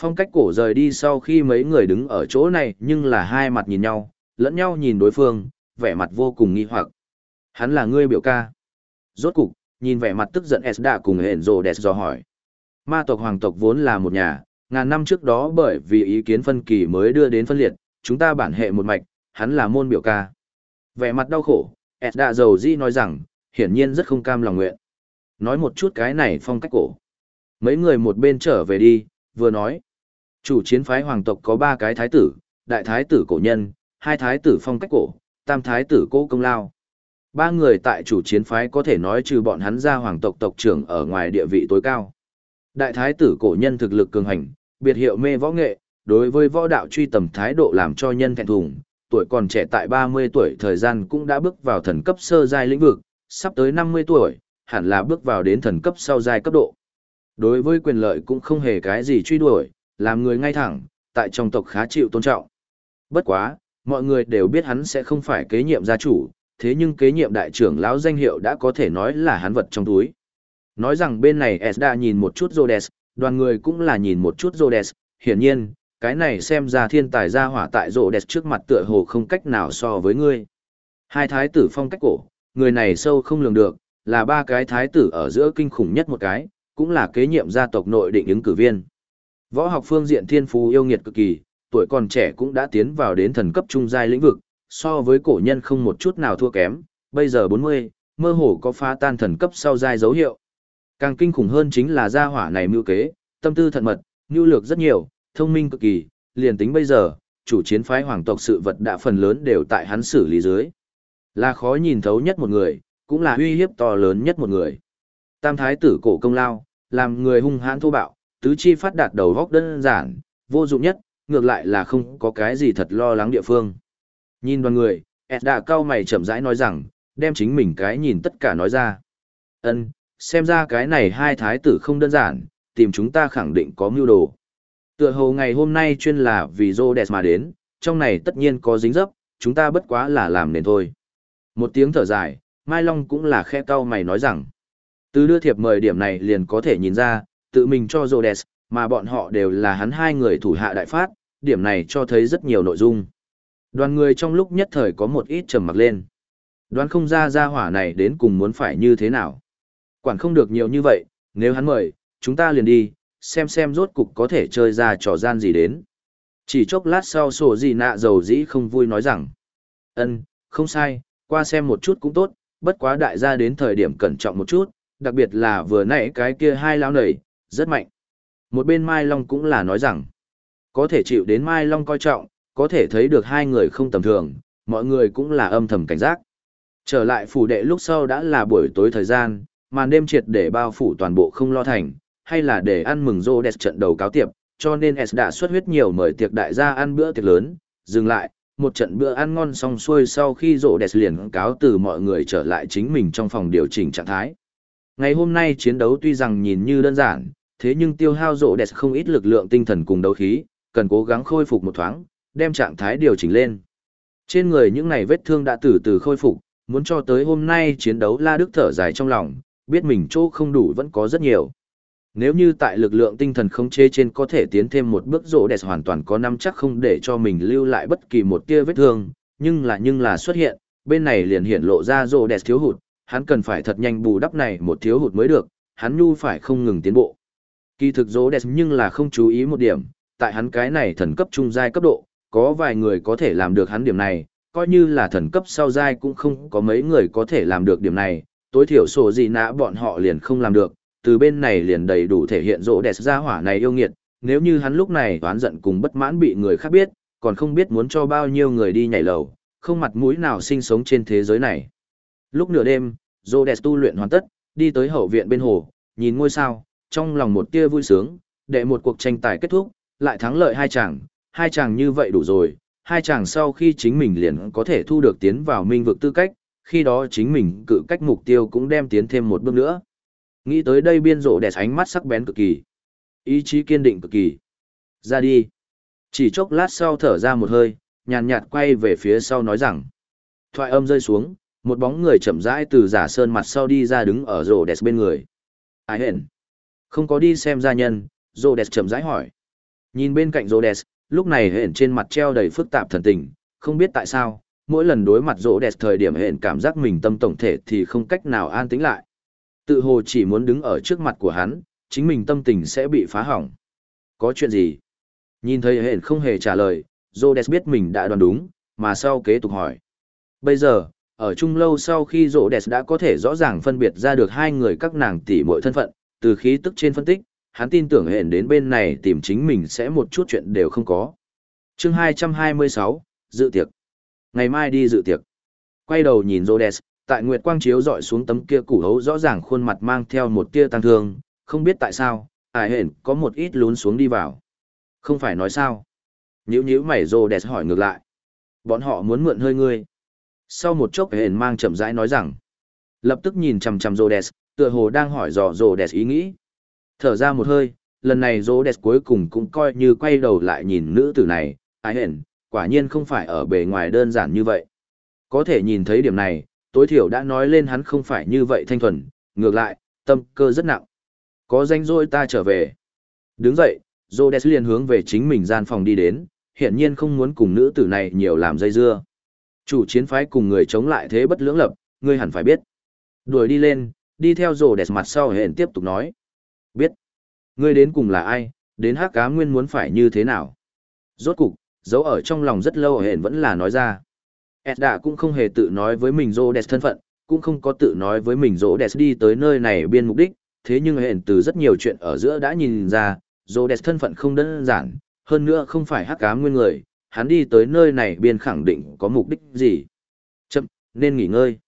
Phong cách cổ rời đi sau khi mấy người đứng ở chỗ này nhưng là hai mặt nhìn nhau, lẫn nhau nhìn đối phương, vẻ mặt vô cùng nghi hoặc. Hắn là ngươi biểu ca. Rốt cục, nhìn vẻ mặt tức giận Esda cùng hẹn rồ đẹp dò hỏi. Ma tộc hoàng tộc vốn là một nhà, ngàn năm trước đó bởi vì ý kiến phân kỳ mới đưa đến phân liệt, chúng ta bản hệ một mạch, hắn là môn biểu ca. Vẻ mặt đau khổ, Esda dầu di nói rằng, hiển nhiên rất không cam lòng nguyện. Nói một chút cái này phong cách cổ. Mấy người một bên trở về đi, vừa nói. Chủ chiến phái hoàng tộc có ba cái thái tử, đại thái tử cổ nhân, hai thái tử phong cách cổ, tam thái tử cố công lao. Ba người tại chủ chiến phái có thể nói trừ bọn hắn ra hoàng tộc tộc trưởng ở ngoài địa vị tối cao. Đại thái tử cổ nhân thực lực cường hành, biệt hiệu mê võ nghệ, đối với võ đạo truy tầm thái độ làm cho nhân thẹn thùng, tuổi còn trẻ tại 30 tuổi thời gian cũng đã bước vào thần cấp sơ giai lĩnh vực, sắp tới 50 tuổi, hẳn là bước vào đến thần cấp sau giai cấp độ. Đối với quyền lợi cũng không hề cái gì truy đuổi, làm người ngay thẳng, tại trong tộc khá chịu tôn trọng. Bất quá, mọi người đều biết hắn sẽ không phải kế nhiệm gia chủ, thế nhưng kế nhiệm đại trưởng lão danh hiệu đã có thể nói là hắn vật trong túi. Nói rằng bên này Esda nhìn một chút Rhodes, đoàn người cũng là nhìn một chút Rhodes, hiển nhiên, cái này xem ra thiên tài gia hỏa tại Rhodes trước mặt tựa hồ không cách nào so với ngươi. Hai thái tử phong cách cổ, người này sâu không lường được, là ba cái thái tử ở giữa kinh khủng nhất một cái, cũng là kế nhiệm gia tộc nội định ứng cử viên. Võ học phương diện thiên phú yêu nghiệt cực kỳ, tuổi còn trẻ cũng đã tiến vào đến thần cấp trung giai lĩnh vực, so với cổ nhân không một chút nào thua kém, bây giờ 40, mơ hồ có phá tan thần cấp sau giai dấu hiệu. Càng kinh khủng hơn chính là gia hỏa này mưu kế, tâm tư thận mật, nhu lược rất nhiều, thông minh cực kỳ, liền tính bây giờ, chủ chiến phái hoàng tộc sự vật đã phần lớn đều tại hắn xử lý dưới. Là khó nhìn thấu nhất một người, cũng là uy hiếp to lớn nhất một người. Tam thái tử cổ công lao, làm người hung hãn thô bạo, tứ chi phát đạt đầu góc đơn giản, vô dụng nhất, ngược lại là không có cái gì thật lo lắng địa phương. Nhìn đoàn người, Edda cao mày chậm rãi nói rằng, đem chính mình cái nhìn tất cả nói ra. Ân, xem ra cái này hai thái tử không đơn giản, tìm chúng ta khẳng định có mưu đồ. Tựa hồ ngày hôm nay chuyên là vì Rhodes mà đến, trong này tất nhiên có dính dấp, chúng ta bất quá là làm nền thôi. Một tiếng thở dài, Mai Long cũng là khe cao mày nói rằng, từ đưa thiệp mời điểm này liền có thể nhìn ra, tự mình cho Rhodes, mà bọn họ đều là hắn hai người thủ hạ đại phát, điểm này cho thấy rất nhiều nội dung. Đoàn người trong lúc nhất thời có một ít trầm mặc lên. Đoán không ra ra hỏa này đến cùng muốn phải như thế nào. Quản không được nhiều như vậy, nếu hắn mời, chúng ta liền đi, xem xem rốt cục có thể chơi ra trò gian gì đến. Chỉ chốc lát sau sổ gì nạ dầu dĩ không vui nói rằng. ân không sai, qua xem một chút cũng tốt, bất quá đại gia đến thời điểm cẩn trọng một chút, đặc biệt là vừa nãy cái kia hai lao nầy, rất mạnh. Một bên Mai Long cũng là nói rằng, có thể chịu đến Mai Long coi trọng, có thể thấy được hai người không tầm thường, mọi người cũng là âm thầm cảnh giác. Trở lại phủ đệ lúc sau đã là buổi tối thời gian, màn đêm triệt để bao phủ toàn bộ không lo thành, hay là để ăn mừng rô đẹp trận đầu cáo tiệp, cho nên S đã xuất huyết nhiều mời tiệc đại gia ăn bữa tiệc lớn, dừng lại, một trận bữa ăn ngon xong xuôi sau khi rô đẹp liền cáo từ mọi người trở lại chính mình trong phòng điều chỉnh trạng thái. Ngày hôm nay chiến đấu tuy rằng nhìn như đơn giản, thế nhưng tiêu hao rộ đẹp không ít lực lượng tinh thần cùng đấu khí, cần cố gắng khôi phục một thoáng, đem trạng thái điều chỉnh lên. Trên người những này vết thương đã từ từ khôi phục, muốn cho tới hôm nay chiến đấu La Đức thở dài trong lòng, biết mình chỗ không đủ vẫn có rất nhiều. Nếu như tại lực lượng tinh thần không chế trên có thể tiến thêm một bước rộ đẹp hoàn toàn có năm chắc không để cho mình lưu lại bất kỳ một tia vết thương, nhưng là nhưng là xuất hiện, bên này liền hiện lộ ra rộ đẹp thiếu hụt, hắn cần phải thật nhanh bù đắp này một thiếu hụt mới được, hắn nhu phải không ngừng tiến bộ. Kỳ thực rỗ đẹp nhưng là không chú ý một điểm, tại hắn cái này thần cấp trung giai cấp độ, có vài người có thể làm được hắn điểm này, coi như là thần cấp sau giai cũng không có mấy người có thể làm được điểm này, tối thiểu sổ gì nã bọn họ liền không làm được, từ bên này liền đầy đủ thể hiện rỗ đẹp ra hỏa này yêu nghiệt, nếu như hắn lúc này oán giận cùng bất mãn bị người khác biết, còn không biết muốn cho bao nhiêu người đi nhảy lầu, không mặt mũi nào sinh sống trên thế giới này. Lúc nửa đêm, rỗ đẹp tu luyện hoàn tất, đi tới hậu viện bên hồ, nhìn ngôi sao, trong lòng một tia vui sướng, để một cuộc tranh tài kết thúc, lại thắng lợi hai chàng, hai chàng như vậy đủ rồi, hai chàng sau khi chính mình liền có thể thu được tiến vào minh vực tư cách, khi đó chính mình cự cách mục tiêu cũng đem tiến thêm một bước nữa. Nghĩ tới đây biên rộ đẹp ánh mắt sắc bén cực kỳ. Ý chí kiên định cực kỳ. Ra đi. Chỉ chốc lát sau thở ra một hơi, nhàn nhạt quay về phía sau nói rằng. Thoại âm rơi xuống, một bóng người chậm rãi từ giả sơn mặt sau đi ra đứng ở rộ đẹp bên người. Ai Hển Không có đi xem gia nhân, rộ đẹp chậm rãi hỏi. Nhìn bên cạnh rộ đẹp, lúc này hển trên mặt treo đầy phức tạp thần tình, không biết tại sao, mỗi lần đối mặt rộ đẹp thời điểm hển cảm giác mình tâm tổng thể thì không cách nào an tĩnh lại. Tự hồ chỉ muốn đứng ở trước mặt của hắn, chính mình tâm tình sẽ bị phá hỏng. Có chuyện gì? Nhìn thấy hển không hề trả lời, Rhodes biết mình đã đoán đúng, mà sau kế tục hỏi. Bây giờ, ở chung lâu sau khi Rhodes đã có thể rõ ràng phân biệt ra được hai người các nàng tỷ muội thân phận, từ khí tức trên phân tích, hắn tin tưởng hẹn đến bên này tìm chính mình sẽ một chút chuyện đều không có. Chương 226, dự tiệc. Ngày mai đi dự tiệc. Quay đầu nhìn Rhodes, tại nguyệt quang chiếu dọi xuống tấm kia củ hấu rõ ràng khuôn mặt mang theo một tia tăng thương, không biết tại sao, ải hển có một ít lún xuống đi vào. Không phải nói sao. Nhữ nhữ mày rô đẹp hỏi ngược lại. Bọn họ muốn mượn hơi ngươi. Sau một chốc hển mang chậm rãi nói rằng. Lập tức nhìn chằm chằm rô tựa hồ đang hỏi dò rô đẹp ý nghĩ. Thở ra một hơi, lần này rô cuối cùng cũng coi như quay đầu lại nhìn nữ tử này. Ái hển, quả nhiên không phải ở bề ngoài đơn giản như vậy. Có thể nhìn thấy điểm này, tối thiểu đã nói lên hắn không phải như vậy thanh thuần, ngược lại, tâm cơ rất nặng. Có danh rỗi ta trở về. Đứng dậy, Rhodes liền hướng về chính mình gian phòng đi đến, hiện nhiên không muốn cùng nữ tử này nhiều làm dây dưa. Chủ chiến phái cùng người chống lại thế bất lưỡng lập, ngươi hẳn phải biết. Đuổi đi lên, đi theo Rhodes mặt sau hẹn tiếp tục nói. Biết. Ngươi đến cùng là ai, đến hắc cá nguyên muốn phải như thế nào. Rốt cục, dấu ở trong lòng rất lâu hẹn vẫn là nói ra. Edda cũng không hề tự nói với mình Rhodes thân phận, cũng không có tự nói với mình Rhodes đi tới nơi này biên mục đích, thế nhưng hẹn từ rất nhiều chuyện ở giữa đã nhìn ra, Rhodes thân phận không đơn giản, hơn nữa không phải hắc Cá nguyên người, hắn đi tới nơi này biên khẳng định có mục đích gì. Chậm, nên nghỉ ngơi.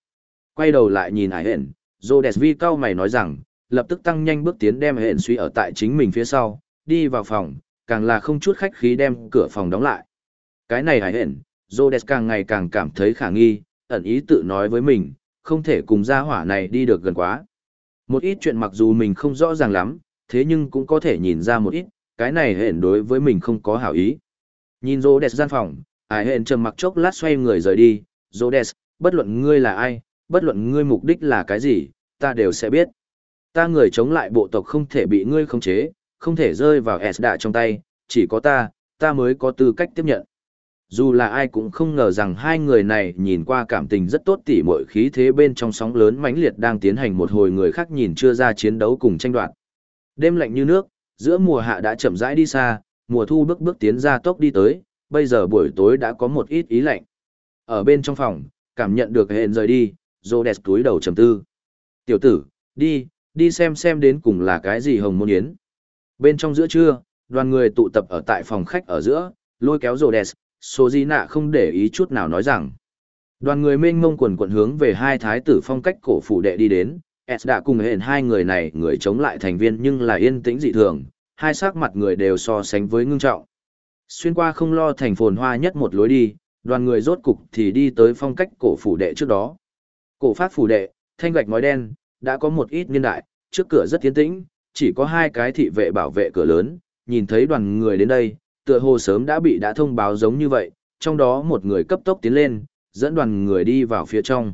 Quay đầu lại nhìn ải Hển, Rhodes vi cao mày nói rằng, lập tức tăng nhanh bước tiến đem Hển suy ở tại chính mình phía sau, đi vào phòng, càng là không chút khách khí đem cửa phòng đóng lại. Cái này ải hẹn, Rhodes càng ngày càng cảm thấy khả nghi, ẩn ý tự nói với mình, không thể cùng gia hỏa này đi được gần quá. Một ít chuyện mặc dù mình không rõ ràng lắm, thế nhưng cũng có thể nhìn ra một ít, cái này Hển đối với mình không có hảo ý. Nhìn Rhodes gian phòng, ải hẹn trầm mặc chốc lát xoay người rời đi, rô đẹp, bất luận ngươi là ai, bất luận ngươi mục đích là cái gì, ta đều sẽ biết. Ta người chống lại bộ tộc không thể bị ngươi khống chế, không thể rơi vào Esda trong tay, chỉ có ta, ta mới có tư cách tiếp nhận. Dù là ai cũng không ngờ rằng hai người này nhìn qua cảm tình rất tốt tỉ mọi khí thế bên trong sóng lớn mãnh liệt đang tiến hành một hồi người khác nhìn chưa ra chiến đấu cùng tranh đoạt. Đêm lạnh như nước, giữa mùa hạ đã chậm rãi đi xa, mùa thu bước bước tiến ra tốc đi tới, bây giờ buổi tối đã có một ít ý lạnh. Ở bên trong phòng, cảm nhận được hẹn rời đi, Rhodes túi đầu trầm tư. Tiểu tử, đi, đi xem xem đến cùng là cái gì hồng môn yến. Bên trong giữa trưa, đoàn người tụ tập ở tại phòng khách ở giữa, lôi kéo Rhodes, số di nạ không để ý chút nào nói rằng. Đoàn người mênh mông quần quần hướng về hai thái tử phong cách cổ phủ đệ đi đến, S đã cùng hẹn hai người này người chống lại thành viên nhưng là yên tĩnh dị thường, hai sắc mặt người đều so sánh với ngưng trọng. Xuyên qua không lo thành phồn hoa nhất một lối đi, đoàn người rốt cục thì đi tới phong cách cổ phủ đệ trước đó. Cổ phát phủ đệ, thanh gạch ngói đen, đã có một ít niên đại, trước cửa rất tiến tĩnh, chỉ có hai cái thị vệ bảo vệ cửa lớn, nhìn thấy đoàn người đến đây, tựa hồ sớm đã bị đã thông báo giống như vậy, trong đó một người cấp tốc tiến lên, dẫn đoàn người đi vào phía trong.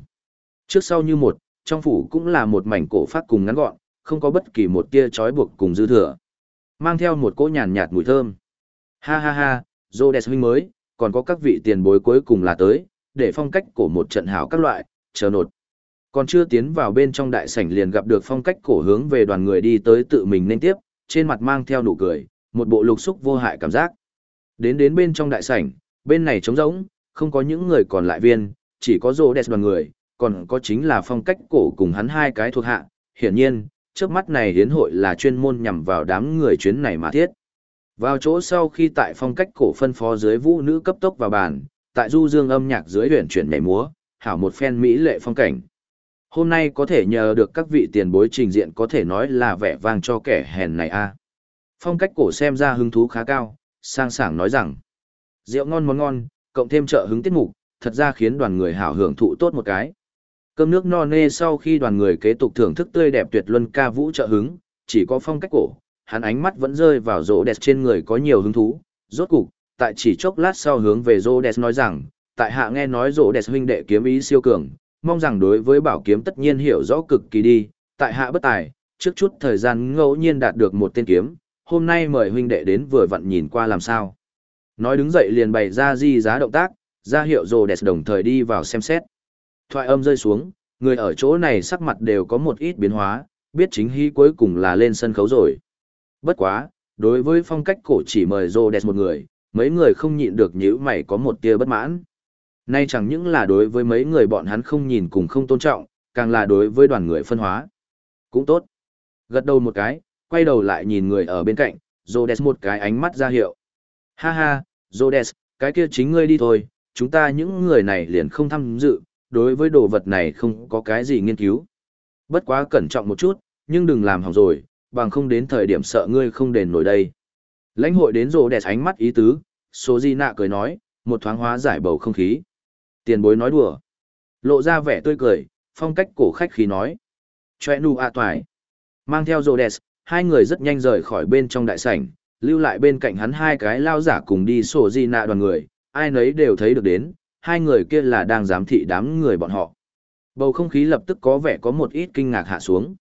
Trước sau như một, trong phủ cũng là một mảnh cổ phát cùng ngắn gọn, không có bất kỳ một tia trói buộc cùng dư thừa. Mang theo một cỗ nhàn nhạt mùi thơm. Ha ha ha, Rhodes huynh mới, còn có các vị tiền bối cuối cùng là tới, để phong cách cổ một trận hảo các loại, chờ nột. Còn chưa tiến vào bên trong đại sảnh liền gặp được phong cách cổ hướng về đoàn người đi tới tự mình nên tiếp, trên mặt mang theo nụ cười, một bộ lục xúc vô hại cảm giác. Đến đến bên trong đại sảnh, bên này trống rỗng, không có những người còn lại viên, chỉ có rô đẹp đoàn người, còn có chính là phong cách cổ cùng hắn hai cái thuộc hạ. Hiển nhiên, trước mắt này hiến hội là chuyên môn nhằm vào đám người chuyến này mà thiết. Vào chỗ sau khi tại phong cách cổ phân phó dưới vũ nữ cấp tốc vào bàn, tại du dương âm nhạc dưới huyền chuyển nhảy múa, hảo một phen mỹ lệ phong cảnh. Hôm nay có thể nhờ được các vị tiền bối trình diện có thể nói là vẻ vang cho kẻ hèn này a. Phong cách cổ xem ra hứng thú khá cao, sang sảng nói rằng, rượu ngon món ngon, cộng thêm trợ hứng tiết mục, thật ra khiến đoàn người hảo hưởng thụ tốt một cái. Cơm nước no nê sau khi đoàn người kế tục thưởng thức tươi đẹp tuyệt luân ca vũ trợ hứng, chỉ có phong cách cổ, hắn ánh mắt vẫn rơi vào rỗ đẹp trên người có nhiều hứng thú. Rốt cục, tại chỉ chốc lát sau hướng về rỗ đẹp nói rằng, tại hạ nghe nói rỗ đẹp huynh đệ kiếm ý siêu cường, mong rằng đối với bảo kiếm tất nhiên hiểu rõ cực kỳ đi, tại hạ bất tài, trước chút thời gian ngẫu nhiên đạt được một tên kiếm, hôm nay mời huynh đệ đến vừa vặn nhìn qua làm sao. Nói đứng dậy liền bày ra di giá động tác, ra hiệu rồ đẹp đồng thời đi vào xem xét. Thoại âm rơi xuống, người ở chỗ này sắc mặt đều có một ít biến hóa, biết chính hy cuối cùng là lên sân khấu rồi. Bất quá, đối với phong cách cổ chỉ mời Rhodes một người, mấy người không nhịn được nhíu mày có một tia bất mãn. Nay chẳng những là đối với mấy người bọn hắn không nhìn cùng không tôn trọng, càng là đối với đoàn người phân hóa. Cũng tốt. Gật đầu một cái, quay đầu lại nhìn người ở bên cạnh, Rhodes một cái ánh mắt ra hiệu. Ha ha, Rhodes, cái kia chính ngươi đi thôi, chúng ta những người này liền không tham dự, đối với đồ vật này không có cái gì nghiên cứu. Bất quá cẩn trọng một chút, nhưng đừng làm hỏng rồi, bằng không đến thời điểm sợ ngươi không đền nổi đây. Lãnh hội đến rồ đè ánh mắt ý tứ, số di nạ cười nói, một thoáng hóa giải bầu không khí. Tiền bối nói đùa. Lộ ra vẻ tươi cười, phong cách cổ khách khí nói. Chòe nu a toài. Mang theo rồ Rhodes, hai người rất nhanh rời khỏi bên trong đại sảnh, lưu lại bên cạnh hắn hai cái lao giả cùng đi sổ di nạ đoàn người, ai nấy đều thấy được đến, hai người kia là đang giám thị đám người bọn họ. Bầu không khí lập tức có vẻ có một ít kinh ngạc hạ xuống.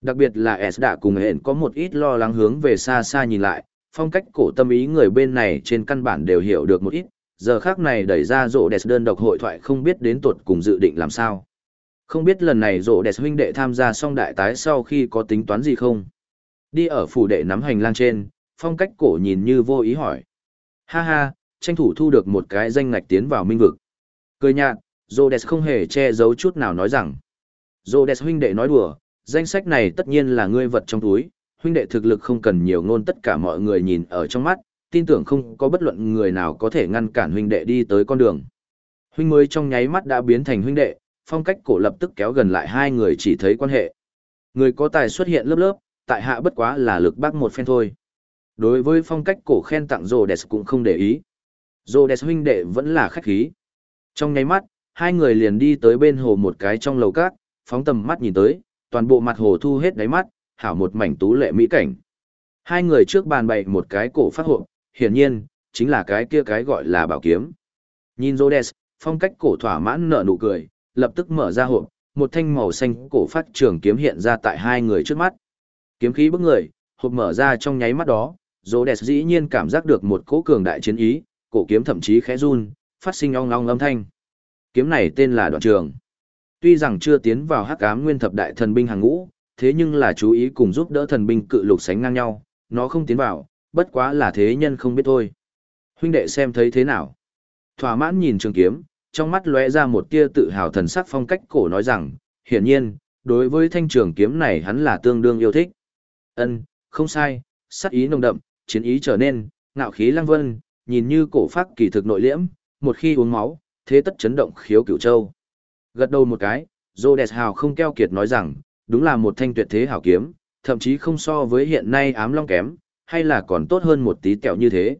Đặc biệt là S đã cùng hẹn có một ít lo lắng hướng về xa xa nhìn lại, phong cách cổ tâm ý người bên này trên căn bản đều hiểu được một ít, giờ khác này đẩy ra rộ đẹp đơn độc hội thoại không biết đến tuột cùng dự định làm sao. Không biết lần này rộ đẹp huynh đệ tham gia xong đại tái sau khi có tính toán gì không? Đi ở phủ đệ nắm hành lang trên, phong cách cổ nhìn như vô ý hỏi. Ha ha, tranh thủ thu được một cái danh ngạch tiến vào minh vực. Cười nhạt, Rhodes không hề che giấu chút nào nói rằng. Rhodes huynh đệ nói đùa, danh sách này tất nhiên là ngươi vật trong túi, huynh đệ thực lực không cần nhiều ngôn tất cả mọi người nhìn ở trong mắt, tin tưởng không có bất luận người nào có thể ngăn cản huynh đệ đi tới con đường. Huynh mới trong nháy mắt đã biến thành huynh đệ, phong cách cổ lập tức kéo gần lại hai người chỉ thấy quan hệ. Người có tài xuất hiện lớp lớp, tại hạ bất quá là lực bác một phen thôi. Đối với phong cách cổ khen tặng Rhodes cũng không để ý. Rhodes huynh đệ vẫn là khách khí. Trong nháy mắt, hai người liền đi tới bên hồ một cái trong lầu cát, phóng tầm mắt nhìn tới, toàn bộ mặt hồ thu hết đáy mắt, hảo một mảnh tú lệ mỹ cảnh. Hai người trước bàn bày một cái cổ phát hộp, hiển nhiên, chính là cái kia cái gọi là bảo kiếm. Nhìn Rhodes, phong cách cổ thỏa mãn nở nụ cười, lập tức mở ra hộp, một thanh màu xanh cổ phát trường kiếm hiện ra tại hai người trước mắt. Kiếm khí bức người, hộp mở ra trong nháy mắt đó, Rhodes dĩ nhiên cảm giác được một cỗ cường đại chiến ý, cổ kiếm thậm chí khẽ run, phát sinh ong ong âm thanh. Kiếm này tên là Đoạn Trường. Tuy rằng chưa tiến vào Hắc Ám Nguyên Thập Đại Thần binh hàng ngũ, thế nhưng là chú ý cùng giúp đỡ thần binh cự lục sánh ngang nhau, nó không tiến vào, bất quá là thế nhân không biết thôi. Huynh đệ xem thấy thế nào? Thỏa mãn nhìn trường kiếm, trong mắt lóe ra một tia tự hào thần sắc phong cách cổ nói rằng, hiển nhiên, đối với thanh trường kiếm này hắn là tương đương yêu thích. Ân, không sai, sắc ý nồng đậm, chiến ý trở nên, ngạo khí lăng vân, nhìn như cổ phát kỳ thực nội liễm, một khi uống máu, thế tất chấn động khiếu cửu châu. Gật đầu một cái, Rhodes hào không keo kiệt nói rằng, đúng là một thanh tuyệt thế hảo kiếm, thậm chí không so với hiện nay ám long kém, hay là còn tốt hơn một tí kẹo như thế.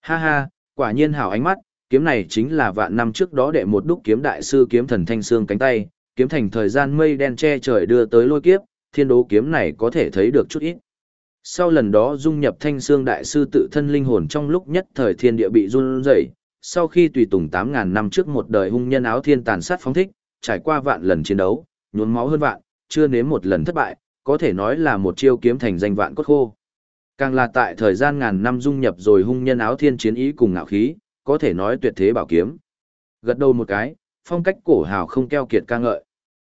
Ha ha, quả nhiên hảo ánh mắt, kiếm này chính là vạn năm trước đó đệ một đúc kiếm đại sư kiếm thần thanh xương cánh tay, kiếm thành thời gian mây đen che trời đưa tới lôi kiếp, thiên đố kiếm này có thể thấy được chút ít. Sau lần đó dung nhập thanh xương đại sư tự thân linh hồn trong lúc nhất thời thiên địa bị run rẩy, sau khi tùy tùng 8.000 năm trước một đời hung nhân áo thiên tàn sát phóng thích, trải qua vạn lần chiến đấu, nhuốm máu hơn vạn, chưa nếm một lần thất bại, có thể nói là một chiêu kiếm thành danh vạn cốt khô. Càng là tại thời gian ngàn năm dung nhập rồi hung nhân áo thiên chiến ý cùng ngạo khí, có thể nói tuyệt thế bảo kiếm. Gật đầu một cái, phong cách cổ hào không keo kiệt ca ngợi.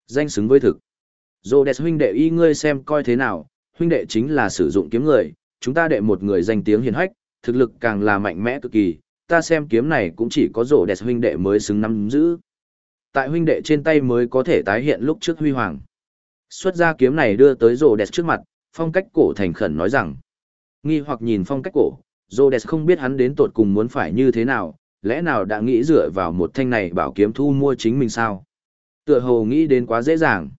Danh xứng với thực. Rhodes huynh đệ y ngươi xem coi thế nào, huynh đệ chính là sử dụng kiếm người, chúng ta đệ một người danh tiếng hiền hách, thực lực càng là mạnh mẽ cực kỳ, ta xem kiếm này cũng chỉ có Rhodes huynh đệ mới xứng nắm giữ. Tại huynh đệ trên tay mới có thể tái hiện lúc trước huy hoàng. Xuất ra kiếm này đưa tới Rhodes trước mặt, phong cách cổ thành khẩn nói rằng, nghi hoặc nhìn phong cách cổ, Rhodes không biết hắn đến tột cùng muốn phải như thế nào, lẽ nào đã nghĩ dựa vào một thanh này bảo kiếm thu mua chính mình sao? Tựa hồ nghĩ đến quá dễ dàng.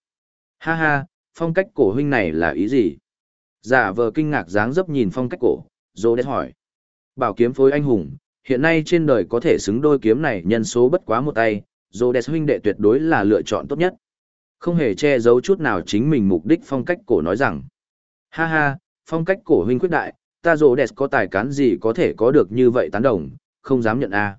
Ha ha, phong cách cổ huynh này là ý gì? Giả vờ kinh ngạc dáng dấp nhìn phong cách cổ, Rhodes hỏi. Bảo kiếm phối anh hùng, Hiện nay trên đời có thể xứng đôi kiếm này nhân số bất quá một tay, Rhodes huynh đệ tuyệt đối là lựa chọn tốt nhất. Không hề che giấu chút nào chính mình mục đích phong cách cổ nói rằng. Ha ha, phong cách cổ huynh quyết đại, ta Rhodes có tài cán gì có thể có được như vậy tán đồng, không dám nhận a.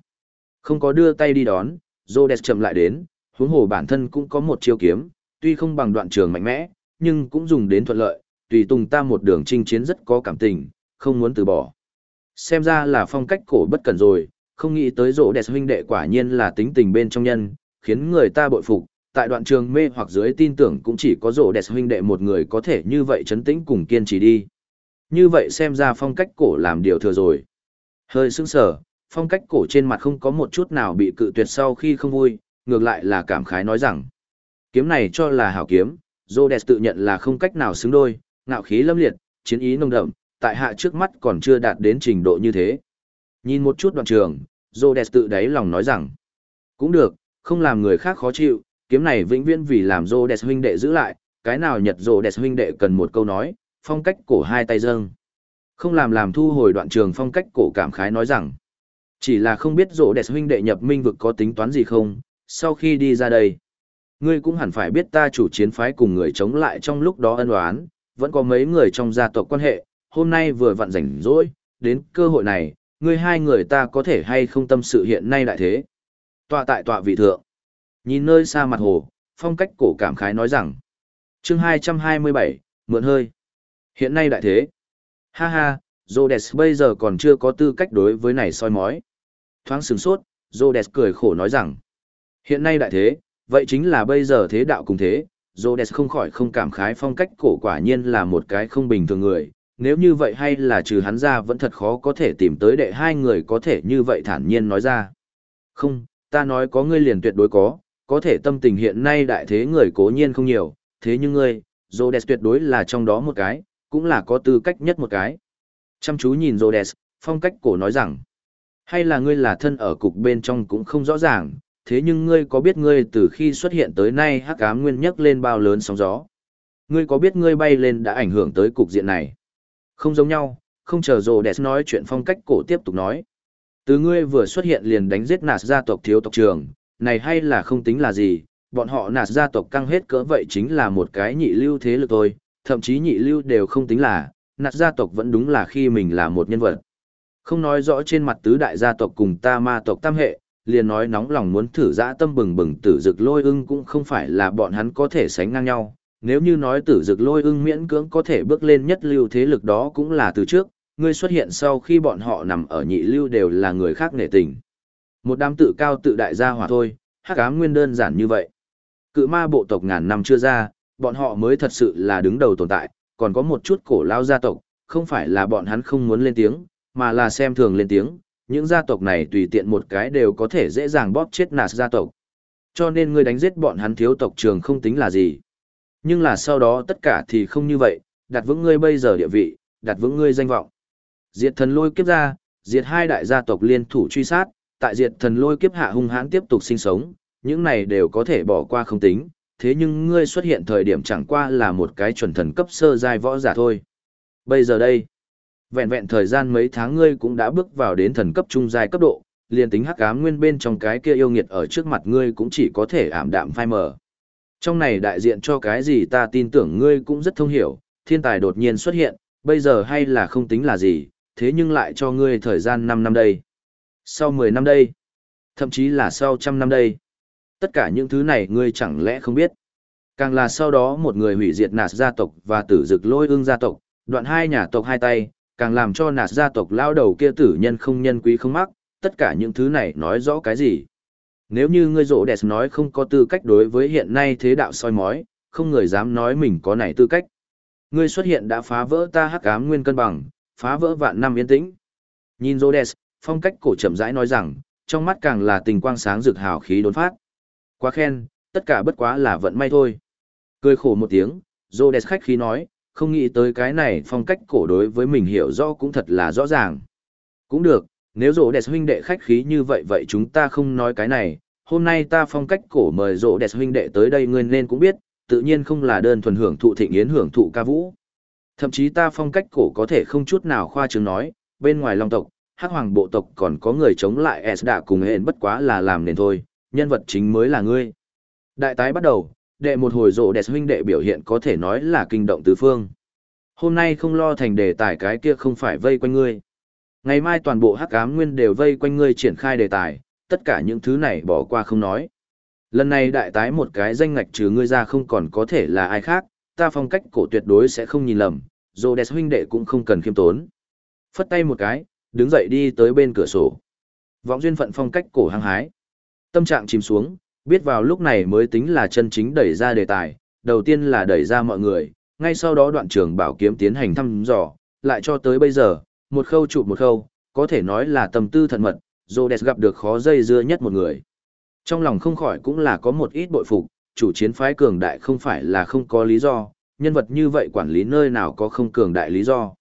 Không có đưa tay đi đón, Rhodes chậm lại đến, huống hồ bản thân cũng có một chiêu kiếm, tuy không bằng đoạn trường mạnh mẽ, nhưng cũng dùng đến thuận lợi, tùy tùng ta một đường chinh chiến rất có cảm tình, không muốn từ bỏ. Xem ra là phong cách cổ bất cẩn rồi, không nghĩ tới rỗ đẹp huynh đệ quả nhiên là tính tình bên trong nhân, khiến người ta bội phục. Tại đoạn trường mê hoặc dưới tin tưởng cũng chỉ có rỗ đẹp huynh đệ một người có thể như vậy chấn tĩnh cùng kiên trì đi. Như vậy xem ra phong cách cổ làm điều thừa rồi. Hơi sững sờ, phong cách cổ trên mặt không có một chút nào bị cự tuyệt sau khi không vui, ngược lại là cảm khái nói rằng. Kiếm này cho là hảo kiếm, Rhodes tự nhận là không cách nào xứng đôi, ngạo khí lâm liệt, chiến ý nồng đậm, tại hạ trước mắt còn chưa đạt đến trình độ như thế. Nhìn một chút đoạn trường, Rhodes tự đáy lòng nói rằng, cũng được, không làm người khác khó chịu, kiếm này vĩnh viễn vì làm Rhodes huynh đệ giữ lại, cái nào nhật Rhodes huynh đệ cần một câu nói, phong cách cổ hai tay dâng. Không làm làm thu hồi đoạn trường phong cách cổ cảm khái nói rằng, chỉ là không biết Rhodes huynh đệ nhập minh vực có tính toán gì không, sau khi đi ra đây. Ngươi cũng hẳn phải biết ta chủ chiến phái cùng người chống lại trong lúc đó ân oán, vẫn có mấy người trong gia tộc quan hệ, hôm nay vừa vặn rảnh rỗi, đến cơ hội này, ngươi hai người ta có thể hay không tâm sự hiện nay đại thế. Tọa tại tọa vị thượng. Nhìn nơi xa mặt hồ, phong cách cổ cảm khái nói rằng. chương 227, mượn hơi. Hiện nay đại thế. Ha ha, Zodes bây giờ còn chưa có tư cách đối với này soi mói. Thoáng sừng sốt, Zodes cười khổ nói rằng. Hiện nay đại thế, vậy chính là bây giờ thế đạo cùng thế. Rhodes không khỏi không cảm khái phong cách cổ quả nhiên là một cái không bình thường người, nếu như vậy hay là trừ hắn ra vẫn thật khó có thể tìm tới đệ hai người có thể như vậy thản nhiên nói ra. Không, ta nói có ngươi liền tuyệt đối có, có thể tâm tình hiện nay đại thế người cố nhiên không nhiều, thế nhưng ngươi, Rhodes tuyệt đối là trong đó một cái, cũng là có tư cách nhất một cái. Chăm chú nhìn Rhodes, phong cách cổ nói rằng, hay là ngươi là thân ở cục bên trong cũng không rõ ràng, thế nhưng ngươi có biết ngươi từ khi xuất hiện tới nay hắc ám nguyên nhất lên bao lớn sóng gió? Ngươi có biết ngươi bay lên đã ảnh hưởng tới cục diện này? Không giống nhau, không chờ rồ đẹp nói chuyện phong cách cổ tiếp tục nói. Từ ngươi vừa xuất hiện liền đánh giết nạt gia tộc thiếu tộc trường, này hay là không tính là gì, bọn họ nạt gia tộc căng hết cỡ vậy chính là một cái nhị lưu thế lực thôi, thậm chí nhị lưu đều không tính là, nạt gia tộc vẫn đúng là khi mình là một nhân vật. Không nói rõ trên mặt tứ đại gia tộc cùng ta ma tộc tam hệ, liền nói nóng lòng muốn thử dã tâm bừng bừng tử dực lôi ưng cũng không phải là bọn hắn có thể sánh ngang nhau, nếu như nói tử dực lôi ưng miễn cưỡng có thể bước lên nhất lưu thế lực đó cũng là từ trước, ngươi xuất hiện sau khi bọn họ nằm ở nhị lưu đều là người khác nể tình. Một đám tự cao tự đại gia hỏa thôi, hắc ám nguyên đơn giản như vậy. Cự ma bộ tộc ngàn năm chưa ra, bọn họ mới thật sự là đứng đầu tồn tại, còn có một chút cổ lao gia tộc, không phải là bọn hắn không muốn lên tiếng, mà là xem thường lên tiếng, những gia tộc này tùy tiện một cái đều có thể dễ dàng bóp chết nạt gia tộc. Cho nên ngươi đánh giết bọn hắn thiếu tộc trường không tính là gì. Nhưng là sau đó tất cả thì không như vậy, đặt vững ngươi bây giờ địa vị, đặt vững ngươi danh vọng. Diệt thần lôi kiếp ra, diệt hai đại gia tộc liên thủ truy sát, tại diệt thần lôi kiếp hạ hung hãn tiếp tục sinh sống, những này đều có thể bỏ qua không tính, thế nhưng ngươi xuất hiện thời điểm chẳng qua là một cái chuẩn thần cấp sơ giai võ giả thôi. Bây giờ đây, vẹn vẹn thời gian mấy tháng ngươi cũng đã bước vào đến thần cấp trung giai cấp độ, liền tính hắc ám nguyên bên trong cái kia yêu nghiệt ở trước mặt ngươi cũng chỉ có thể ảm đạm phai mờ. Trong này đại diện cho cái gì ta tin tưởng ngươi cũng rất thông hiểu, thiên tài đột nhiên xuất hiện, bây giờ hay là không tính là gì, thế nhưng lại cho ngươi thời gian 5 năm đây. Sau 10 năm đây, thậm chí là sau trăm năm đây. Tất cả những thứ này ngươi chẳng lẽ không biết. Càng là sau đó một người hủy diệt nạt gia tộc và tử dực lôi ương gia tộc, đoạn hai nhà tộc hai tay, càng làm cho nạt gia tộc lao đầu kia tử nhân không nhân quý không mắc, tất cả những thứ này nói rõ cái gì. Nếu như ngươi rộ đẹp nói không có tư cách đối với hiện nay thế đạo soi mói, không người dám nói mình có này tư cách. Ngươi xuất hiện đã phá vỡ ta hắc ám nguyên cân bằng, phá vỡ vạn năm yên tĩnh. Nhìn Rhodes, phong cách cổ chậm rãi nói rằng, trong mắt càng là tình quang sáng rực hào khí đốn phát. Quá khen, tất cả bất quá là vận may thôi. Cười khổ một tiếng, Rhodes khách khí nói, không nghĩ tới cái này phong cách cổ đối với mình hiểu rõ cũng thật là rõ ràng. Cũng được, nếu rổ đẹp huynh đệ khách khí như vậy vậy chúng ta không nói cái này, hôm nay ta phong cách cổ mời rổ đẹp huynh đệ tới đây ngươi nên cũng biết, tự nhiên không là đơn thuần hưởng thụ thịnh yến hưởng thụ ca vũ. Thậm chí ta phong cách cổ có thể không chút nào khoa trương nói, bên ngoài long tộc, hắc hoàng bộ tộc còn có người chống lại S đã cùng hẹn bất quá là làm nền thôi, nhân vật chính mới là ngươi. Đại tái bắt đầu, đệ một hồi rộ đẹp huynh đệ biểu hiện có thể nói là kinh động tứ phương. Hôm nay không lo thành đề tài cái kia không phải vây quanh ngươi. Ngày mai toàn bộ hắc ám nguyên đều vây quanh ngươi triển khai đề tài, tất cả những thứ này bỏ qua không nói. Lần này đại tái một cái danh ngạch trừ ngươi ra không còn có thể là ai khác, ta phong cách cổ tuyệt đối sẽ không nhìn lầm, dồ đẹp huynh đệ cũng không cần khiêm tốn. Phất tay một cái, đứng dậy đi tới bên cửa sổ. Vọng duyên phận phong cách cổ hăng hái. Tâm trạng chìm xuống, biết vào lúc này mới tính là chân chính đẩy ra đề tài, đầu tiên là đẩy ra mọi người, ngay sau đó đoạn trường bảo kiếm tiến hành thăm dò, lại cho tới bây giờ, một khâu chụp một khâu, có thể nói là tâm tư thận mật, Rhodes gặp được khó dây dưa nhất một người. Trong lòng không khỏi cũng là có một ít bội phục, chủ chiến phái cường đại không phải là không có lý do, nhân vật như vậy quản lý nơi nào có không cường đại lý do.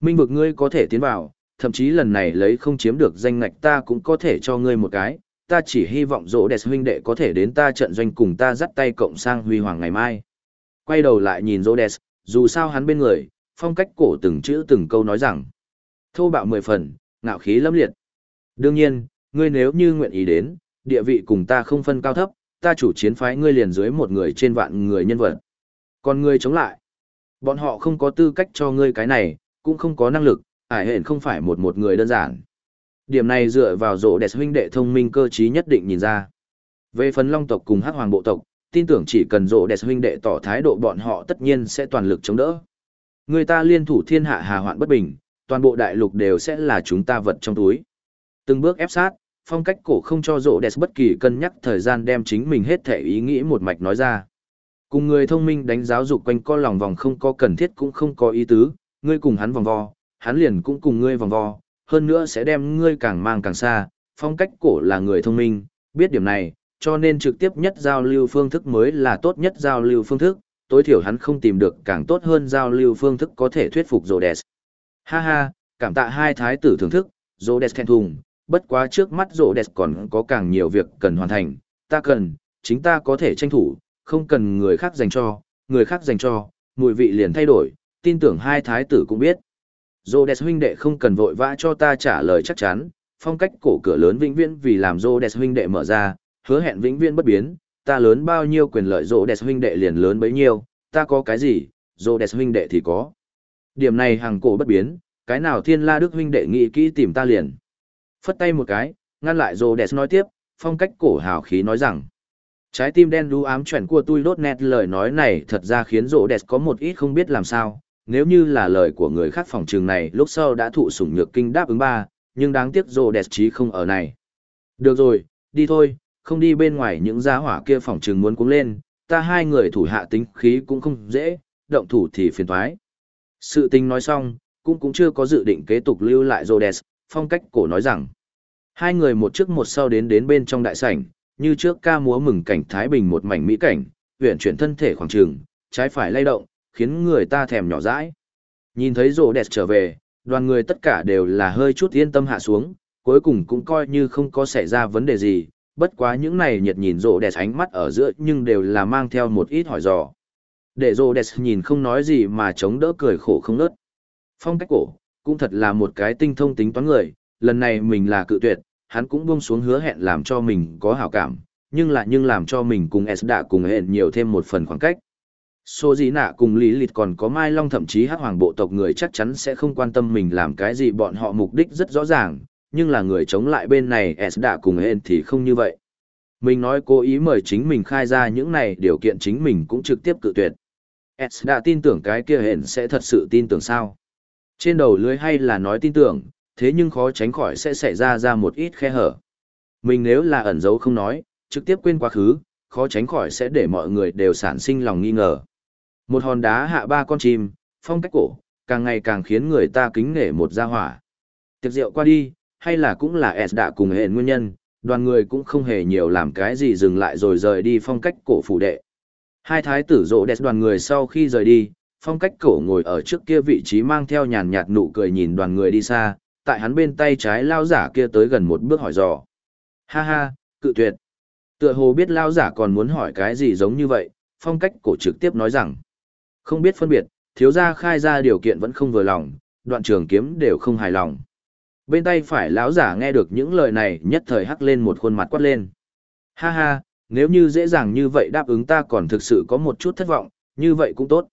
Minh vực ngươi có thể tiến vào, thậm chí lần này lấy không chiếm được danh ngạch ta cũng có thể cho ngươi một cái, ta chỉ hy vọng rỗ đẹp huynh đệ có thể đến ta trận doanh cùng ta dắt tay cộng sang huy hoàng ngày mai. Quay đầu lại nhìn rỗ đẹp, dù sao hắn bên người, phong cách cổ từng chữ từng câu nói rằng, thô bạo mười phần, ngạo khí lâm liệt. Đương nhiên, ngươi nếu như nguyện ý đến, địa vị cùng ta không phân cao thấp, ta chủ chiến phái ngươi liền dưới một người trên vạn người nhân vật. Còn ngươi chống lại, bọn họ không có tư cách cho ngươi cái này, cũng không có năng lực, ải hẹn không phải một một người đơn giản. Điểm này dựa vào rộ đẹp huynh đệ thông minh cơ trí nhất định nhìn ra. Về phần long tộc cùng hắc hoàng bộ tộc, tin tưởng chỉ cần rộ đẹp huynh đệ tỏ thái độ bọn họ tất nhiên sẽ toàn lực chống đỡ. Người ta liên thủ thiên hạ hà hoạn bất bình, toàn bộ đại lục đều sẽ là chúng ta vật trong túi. Từng bước ép sát, phong cách cổ không cho rộ đẹp bất kỳ cân nhắc thời gian đem chính mình hết thể ý nghĩ một mạch nói ra. Cùng người thông minh đánh giáo dục quanh co lòng vòng không có cần thiết cũng không có ý tứ, ngươi cùng hắn vòng vo, hắn liền cũng cùng ngươi vòng vo, hơn nữa sẽ đem ngươi càng mang càng xa, phong cách cổ là người thông minh, biết điểm này, cho nên trực tiếp nhất giao lưu phương thức mới là tốt nhất giao lưu phương thức, tối thiểu hắn không tìm được càng tốt hơn giao lưu phương thức có thể thuyết phục Rhodes. Ha ha, cảm tạ hai thái tử thưởng thức, Rhodes khen thùng, bất quá trước mắt Rhodes còn có càng nhiều việc cần hoàn thành, ta cần, chính ta có thể tranh thủ, không cần người khác dành cho, người khác dành cho, mùi vị liền thay đổi, tin tưởng hai thái tử cũng biết. Rhodes huynh đệ không cần vội vã cho ta trả lời chắc chắn, phong cách cổ cửa lớn vĩnh viễn vì làm Rhodes huynh đệ mở ra, hứa hẹn vĩnh viễn bất biến, ta lớn bao nhiêu quyền lợi Rhodes huynh đệ liền lớn bấy nhiêu, ta có cái gì, Rhodes huynh đệ thì có. Điểm này hàng cổ bất biến, cái nào thiên la đức huynh đệ nghĩ kỹ tìm ta liền. Phất tay một cái, ngăn lại Rhodes nói tiếp, phong cách cổ hào khí nói rằng. Trái tim đen đu ám chuẩn của tôi đốt nét lời nói này thật ra khiến Rhodes có một ít không biết làm sao, nếu như là lời của người khác phòng trường này lúc sau đã thụ sủng nhược kinh đáp ứng ba, nhưng đáng tiếc rồ đẹp trí không ở này. Được rồi, đi thôi, không đi bên ngoài những gia hỏa kia phòng trường muốn cuống lên, ta hai người thủ hạ tính khí cũng không dễ, động thủ thì phiền thoái. Sự tình nói xong, cũng cũng chưa có dự định kế tục lưu lại Rhodes, phong cách cổ nói rằng. Hai người một trước một sau đến đến bên trong đại sảnh, như trước ca múa mừng cảnh Thái Bình một mảnh mỹ cảnh, huyện chuyển thân thể khoảng trường, trái phải lay động, khiến người ta thèm nhỏ dãi. Nhìn thấy rổ đẹp trở về, đoàn người tất cả đều là hơi chút yên tâm hạ xuống, cuối cùng cũng coi như không có xảy ra vấn đề gì, bất quá những này nhiệt nhìn rổ đẹp ánh mắt ở giữa nhưng đều là mang theo một ít hỏi dò. Để rổ đẹp nhìn không nói gì mà chống đỡ cười khổ không nớt. Phong cách cổ, cũng thật là một cái tinh thông tính toán người, lần này mình là cự tuyệt, hắn cũng buông xuống hứa hẹn làm cho mình có hảo cảm, nhưng lại nhưng làm cho mình cùng S đã cùng hẹn nhiều thêm một phần khoảng cách. Số dĩ nạ cùng Lý Lịt còn có Mai Long thậm chí hắc hoàng bộ tộc người chắc chắn sẽ không quan tâm mình làm cái gì bọn họ mục đích rất rõ ràng, nhưng là người chống lại bên này S đã cùng hên thì không như vậy. Mình nói cố ý mời chính mình khai ra những này điều kiện chính mình cũng trực tiếp cự tuyệt. S đã tin tưởng cái kia hên sẽ thật sự tin tưởng sao. Trên đầu lưới hay là nói tin tưởng, thế nhưng khó tránh khỏi sẽ xảy ra ra một ít khe hở. Mình nếu là ẩn giấu không nói, trực tiếp quên quá khứ, khó tránh khỏi sẽ để mọi người đều sản sinh lòng nghi ngờ. Một hòn đá hạ ba con chim, phong cách cổ, càng ngày càng khiến người ta kính nể một gia hỏa. Tiệc rượu qua đi, hay là cũng là S đã cùng hệ nguyên nhân, đoàn người cũng không hề nhiều làm cái gì dừng lại rồi rời đi phong cách cổ phủ đệ. Hai thái tử rộ đẹp đoàn người sau khi rời đi, phong cách cổ ngồi ở trước kia vị trí mang theo nhàn nhạt nụ cười nhìn đoàn người đi xa, tại hắn bên tay trái lao giả kia tới gần một bước hỏi dò. Ha ha, cự tuyệt. Tựa hồ biết lao giả còn muốn hỏi cái gì giống như vậy, phong cách cổ trực tiếp nói rằng. Không biết phân biệt, thiếu gia khai ra điều kiện vẫn không vừa lòng, đoạn trường kiếm đều không hài lòng. Bên tay phải lão giả nghe được những lời này nhất thời hắc lên một khuôn mặt quát lên. Ha ha, nếu như dễ dàng như vậy đáp ứng ta còn thực sự có một chút thất vọng, như vậy cũng tốt.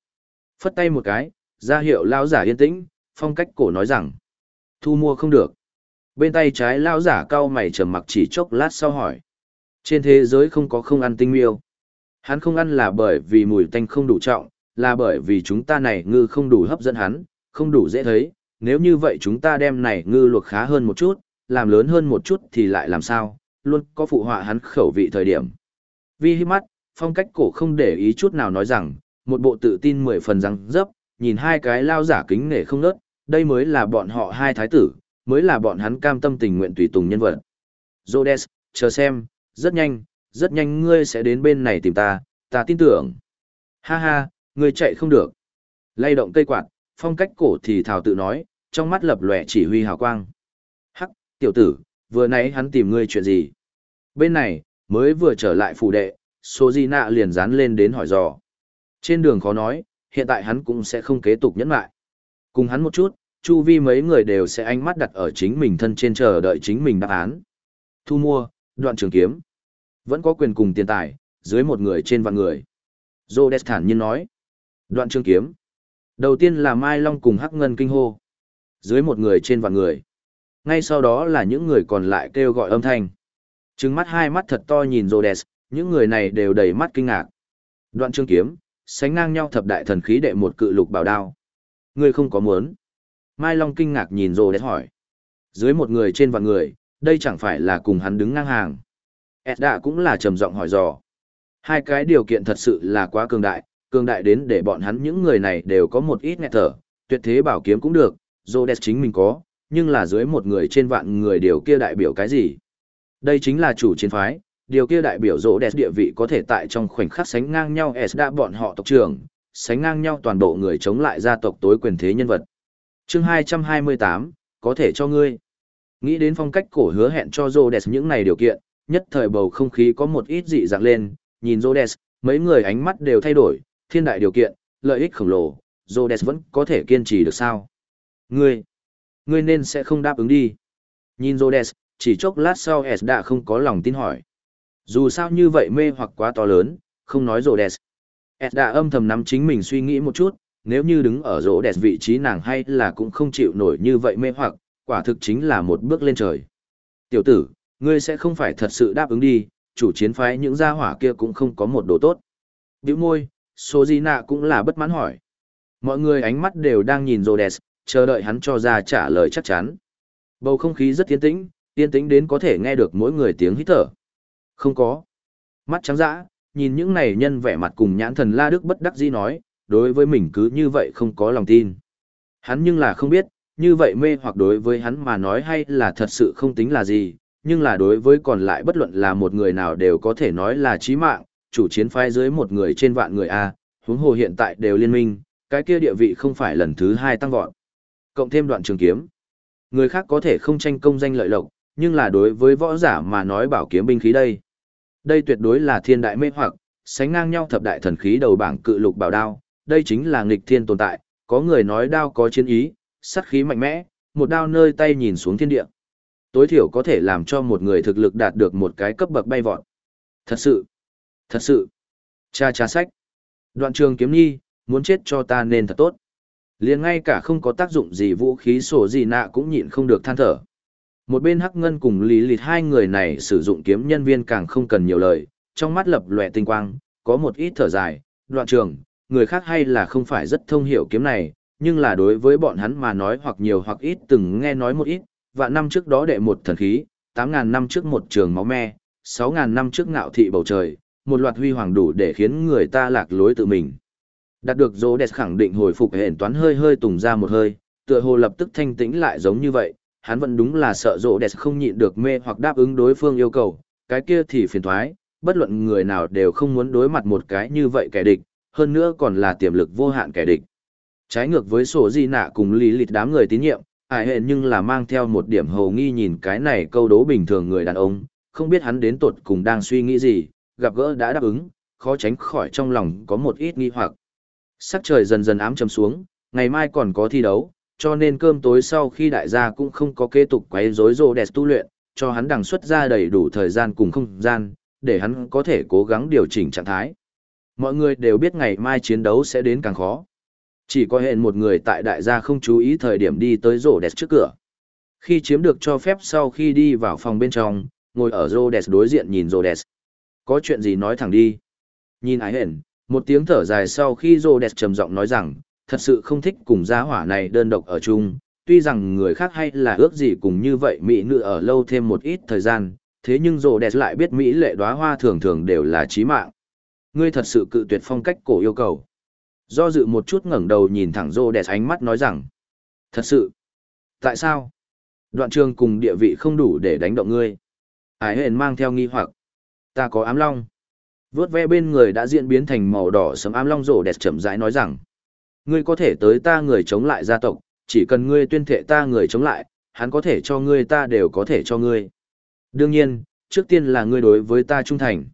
Phất tay một cái, ra hiệu lão giả yên tĩnh, phong cách cổ nói rằng. Thu mua không được. Bên tay trái lão giả cao mày trầm mặc chỉ chốc lát sau hỏi. Trên thế giới không có không ăn tinh miêu. Hắn không ăn là bởi vì mùi tanh không đủ trọng, là bởi vì chúng ta này ngư không đủ hấp dẫn hắn, không đủ dễ thấy. Nếu như vậy chúng ta đem này ngư luộc khá hơn một chút, làm lớn hơn một chút thì lại làm sao, luôn có phụ họa hắn khẩu vị thời điểm. Vi hiếp mắt, phong cách cổ không để ý chút nào nói rằng, một bộ tự tin mười phần răng dấp, nhìn hai cái lao giả kính nể không nớt, đây mới là bọn họ hai thái tử, mới là bọn hắn cam tâm tình nguyện tùy tùng nhân vật. Rhodes, chờ xem, rất nhanh, rất nhanh ngươi sẽ đến bên này tìm ta, ta tin tưởng. Ha ha, ngươi chạy không được. Lay động cây quạt, phong cách cổ thì thảo tự nói, trong mắt lập lòe chỉ huy hào quang. Hắc, tiểu tử, vừa nãy hắn tìm ngươi chuyện gì? Bên này, mới vừa trở lại phủ đệ, số di nạ liền dán lên đến hỏi dò. Trên đường khó nói, hiện tại hắn cũng sẽ không kế tục nhẫn lại. Cùng hắn một chút, chu vi mấy người đều sẽ ánh mắt đặt ở chính mình thân trên chờ đợi chính mình đáp án. Thu mua, đoạn trường kiếm. Vẫn có quyền cùng tiền tài, dưới một người trên vạn người. Rhodes thản nhiên nói. Đoạn trường kiếm. Đầu tiên là Mai Long cùng Hắc Ngân kinh hô. Dưới một người trên vạn người. Ngay sau đó là những người còn lại kêu gọi âm thanh. Trừng mắt hai mắt thật to nhìn Rhodes, những người này đều đầy mắt kinh ngạc. Đoạn trường kiếm, sánh ngang nhau thập đại thần khí đệ một cự lục bảo đao. Ngươi không có muốn. Mai Long kinh ngạc nhìn Rhodes hỏi. Dưới một người trên vạn người, đây chẳng phải là cùng hắn đứng ngang hàng. Edda cũng là trầm giọng hỏi dò. Hai cái điều kiện thật sự là quá cường đại, cường đại đến để bọn hắn những người này đều có một ít nghẹt thở, tuyệt thế bảo kiếm cũng được, Rhodes chính mình có, nhưng là dưới một người trên vạn người điều kia đại biểu cái gì? Đây chính là chủ chiến phái, điều kia đại biểu Rhodes địa vị có thể tại trong khoảnh khắc sánh ngang nhau Esda bọn họ tộc trưởng, sánh ngang nhau toàn bộ người chống lại gia tộc tối quyền thế nhân vật. Chương 228, có thể cho ngươi. Nghĩ đến phong cách cổ hứa hẹn cho Rhodes những này điều kiện, nhất thời bầu không khí có một ít dị dạng lên, nhìn Rhodes, mấy người ánh mắt đều thay đổi, thiên đại điều kiện, lợi ích khổng lồ, Rhodes vẫn có thể kiên trì được sao? Ngươi, ngươi nên sẽ không đáp ứng đi. Nhìn Rhodes, chỉ chốc lát sau S đã không có lòng tin hỏi. Dù sao như vậy mê hoặc quá to lớn, không nói Rhodes. S đã âm thầm nắm chính mình suy nghĩ một chút, nếu như đứng ở Rhodes vị trí nàng hay là cũng không chịu nổi như vậy mê hoặc, quả thực chính là một bước lên trời. Tiểu tử, ngươi sẽ không phải thật sự đáp ứng đi, chủ chiến phái những gia hỏa kia cũng không có một đồ tốt. Biểu môi, số gì nạ cũng là bất mãn hỏi. Mọi người ánh mắt đều đang nhìn Rhodes, chờ đợi hắn cho ra trả lời chắc chắn. Bầu không khí rất yên tĩnh, yên tĩnh đến có thể nghe được mỗi người tiếng hít thở. Không có. Mắt trắng dã, nhìn những này nhân vẻ mặt cùng nhãn thần La Đức bất đắc dĩ nói, đối với mình cứ như vậy không có lòng tin. Hắn nhưng là không biết, như vậy mê hoặc đối với hắn mà nói hay là thật sự không tính là gì, nhưng là đối với còn lại bất luận là một người nào đều có thể nói là chí mạng, chủ chiến phái dưới một người trên vạn người A, huống hồ hiện tại đều liên minh, cái kia địa vị không phải lần thứ hai tăng vọt. Cộng thêm đoạn trường kiếm. Người khác có thể không tranh công danh lợi lộc, nhưng là đối với võ giả mà nói bảo kiếm binh khí đây. Đây tuyệt đối là thiên đại mê hoặc, sánh ngang nhau thập đại thần khí đầu bảng cự lục bảo đao, đây chính là nghịch thiên tồn tại, có người nói đao có chiến ý, sát khí mạnh mẽ, một đao nơi tay nhìn xuống thiên địa. Tối thiểu có thể làm cho một người thực lực đạt được một cái cấp bậc bay vọt. Thật sự, thật sự. Cha cha sách. Đoạn trường kiếm nhi, muốn chết cho ta nên thật tốt. liền ngay cả không có tác dụng gì vũ khí sổ gì nạ cũng nhịn không được than thở. Một bên hắc ngân cùng lý lịt hai người này sử dụng kiếm nhân viên càng không cần nhiều lời, trong mắt lập lòe tinh quang, có một ít thở dài, đoạn trường, người khác hay là không phải rất thông hiểu kiếm này, nhưng là đối với bọn hắn mà nói hoặc nhiều hoặc ít từng nghe nói một ít, và năm trước đó đệ một thần khí, 8.000 năm trước một trường máu me, 6.000 năm trước ngạo thị bầu trời, một loạt huy hoàng đủ để khiến người ta lạc lối tự mình. Đạt được dỗ đẹp khẳng định hồi phục hển toán hơi hơi tùng ra một hơi, tựa hồ lập tức thanh tĩnh lại giống như vậy, hắn vẫn đúng là sợ dỗ đẹp không nhịn được mê hoặc đáp ứng đối phương yêu cầu, cái kia thì phiền thoái, bất luận người nào đều không muốn đối mặt một cái như vậy kẻ địch, hơn nữa còn là tiềm lực vô hạn kẻ địch. Trái ngược với sổ di nạ cùng lý lịch đám người tín nhiệm, ải hệ nhưng là mang theo một điểm hầu nghi nhìn cái này câu đố bình thường người đàn ông, không biết hắn đến tột cùng đang suy nghĩ gì, gặp gỡ đã đáp ứng, khó tránh khỏi trong lòng có một ít nghi hoặc. Sắc trời dần dần ám chấm xuống, ngày mai còn có thi đấu, cho nên cơm tối sau khi đại gia cũng không có kế tục quấy rối rô đẹp tu luyện, cho hắn đằng xuất ra đầy đủ thời gian cùng không gian, để hắn có thể cố gắng điều chỉnh trạng thái. Mọi người đều biết ngày mai chiến đấu sẽ đến càng khó. Chỉ có hẹn một người tại đại gia không chú ý thời điểm đi tới rô đẹp trước cửa. Khi chiếm được cho phép sau khi đi vào phòng bên trong, ngồi ở rô đẹp đối diện nhìn rô đẹp. Có chuyện gì nói thẳng đi. Nhìn ái hển, một tiếng thở dài sau khi rô đẹp trầm giọng nói rằng, thật sự không thích cùng gia hỏa này đơn độc ở chung, tuy rằng người khác hay là ước gì cùng như vậy mỹ nữ ở lâu thêm một ít thời gian, thế nhưng rô đẹp lại biết mỹ lệ đóa hoa thường thường đều là chí mạng. Ngươi thật sự cự tuyệt phong cách cổ yêu cầu. Do dự một chút ngẩng đầu nhìn thẳng rô đẹp ánh mắt nói rằng, thật sự, tại sao? Đoạn trường cùng địa vị không đủ để đánh động ngươi. Ái hển mang theo nghi hoặc, ta có ám long. vớt ve bên người đã diễn biến thành màu đỏ sấm ám long rồ đẹp chậm rãi nói rằng, ngươi có thể tới ta người chống lại gia tộc, chỉ cần ngươi tuyên thệ ta người chống lại, hắn có thể cho ngươi ta đều có thể cho ngươi. Đương nhiên, trước tiên là ngươi đối với ta trung thành.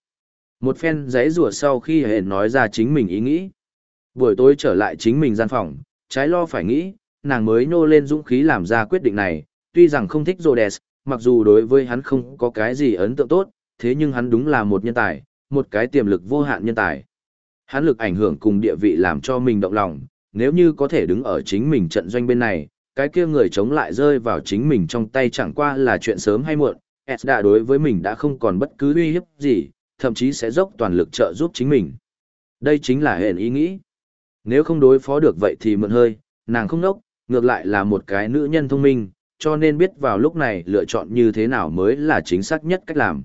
Một phen giấy rủa sau khi hệ nói ra chính mình ý nghĩ. Buổi tối trở lại chính mình gian phòng, trái lo phải nghĩ, nàng mới nô lên dũng khí làm ra quyết định này, tuy rằng không thích Rhodes, mặc dù đối với hắn không có cái gì ấn tượng tốt, thế nhưng hắn đúng là một nhân tài, một cái tiềm lực vô hạn nhân tài. Hắn lực ảnh hưởng cùng địa vị làm cho mình động lòng, nếu như có thể đứng ở chính mình trận doanh bên này, cái kia người chống lại rơi vào chính mình trong tay chẳng qua là chuyện sớm hay muộn, S đã đối với mình đã không còn bất cứ uy hiếp gì, thậm chí sẽ dốc toàn lực trợ giúp chính mình. Đây chính là hẹn ý nghĩ. Nếu không đối phó được vậy thì mượn hơi, nàng không nốc, ngược lại là một cái nữ nhân thông minh, cho nên biết vào lúc này lựa chọn như thế nào mới là chính xác nhất cách làm.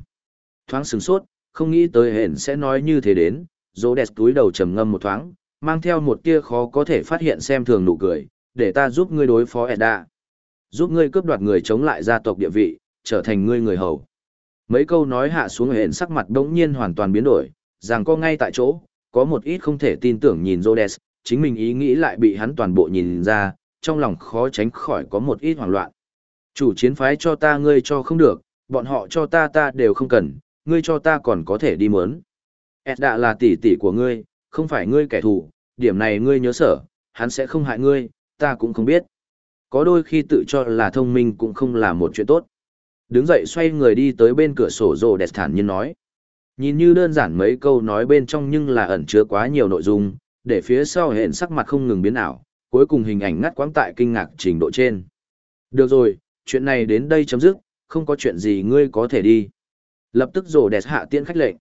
Thoáng sửng sốt, không nghĩ tới hển sẽ nói như thế đến, dỗ đẹp túi đầu trầm ngâm một thoáng, mang theo một tia khó có thể phát hiện xem thường nụ cười, để ta giúp ngươi đối phó Edda. Giúp ngươi cướp đoạt người chống lại gia tộc địa vị, trở thành ngươi người hầu. Mấy câu nói hạ xuống hển sắc mặt đống nhiên hoàn toàn biến đổi, rằng có ngay tại chỗ, có một ít không thể tin tưởng nhìn Rhodes, chính mình ý nghĩ lại bị hắn toàn bộ nhìn ra, trong lòng khó tránh khỏi có một ít hoảng loạn. Chủ chiến phái cho ta ngươi cho không được, bọn họ cho ta ta đều không cần, ngươi cho ta còn có thể đi mớn. Edda là tỷ tỷ của ngươi, không phải ngươi kẻ thù, điểm này ngươi nhớ sở, hắn sẽ không hại ngươi, ta cũng không biết. Có đôi khi tự cho là thông minh cũng không là một chuyện tốt. Đứng dậy xoay người đi tới bên cửa sổ rồ đẹp thản nhiên nói. Nhìn như đơn giản mấy câu nói bên trong nhưng là ẩn chứa quá nhiều nội dung, để phía sau hẹn sắc mặt không ngừng biến ảo, cuối cùng hình ảnh ngắt quãng tại kinh ngạc trình độ trên. Được rồi, chuyện này đến đây chấm dứt, không có chuyện gì ngươi có thể đi. Lập tức rồ đẹp hạ tiễn khách lệnh.